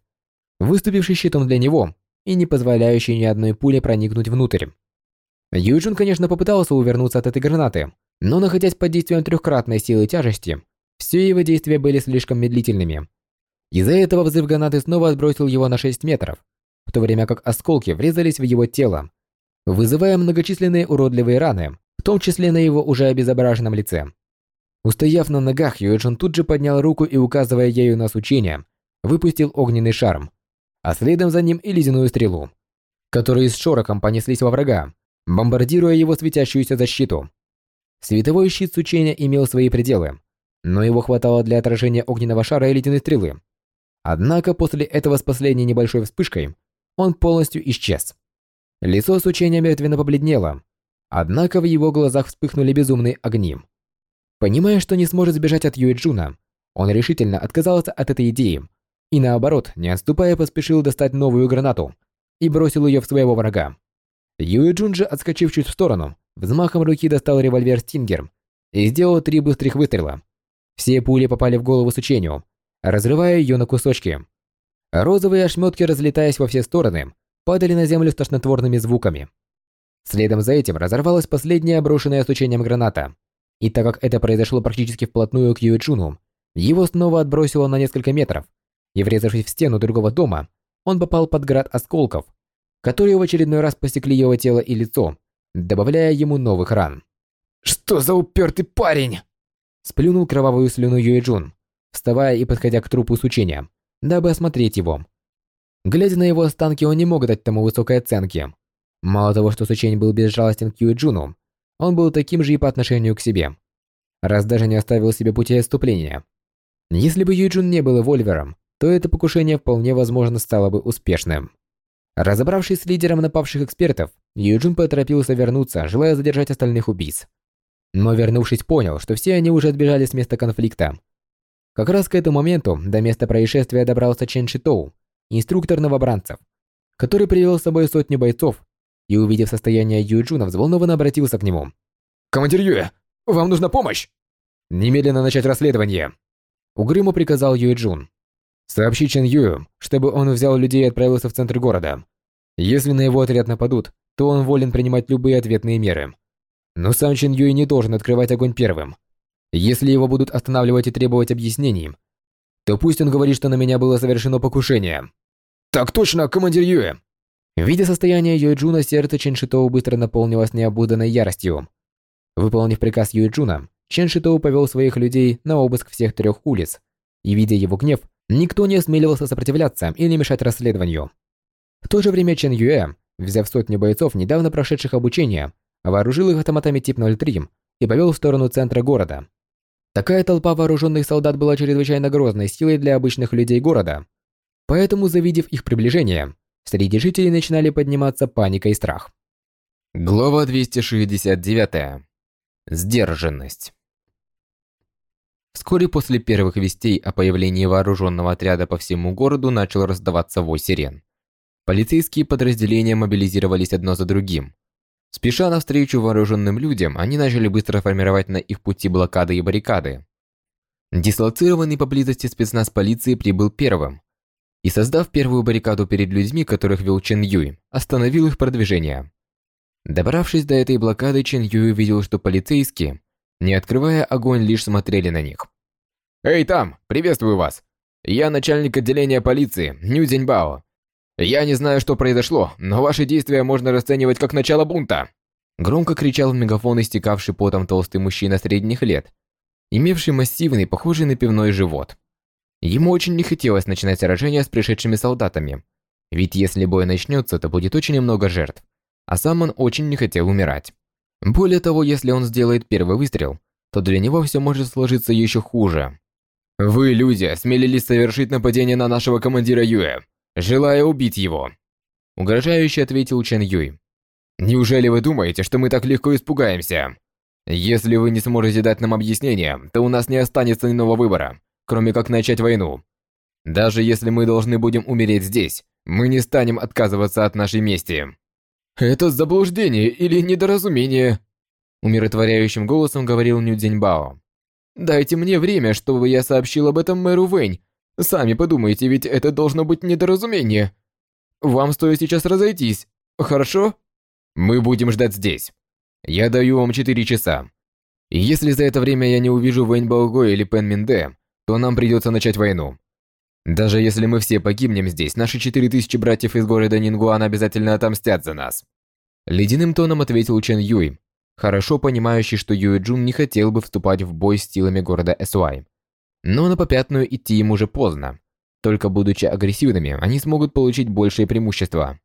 выступивший щитом для него и не позволяющий ни одной пуле проникнуть внутрь. Юджин, конечно, попытался увернуться от этой гранаты, но находясь под действием трехкратной силы тяжести, все его действия были слишком медлительными. Из-за этого взрыв гранаты снова отбросил его на 6 метров, в то время как осколки врезались в его тело, вызывая многочисленные уродливые раны, в том числе на его уже обезображенном лице. Устояв на ногах, Юэджин тут же поднял руку и, указывая ею на сучение, выпустил огненный шарм, а следом за ним и ледяную стрелу, которые с шорохом понеслись во врага, бомбардируя его светящуюся защиту. Световой щит сучения имел свои пределы, но его хватало для отражения огненного шара и ледяной стрелы. Однако после этого с последней небольшой вспышкой он полностью исчез. Лицо с учения мертвенно побледнело, однако в его глазах вспыхнули безумные огни. Понимая, что не сможет сбежать от Юэджуна, он решительно отказался от этой идеи и наоборот, не отступая, поспешил достать новую гранату и бросил ее в своего врага. Юэджун же, отскочив чуть в сторону, взмахом руки достал револьвер Стингер и сделал три быстрых выстрела. Все пули попали в голову Сучению, разрывая ее на кусочки. Розовые ошметки, разлетаясь во все стороны, падали на землю с тошнотворными звуками. Следом за этим разорвалась последняя брошенная стучением граната. И так как это произошло практически вплотную к Юэчуну, его снова отбросило на несколько метров, и врезавшись в стену другого дома, он попал под град осколков, которые в очередной раз посекли его тело и лицо, добавляя ему новых ран. «Что за упертый парень?» Сплюнул кровавую слюну Юэджун, вставая и подходя к трупу с учения дабы осмотреть его. Глядя на его останки, он не мог дать тому высокой оценки. Мало того, что Сучень был безжалостен к Юэджуну, он был таким же и по отношению к себе. Раз даже не оставил себе пути отступления. Если бы Юджун не был Вольвером, то это покушение вполне возможно стало бы успешным. Разобравшись с лидером напавших экспертов, Юджун поторопился вернуться, желая задержать остальных убийц. Но вернувшись, понял, что все они уже отбежали с места конфликта, как раз к этому моменту до места происшествия добрался Чен Шитоу, инструктор новобранцев, который привел с собой сотни бойцов и, увидев состояние Юджуна, взволнованно обратился к нему. «Командир Юэ, вам нужна помощь?» «Немедленно начать расследование», — угрюмо приказал Юэджун. «Сообщи Чен Юю, чтобы он взял людей и отправился в центр города. Если на его отряд нападут, то он волен принимать любые ответные меры. Но сам Чен Юй не должен открывать огонь первым. Если его будут останавливать и требовать объяснений, то пусть он говорит, что на меня было совершено покушение. Так точно, командир Юэ. Видя состояние Юэджуна, сердце Чен Шитоу быстро наполнилось необузданной яростью. Выполнив приказ Юэджуна, Чен Шитоу повел своих людей на обыск всех трех улиц, и, видя его гнев, никто не осмеливался сопротивляться или мешать расследованию. В то же время Чен Юэ, взяв сотню бойцов, недавно прошедших обучение, вооружил их автоматами тип 03 и повел в сторону центра города. Такая толпа вооруженных солдат была чрезвычайно грозной силой для обычных людей города. Поэтому, завидев их приближение, среди жителей начинали подниматься паника и страх. Глава 269. Сдержанность. Вскоре после первых вестей о появлении вооруженного отряда по всему городу начал раздаваться вой сирен. Полицейские подразделения мобилизировались одно за другим. Спеша навстречу вооруженным людям, они начали быстро формировать на их пути блокады и баррикады. Дислоцированный поблизости спецназ полиции прибыл первым и, создав первую баррикаду перед людьми, которых вел Чен Юй, остановил их продвижение. Добравшись до этой блокады, Чен Юй увидел, что полицейские, не открывая огонь, лишь смотрели на них. «Эй, там! Приветствую вас! Я начальник отделения полиции, Ню Дзиньбао. «Я не знаю, что произошло, но ваши действия можно расценивать как начало бунта!» Громко кричал в мегафон истекавший потом толстый мужчина средних лет, имевший массивный, похожий на пивной живот. Ему очень не хотелось начинать сражение с пришедшими солдатами, ведь если бой начнется, то будет очень много жертв, а сам он очень не хотел умирать. Более того, если он сделает первый выстрел, то для него все может сложиться еще хуже. «Вы, люди, осмелились совершить нападение на нашего командира Юэ желая убить его. Угрожающе ответил Чен Юй. Неужели вы думаете, что мы так легко испугаемся? Если вы не сможете дать нам объяснение, то у нас не останется иного выбора, кроме как начать войну. Даже если мы должны будем умереть здесь, мы не станем отказываться от нашей мести. Это заблуждение или недоразумение, умиротворяющим голосом говорил Ню. Дайте мне время, чтобы я сообщил об этом мэру Вэнь Сами подумайте, ведь это должно быть недоразумение. Вам стоит сейчас разойтись, хорошо? Мы будем ждать здесь. Я даю вам 4 часа. Если за это время я не увижу Вэнь Баого или Пен Минде, то нам придется начать войну. Даже если мы все погибнем здесь, наши 4000 братьев из города Нингуан обязательно отомстят за нас. Ледяным тоном ответил Чен Юй, хорошо понимающий, что Юй Джун не хотел бы вступать в бой с силами города Эсуай. Но на попятную идти им уже поздно. Только будучи агрессивными, они смогут получить большее преимущество.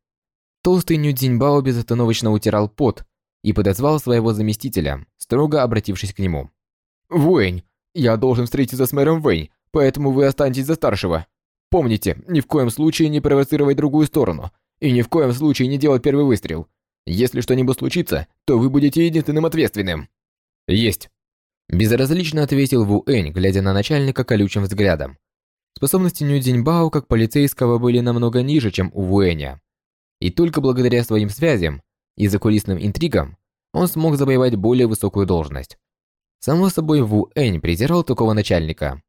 Толстый Ню Цзиньбао безостановочно утирал пот и подозвал своего заместителя, строго обратившись к нему. «Вэнь, я должен встретиться с мэром Вэнь, поэтому вы останетесь за старшего. Помните, ни в коем случае не провоцировать другую сторону, и ни в коем случае не делать первый выстрел. Если что-нибудь случится, то вы будете единственным ответственным». «Есть». Безразлично ответил Ву Энь, глядя на начальника колючим взглядом. Способности Ню Цзиньбао как полицейского были намного ниже, чем у Ву Эня. И только благодаря своим связям и закулисным интригам он смог завоевать более высокую должность. Само собой, Ву Энь презирал такого начальника.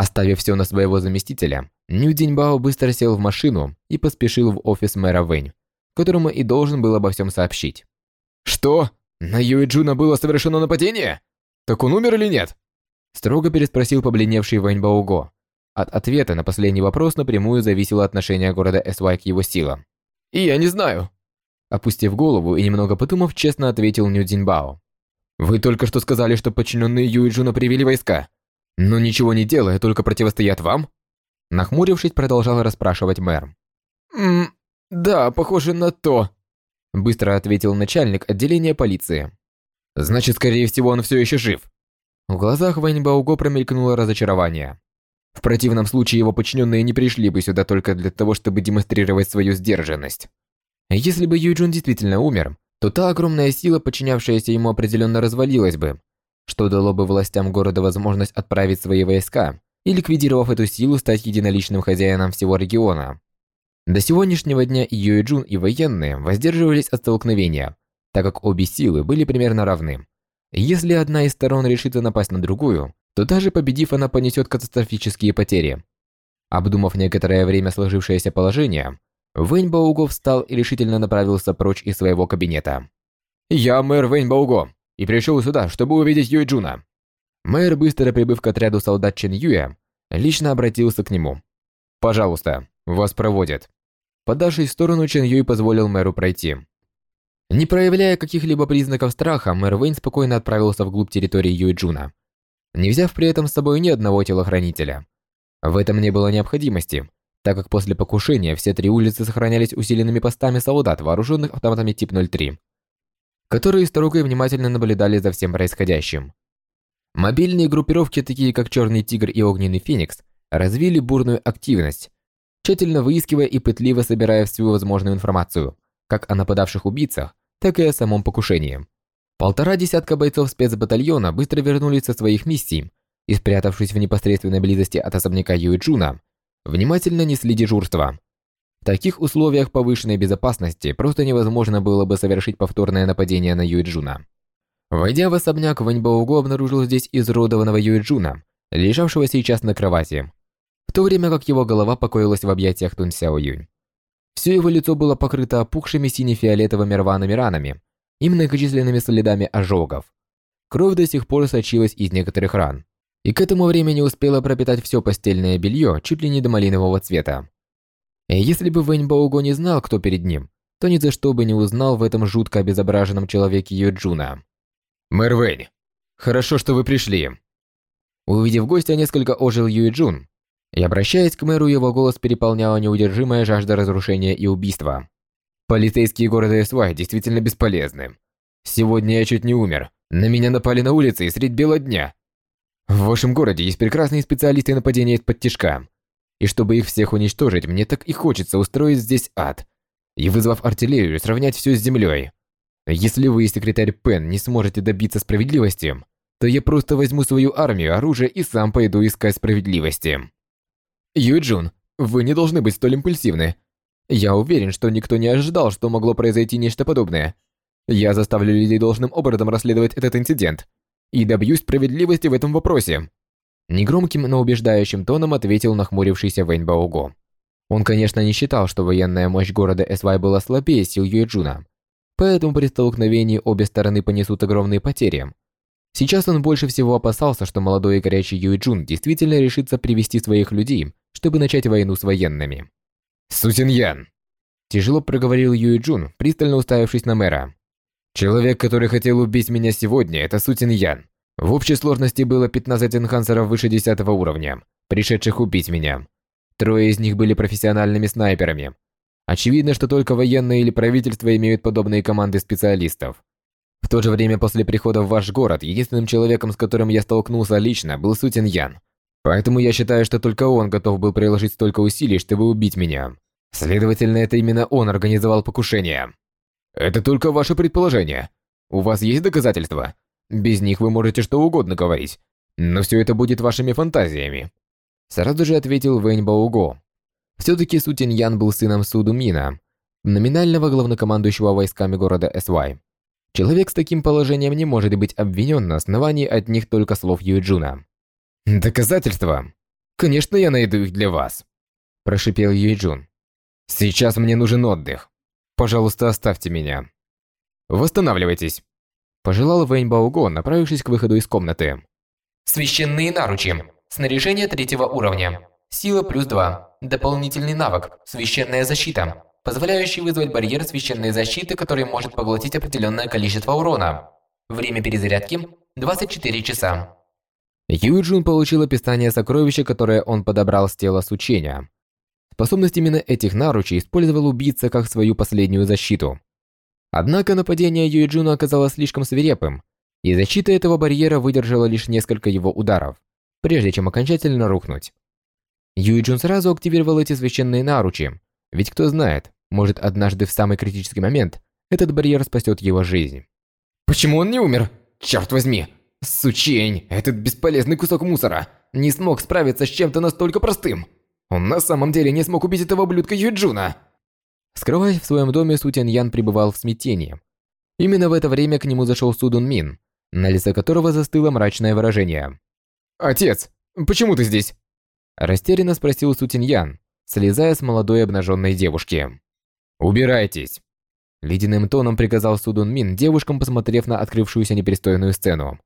Оставив все на своего заместителя, Ню Цзиньбао быстро сел в машину и поспешил в офис мэра Вэнь, которому и должен был обо всем сообщить. «Что? На Юэ Джуна было совершено нападение?» «Так он умер или нет?» Строго переспросил побледневший Вэнь Бауго. От ответа на последний вопрос напрямую зависело отношение города Эсвай к его силам. «И я не знаю». Опустив голову и немного подумав, честно ответил Ню Цзиньбао. «Вы только что сказали, что подчиненные Юиджуна привели войска, но ничего не делая, только противостоят вам?» Нахмурившись, продолжал расспрашивать мэр. «Ммм, да, похоже на то», быстро ответил начальник отделения полиции. Значит, скорее всего, он все еще жив. В глазах Вэнь Бауго промелькнуло разочарование. В противном случае его подчиненные не пришли бы сюда только для того, чтобы демонстрировать свою сдержанность. Если бы Юджун действительно умер, то та огромная сила, подчинявшаяся ему, определенно развалилась бы, что дало бы властям города возможность отправить свои войска и, ликвидировав эту силу, стать единоличным хозяином всего региона. До сегодняшнего дня и Юэджун, и военные воздерживались от столкновения, так как обе силы были примерно равны. Если одна из сторон решится напасть на другую, то даже победив, она понесет катастрофические потери. Обдумав некоторое время сложившееся положение, Вэнь Бауго встал и решительно направился прочь из своего кабинета. «Я мэр Вэнь Бауго, и пришел сюда, чтобы увидеть Юй Джуна». Мэр, быстро прибыв к отряду солдат Чен Юя, лично обратился к нему. «Пожалуйста, вас проводят». подавшись в сторону, Чен Юй позволил мэру пройти. Не проявляя каких-либо признаков страха, мэр Вэнь спокойно отправился вглубь территории Юйджуна, не взяв при этом с собой ни одного телохранителя. В этом не было необходимости, так как после покушения все три улицы сохранялись усиленными постами солдат, вооруженных автоматами тип 03, которые строго и внимательно наблюдали за всем происходящим. Мобильные группировки, такие как Черный Тигр и Огненный Феникс, развили бурную активность, тщательно выискивая и пытливо собирая всю возможную информацию, как о нападавших убийцах, так и о самом покушении. Полтора десятка бойцов спецбатальона быстро вернулись со своих миссий и, спрятавшись в непосредственной близости от особняка Юэджуна, внимательно несли дежурство. В таких условиях повышенной безопасности просто невозможно было бы совершить повторное нападение на Юэджуна. Войдя в особняк, Ваньбауго обнаружил здесь изуродованного Юэджуна, лежавшего сейчас на кровати, в то время как его голова покоилась в объятиях Тун Сяо Юнь. Все его лицо было покрыто опухшими сине-фиолетовыми рваными ранами и многочисленными следами ожогов. Кровь до сих пор сочилась из некоторых ран, и к этому времени успела пропитать все постельное белье чуть ли не до малинового цвета. Если бы Вэнь Баого не знал, кто перед ним, то ни за что бы не узнал в этом жутко обезображенном человеке Юджуна. «Мэр Вэнь, хорошо, что вы пришли». Увидев гостя, несколько ожил Юджун, и обращаясь к мэру, его голос переполняла неудержимая жажда разрушения и убийства. Полицейские города СВА действительно бесполезны. Сегодня я чуть не умер. На меня напали на улице и средь бела дня. В вашем городе есть прекрасные специалисты нападения из-под тишка. И чтобы их всех уничтожить, мне так и хочется устроить здесь ад. И вызвав артиллерию, сравнять все с землей. Если вы, секретарь Пен, не сможете добиться справедливости, то я просто возьму свою армию, оружие и сам пойду искать справедливости. Юджун, вы не должны быть столь импульсивны. Я уверен, что никто не ожидал, что могло произойти нечто подобное. Я заставлю людей должным образом расследовать этот инцидент и добьюсь справедливости в этом вопросе. Негромким, но убеждающим тоном ответил нахмурившийся Вэнь Баого. Он, конечно, не считал, что военная мощь города Эсвай была слабее сил Юэджуна, поэтому при столкновении обе стороны понесут огромные потери. Сейчас он больше всего опасался, что молодой и горячий Юэджун действительно решится привести своих людей чтобы начать войну с военными. «Сутиньян!» Тяжело проговорил Юй Джун, пристально уставившись на мэра. «Человек, который хотел убить меня сегодня, это Сутин Ян. В общей сложности было 15 энхансеров выше 10 уровня, пришедших убить меня. Трое из них были профессиональными снайперами. Очевидно, что только военные или правительство имеют подобные команды специалистов. В то же время после прихода в ваш город, единственным человеком, с которым я столкнулся лично, был Сутин Ян. Поэтому я считаю, что только он готов был приложить столько усилий, чтобы убить меня. Следовательно, это именно он организовал покушение. Это только ваше предположение. У вас есть доказательства? Без них вы можете что угодно говорить. Но все это будет вашими фантазиями. Сразу же ответил Вэнь Бауго. Все-таки Су Ян был сыном Суду Мина, номинального главнокомандующего войсками города Свай. Человек с таким положением не может быть обвинен на основании одних только слов Юджуна. «Доказательства? Конечно, я найду их для вас», – прошипел Юйджун. «Сейчас мне нужен отдых. Пожалуйста, оставьте меня. Восстанавливайтесь», – пожелал Вэнь Бауго, направившись к выходу из комнаты. Священные наручи. Снаряжение третьего уровня. Сила плюс 2. Дополнительный навык. Священная защита. Позволяющий вызвать барьер священной защиты, который может поглотить определенное количество урона. Время перезарядки – 24 часа. Юджин получил описание сокровища, которое он подобрал с тела с учения. Способность именно этих наручей использовал убийца как свою последнюю защиту. Однако нападение Юджина оказалось слишком свирепым, и защита этого барьера выдержала лишь несколько его ударов, прежде чем окончательно рухнуть. Юджин сразу активировал эти священные наручи, ведь кто знает, может однажды в самый критический момент этот барьер спасет его жизнь. «Почему он не умер? Черт возьми!» Сучень, этот бесполезный кусок мусора, не смог справиться с чем-то настолько простым. Он на самом деле не смог убить этого ублюдка Юджуна. Скрываясь в своем доме, Сутян Ян пребывал в смятении. Именно в это время к нему зашел Судун Мин, на лице которого застыло мрачное выражение. «Отец, почему ты здесь?» Растерянно спросил Сутин Ян, слезая с молодой обнаженной девушки. «Убирайтесь!» Ледяным тоном приказал Судун Мин девушкам, посмотрев на открывшуюся непристойную сцену.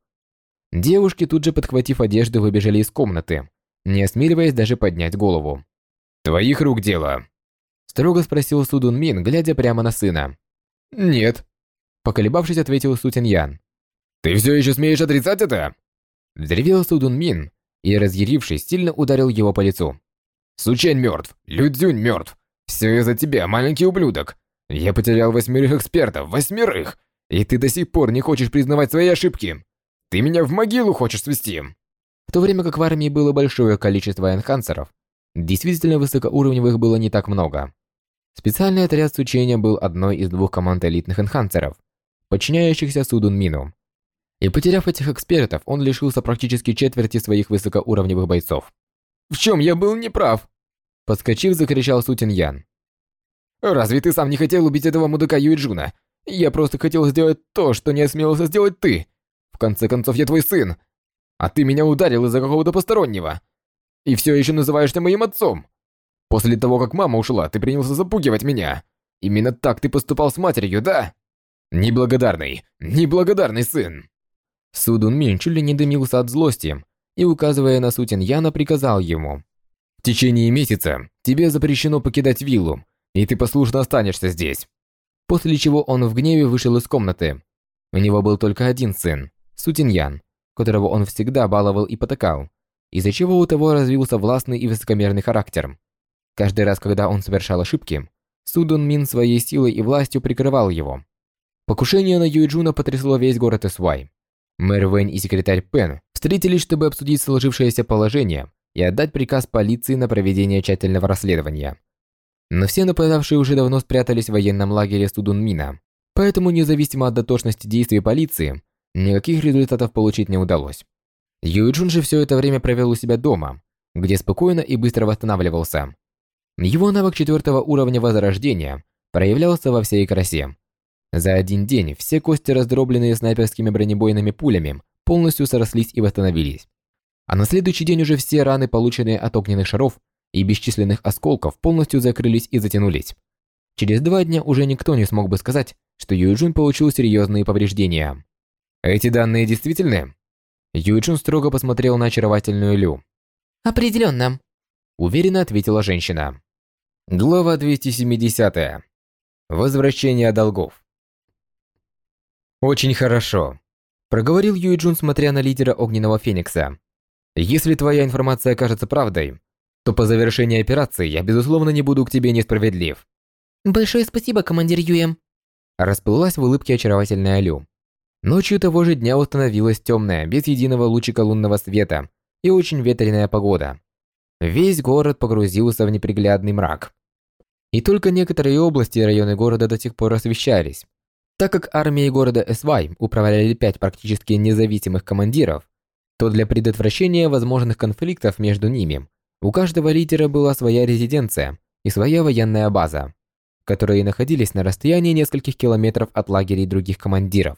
Девушки, тут же подхватив одежду, выбежали из комнаты, не осмеливаясь даже поднять голову. «Твоих рук дело!» Строго спросил Судун Мин, глядя прямо на сына. «Нет», – поколебавшись, ответил Сутин Ян. «Ты все еще смеешь отрицать это?» Взревел Судун Мин и, разъярившись, сильно ударил его по лицу. «Сучень мертв, Людзюнь мертв. Все из-за тебя, маленький ублюдок. Я потерял восьмерых экспертов, восьмерых, и ты до сих пор не хочешь признавать свои ошибки. Ты меня в могилу хочешь свести!» В то время как в армии было большое количество энхансеров, действительно высокоуровневых было не так много. Специальный отряд с учения был одной из двух команд элитных энхансеров, подчиняющихся Судун Мину. И потеряв этих экспертов, он лишился практически четверти своих высокоуровневых бойцов. «В чем я был неправ?» Подскочив, закричал Сутин Ян. «Разве ты сам не хотел убить этого мудака Юиджуна? Я просто хотел сделать то, что не осмелился сделать ты. В конце концов, я твой сын. А ты меня ударил из-за какого-то постороннего. И все еще называешься моим отцом. После того, как мама ушла, ты принялся запугивать меня. Именно так ты поступал с матерью, да? Неблагодарный, неблагодарный сын. Судун Мин чуть ли не дымился от злости и, указывая на Сутин Яна, приказал ему. В течение месяца тебе запрещено покидать виллу, и ты послушно останешься здесь. После чего он в гневе вышел из комнаты. У него был только один сын, Сутин Ян, которого он всегда баловал и потакал, из-за чего у того развился властный и высокомерный характер. Каждый раз, когда он совершал ошибки, Судун Мин своей силой и властью прикрывал его. Покушение на Юйджуна потрясло весь город Эсвай. Мэр Вэнь и секретарь Пен встретились, чтобы обсудить сложившееся положение и отдать приказ полиции на проведение тщательного расследования. Но все нападавшие уже давно спрятались в военном лагере Судунмина, поэтому независимо от дотошности действий полиции, никаких результатов получить не удалось. Юйджун же все это время провел у себя дома, где спокойно и быстро восстанавливался. Его навык четвертого уровня возрождения проявлялся во всей красе. За один день все кости, раздробленные снайперскими бронебойными пулями, полностью срослись и восстановились. А на следующий день уже все раны, полученные от огненных шаров и бесчисленных осколков, полностью закрылись и затянулись. Через два дня уже никто не смог бы сказать, что Юйджун получил серьезные повреждения. Эти данные действительны? Юйчун строго посмотрел на очаровательную Лю. «Определенно», – уверенно ответила женщина. Глава 270. Возвращение долгов. «Очень хорошо», – проговорил Юйчун, смотря на лидера Огненного Феникса. «Если твоя информация окажется правдой, то по завершении операции я, безусловно, не буду к тебе несправедлив». «Большое спасибо, командир Юэм», – расплылась в улыбке очаровательная Лю. Ночью того же дня установилась темная, без единого лучика лунного света и очень ветреная погода. Весь город погрузился в неприглядный мрак. И только некоторые области и районы города до сих пор освещались. Так как армией города Эсвай управляли пять практически независимых командиров, то для предотвращения возможных конфликтов между ними у каждого лидера была своя резиденция и своя военная база, которые находились на расстоянии нескольких километров от лагерей других командиров.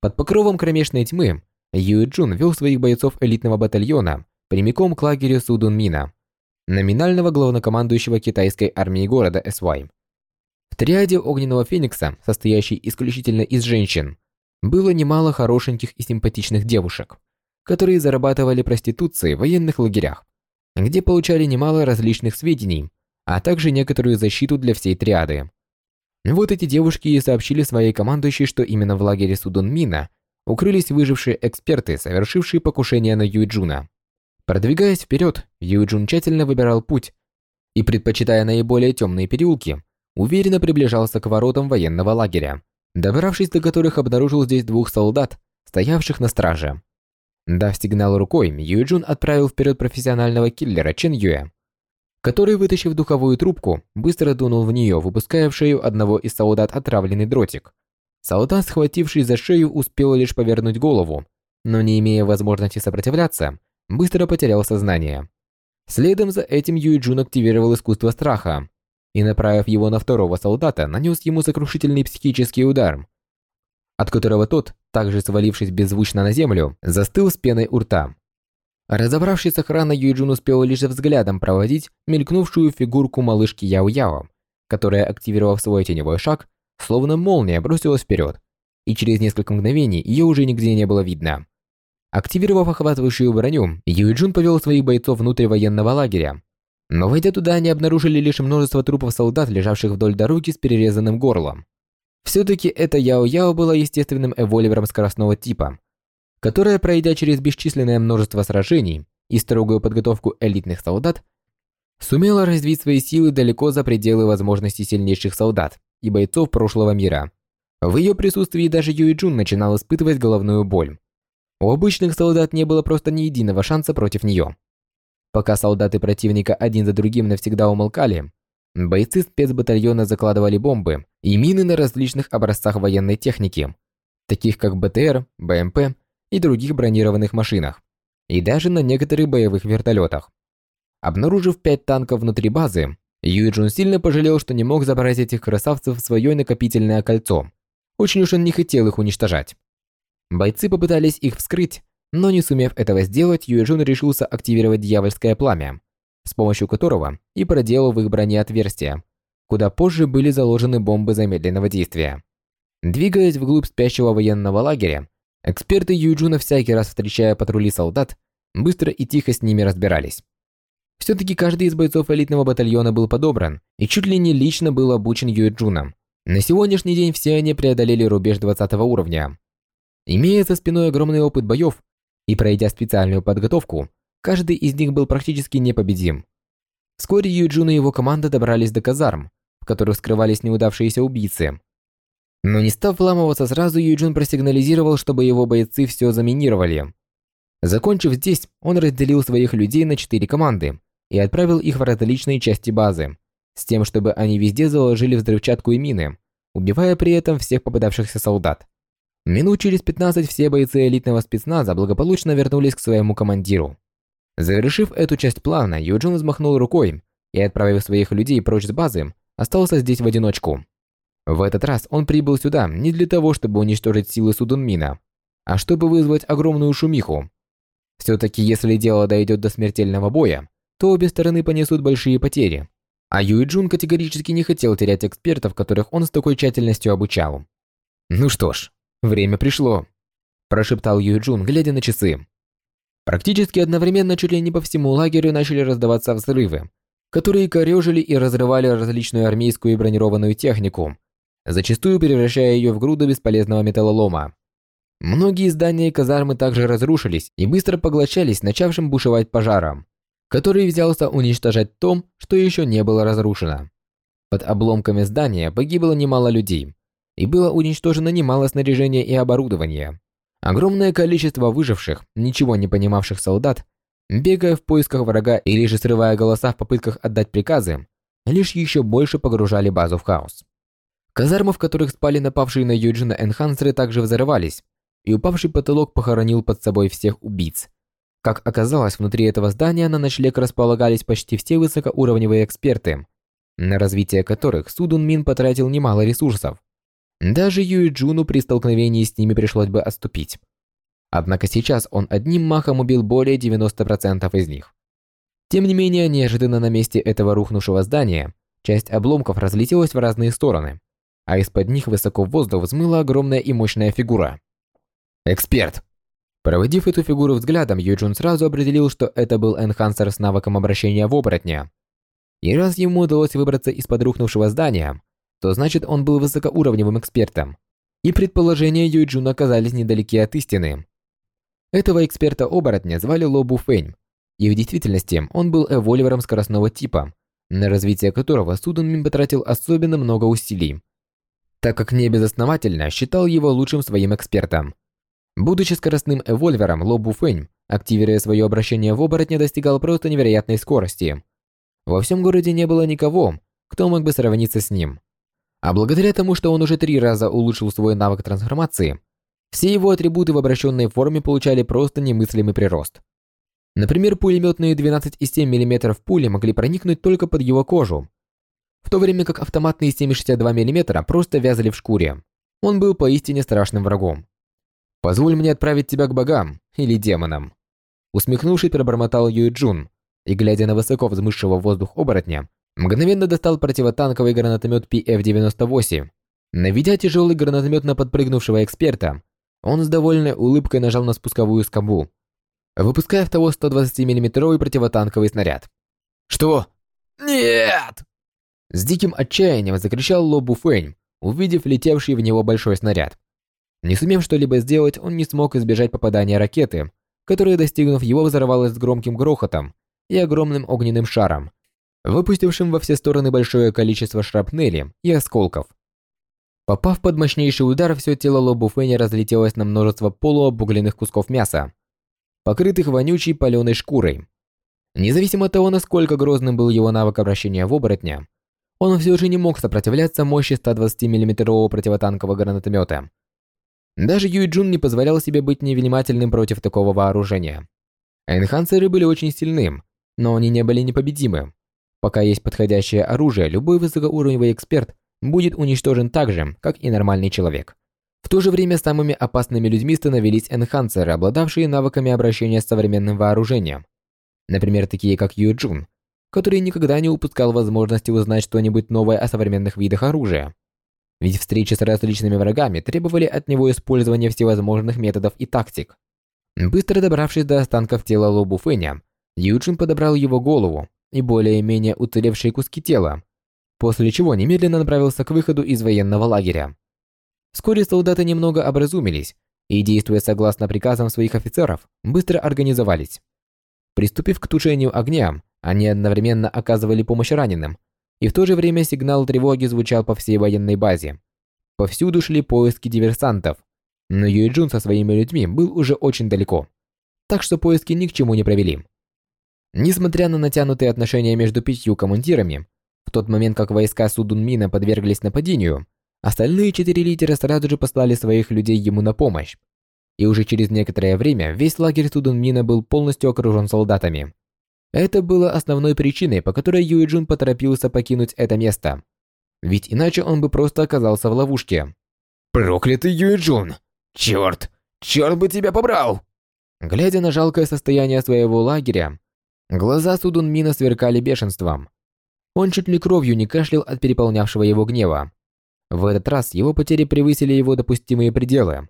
Под покровом кромешной тьмы Юй Джун вел своих бойцов элитного батальона прямиком к лагерю Судун Мина, номинального главнокомандующего китайской армии города Эсвай. В триаде Огненного Феникса, состоящей исключительно из женщин, было немало хорошеньких и симпатичных девушек, которые зарабатывали проституцией в военных лагерях, где получали немало различных сведений, а также некоторую защиту для всей триады. Вот эти девушки и сообщили своей командующей, что именно в лагере Судунмина укрылись выжившие эксперты, совершившие покушение на Юйджуна. Продвигаясь вперед, Юйджун тщательно выбирал путь и, предпочитая наиболее темные переулки, уверенно приближался к воротам военного лагеря, добравшись до которых обнаружил здесь двух солдат, стоявших на страже. Дав сигнал рукой, Юйджун отправил вперед профессионального киллера Чен Юэ, который, вытащив духовую трубку, быстро дунул в нее, выпуская в шею одного из солдат отравленный дротик. Солдат, схвативший за шею, успел лишь повернуть голову, но не имея возможности сопротивляться, быстро потерял сознание. Следом за этим Юйджун активировал искусство страха и, направив его на второго солдата, нанес ему сокрушительный психический удар, от которого тот, также свалившись беззвучно на землю, застыл с пеной у рта. Разобравшись с охраной, Юйджун успел лишь взглядом проводить мелькнувшую фигурку малышки Яо-Яо, которая, активировав свой теневой шаг, словно молния бросилась вперед, и через несколько мгновений ее уже нигде не было видно. Активировав охватывающую броню, Юйджун повел своих бойцов внутрь военного лагеря. Но войдя туда, они обнаружили лишь множество трупов солдат, лежавших вдоль дороги с перерезанным горлом. Все-таки это Яо-Яо была естественным эволювером скоростного типа, которая, пройдя через бесчисленное множество сражений и строгую подготовку элитных солдат, сумела развить свои силы далеко за пределы возможностей сильнейших солдат и бойцов прошлого мира. В ее присутствии даже Юй Джун начинал испытывать головную боль. У обычных солдат не было просто ни единого шанса против нее. Пока солдаты противника один за другим навсегда умолкали, бойцы спецбатальона закладывали бомбы и мины на различных образцах военной техники, таких как БТР, БМП и других бронированных машинах, и даже на некоторых боевых вертолетах. Обнаружив пять танков внутри базы, Юджин сильно пожалел, что не мог забрать этих красавцев в свое накопительное кольцо. Очень уж он не хотел их уничтожать. Бойцы попытались их вскрыть, но не сумев этого сделать, Юджин решился активировать дьявольское пламя, с помощью которого и проделал в их броне отверстия, куда позже были заложены бомбы замедленного действия. Двигаясь вглубь спящего военного лагеря, эксперты Юджуна всякий раз встречая патрули солдат, быстро и тихо с ними разбирались. Все-таки каждый из бойцов элитного батальона был подобран и чуть ли не лично был обучен Юэджуном. На сегодняшний день все они преодолели рубеж 20 уровня. Имея за спиной огромный опыт боев и пройдя специальную подготовку, каждый из них был практически непобедим. Вскоре Юджун и его команда добрались до казарм, в которых скрывались неудавшиеся убийцы. Но не став вламываться сразу, Юджун просигнализировал, чтобы его бойцы все заминировали. Закончив здесь, он разделил своих людей на четыре команды и отправил их в различные части базы, с тем, чтобы они везде заложили взрывчатку и мины, убивая при этом всех попадавшихся солдат. Минут через 15 все бойцы элитного спецназа благополучно вернулись к своему командиру. Завершив эту часть плана, Юджин взмахнул рукой и, отправив своих людей прочь с базы, остался здесь в одиночку. В этот раз он прибыл сюда не для того, чтобы уничтожить силы Судунмина, а чтобы вызвать огромную шумиху, все-таки если дело дойдет до смертельного боя, то обе стороны понесут большие потери. А Юй Джун категорически не хотел терять экспертов, которых он с такой тщательностью обучал. «Ну что ж, время пришло», – прошептал Юй Джун, глядя на часы. Практически одновременно чуть ли не по всему лагерю начали раздаваться взрывы, которые корежили и разрывали различную армейскую и бронированную технику, зачастую превращая ее в груду бесполезного металлолома. Многие здания и казармы также разрушились и быстро поглощались начавшим бушевать пожаром, который взялся уничтожать то, что еще не было разрушено. Под обломками здания погибло немало людей, и было уничтожено немало снаряжения и оборудования. Огромное количество выживших, ничего не понимавших солдат, бегая в поисках врага или же срывая голоса в попытках отдать приказы, лишь еще больше погружали базу в хаос. Казармы, в которых спали напавшие на Юджина энхансеры, также взорвались, и упавший потолок похоронил под собой всех убийц. Как оказалось, внутри этого здания на ночлег располагались почти все высокоуровневые эксперты, на развитие которых Судун Мин потратил немало ресурсов. Даже Юи Джуну при столкновении с ними пришлось бы отступить. Однако сейчас он одним махом убил более 90% из них. Тем не менее, неожиданно на месте этого рухнувшего здания часть обломков разлетелась в разные стороны, а из-под них высоко в воздух взмыла огромная и мощная фигура. Эксперт. Проводив эту фигуру взглядом, Юджун сразу определил, что это был энхансер с навыком обращения в оборотня. И раз ему удалось выбраться из-под рухнувшего здания, то значит он был высокоуровневым экспертом. И предположения Юджуна оказались недалеки от истины. Этого эксперта-оборотня звали Ло Буфэнь, и в действительности он был эволювером скоростного типа, на развитие которого Судун потратил особенно много усилий, так как небезосновательно считал его лучшим своим экспертом. Будучи скоростным эвольвером, Ло Буфэнь, активируя свое обращение в оборотня, достигал просто невероятной скорости. Во всем городе не было никого, кто мог бы сравниться с ним. А благодаря тому, что он уже три раза улучшил свой навык трансформации, все его атрибуты в обращенной форме получали просто немыслимый прирост. Например, пулеметные 12,7 мм пули могли проникнуть только под его кожу, в то время как автоматные 7,62 мм просто вязали в шкуре. Он был поистине страшным врагом. Позволь мне отправить тебя к богам или демонам. Усмехнувшись, пробормотал Юй Джун и, глядя на высоко взмывшего в воздух оборотня, мгновенно достал противотанковый гранатомет PF-98. Наведя тяжелый гранатомет на подпрыгнувшего эксперта, он с довольной улыбкой нажал на спусковую скобу, выпуская в того 120 миллиметровый противотанковый снаряд. «Что? Нет! С диким отчаянием закричал Ло Буфэнь, увидев летевший в него большой снаряд. Не сумев что-либо сделать, он не смог избежать попадания ракеты, которая, достигнув его, взорвалась с громким грохотом и огромным огненным шаром, выпустившим во все стороны большое количество шрапнели и осколков. Попав под мощнейший удар, все тело Ло Буфэня разлетелось на множество полуобугленных кусков мяса, покрытых вонючей паленой шкурой. Независимо от того, насколько грозным был его навык обращения в оборотня, он все же не мог сопротивляться мощи 120 миллиметрового противотанкового гранатомета. Даже Юй Джун не позволял себе быть невнимательным против такого вооружения. Энхансеры были очень сильны, но они не были непобедимы. Пока есть подходящее оружие, любой высокоуровневый эксперт будет уничтожен так же, как и нормальный человек. В то же время самыми опасными людьми становились энхансеры, обладавшие навыками обращения с современным вооружением. Например, такие как Ю Джун, который никогда не упускал возможности узнать что-нибудь новое о современных видах оружия. Ведь встречи с различными врагами требовали от него использования всевозможных методов и тактик. Быстро добравшись до останков тела Лобу Фэня, Юджин подобрал его голову и более-менее уцелевшие куски тела, после чего немедленно направился к выходу из военного лагеря. Вскоре солдаты немного образумились и, действуя согласно приказам своих офицеров, быстро организовались. Приступив к тушению огня, они одновременно оказывали помощь раненым, и в то же время сигнал тревоги звучал по всей военной базе. Повсюду шли поиски диверсантов, но Юэджун со своими людьми был уже очень далеко, так что поиски ни к чему не провели. Несмотря на натянутые отношения между пятью командирами, в тот момент, как войска Судунмина подверглись нападению, остальные четыре лидера сразу же послали своих людей ему на помощь. И уже через некоторое время весь лагерь Судунмина был полностью окружен солдатами. Это было основной причиной, по которой Юэджун поторопился покинуть это место. Ведь иначе он бы просто оказался в ловушке. «Проклятый Юэджун! Черт! Черт бы тебя побрал!» Глядя на жалкое состояние своего лагеря, глаза Судунмина сверкали бешенством. Он чуть ли кровью не кашлял от переполнявшего его гнева. В этот раз его потери превысили его допустимые пределы.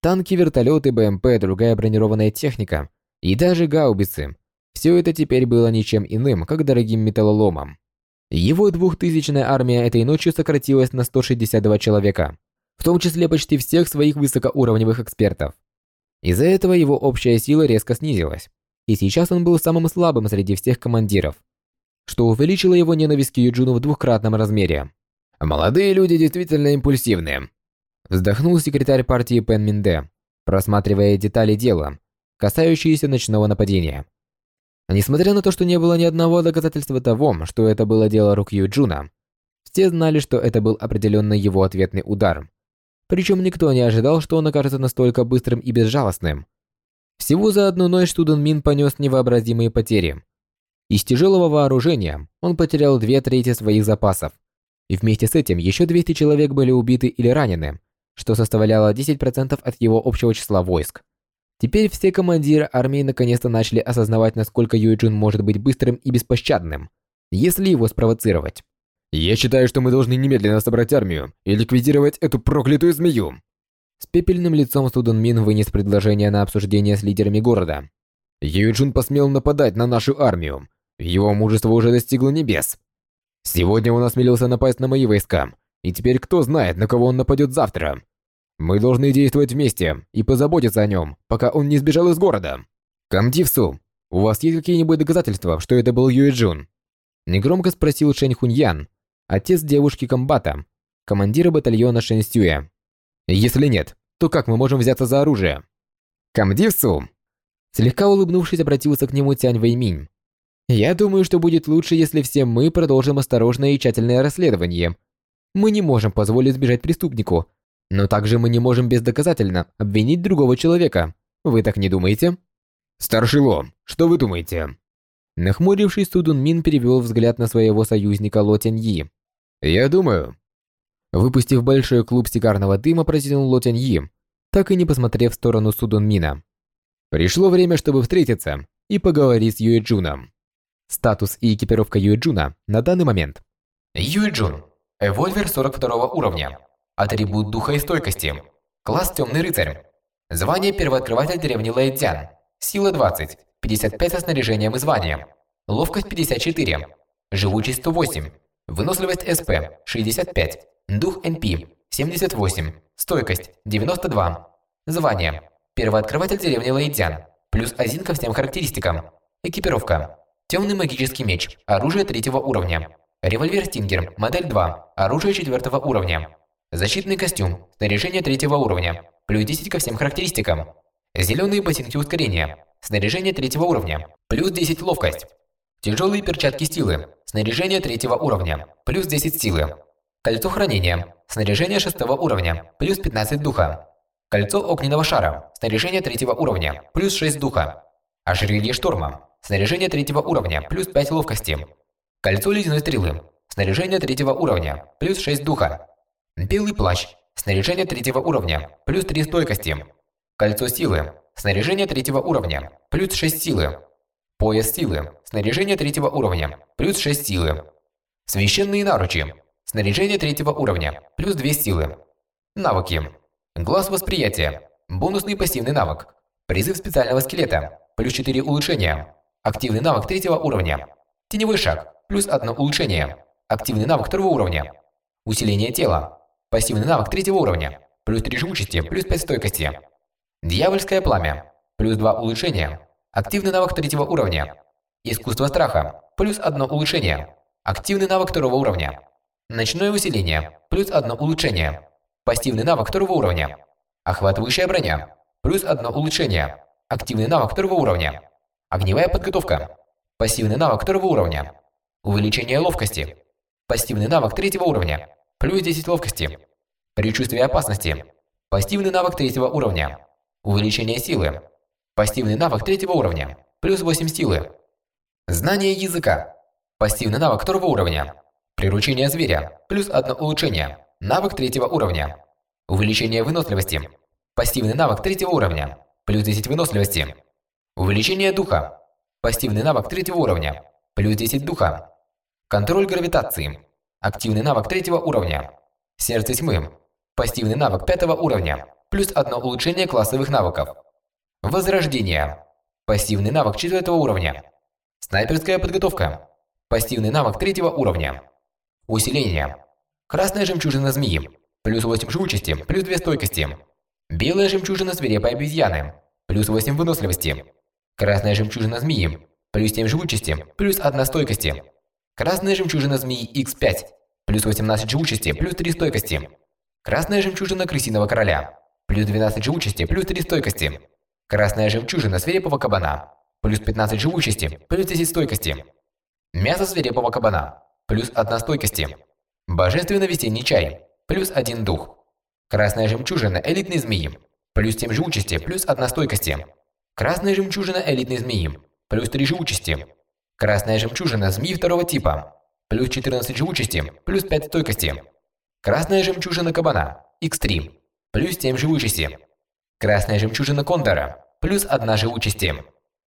Танки, вертолеты, БМП, другая бронированная техника и даже гаубицы все это теперь было ничем иным, как дорогим металлоломом. Его двухтысячная армия этой ночью сократилась на 162 человека, в том числе почти всех своих высокоуровневых экспертов. Из-за этого его общая сила резко снизилась, и сейчас он был самым слабым среди всех командиров, что увеличило его ненависть к Юджуну в двухкратном размере. «Молодые люди действительно импульсивны», вздохнул секретарь партии Пен Минде, просматривая детали дела, касающиеся ночного нападения. Несмотря на то, что не было ни одного доказательства того, что это было дело рук Юджуна, все знали, что это был определенно его ответный удар. Причем никто не ожидал, что он окажется настолько быстрым и безжалостным. Всего за одну ночь Тудун Мин понес невообразимые потери. Из тяжелого вооружения он потерял две трети своих запасов. И вместе с этим еще 200 человек были убиты или ранены, что составляло 10% от его общего числа войск. Теперь все командиры армии наконец-то начали осознавать, насколько Юэджин может быть быстрым и беспощадным, если его спровоцировать. «Я считаю, что мы должны немедленно собрать армию и ликвидировать эту проклятую змею!» С пепельным лицом Судун Мин вынес предложение на обсуждение с лидерами города. Юэджин посмел нападать на нашу армию. Его мужество уже достигло небес. Сегодня он осмелился напасть на мои войска, и теперь кто знает, на кого он нападет завтра. Мы должны действовать вместе и позаботиться о нем, пока он не сбежал из города. Камдивсу, у вас есть какие-нибудь доказательства, что это был Юэ Джун? Негромко спросил Шэнь Хуньян, отец девушки комбата, командира батальона Шэнь Сюэ. Если нет, то как мы можем взяться за оружие? Камдивсу! Слегка улыбнувшись, обратился к нему Тянь Вэйминь. «Я думаю, что будет лучше, если все мы продолжим осторожное и тщательное расследование. Мы не можем позволить сбежать преступнику, но также мы не можем бездоказательно обвинить другого человека. Вы так не думаете? Старший что вы думаете? Нахмурившись, Судун Мин перевел взгляд на своего союзника Ло Тяньи. Я думаю. Выпустив большой клуб сигарного дыма, протянул Ло Тяньи, так и не посмотрев в сторону Судун Мина. Пришло время, чтобы встретиться и поговорить с Юэджуном. Статус и экипировка Юэджуна на данный момент. Юэджун. Эвольвер 42 уровня. Атрибут духа и стойкости. Класс Темный рыцарь. Звание первооткрыватель деревни Лэйдзян. Сила 20. 55 со снаряжением и званием. Ловкость 54. живучесть 108, выносливость СП 65, дух НП 78, стойкость 92. Звание. Первооткрыватель деревни Лаидзян. Плюс один ко всем характеристикам. Экипировка. Темный магический меч. Оружие третьего уровня. Револьвер Стингер. Модель 2. Оружие четвертого уровня. Защитный костюм. Снаряжение третьего уровня. Плюс 10 ко всем характеристикам. Зеленые ботинки ускорения. Снаряжение третьего уровня. Плюс 10 ловкость. Тяжелые перчатки силы. Снаряжение третьего уровня. Плюс 10 силы. Кольцо хранения. Снаряжение шестого уровня. Плюс 15 духа. Кольцо огненного шара. Снаряжение третьего уровня. Плюс 6 духа. Ожерелье шторма. Снаряжение третьего уровня. Плюс 5 ловкости. Кольцо ледяной стрелы. Снаряжение третьего уровня. Плюс 6 духа. Белый плащ. Снаряжение третьего уровня. Плюс 3 стойкости. Кольцо силы. Снаряжение третьего уровня. Плюс 6 силы. Пояс силы. Снаряжение третьего уровня. Плюс 6 силы. Священные наручи. Снаряжение третьего уровня. Плюс 2 силы. Навыки. Глаз восприятия. Бонусный пассивный навык. Призыв специального скелета. Плюс 4 улучшения. Активный навык третьего уровня. Теневой шаг. Плюс 1 улучшение. Активный навык второго уровня. Усиление тела. Пассивный навык третьего уровня. Плюс 3 живучести, плюс 5 стойкости. Дьявольское пламя. Плюс 2 улучшения. Активный навык третьего уровня. Искусство страха. Плюс 1 улучшение. Активный навык второго уровня. Ночное усиление. Плюс 1 улучшение. Пассивный навык второго уровня. Охватывающая броня. Плюс одно улучшение. Активный навык второго уровня. Огневая подготовка. Пассивный навык второго уровня. Увеличение ловкости. Пассивный навык третьего уровня. Плюс 10 ловкости. Предчувствие опасности. Пассивный навык третьего уровня. Увеличение силы. Пассивный навык третьего уровня. Плюс 8 силы. Знание языка. Пассивный навык второго уровня. Приручение зверя. Плюс одно улучшение. Навык третьего уровня. Увеличение выносливости. Пассивный навык третьего уровня. Плюс 10 выносливости. Увеличение духа. Пассивный навык третьего уровня. Плюс 10 духа. Контроль гравитации. Активный навык третьего уровня. Сердце тьмы. Пассивный навык пятого уровня. Плюс одно улучшение классовых навыков. Возрождение. Пассивный навык четвертого уровня. Снайперская подготовка. Пассивный навык третьего уровня. Усиление. Красная жемчужина змеи. Плюс 8 живучести, плюс 2 стойкости. Белая жемчужина свирепой обезьяны. Плюс 8 выносливости. Красная жемчужина змеи. Плюс 7 живучести, плюс 1 стойкости. Красная жемчужина змеи X5. Плюс 18 живучести, плюс 3 стойкости. Красная жемчужина крысиного короля. Плюс 12 живучести, плюс 3 стойкости. Красная жемчужина свирепого кабана. Плюс 15 живучести, плюс 10 стойкости. Мясо свирепого кабана. Плюс 1 стойкости. Божественный весенний чай. Плюс один дух. Красная жемчужина элитной змеи. Плюс 7 живучести, плюс 1 стойкости. Красная жемчужина элитной змеи. Плюс 3 живучести. Красная жемчужина змеи второго типа. Плюс 14 живучести, плюс 5 стойкости. Красная жемчужина кабана. X3. Плюс 7 живучести. Красная жемчужина кондора. Плюс 1 живучести.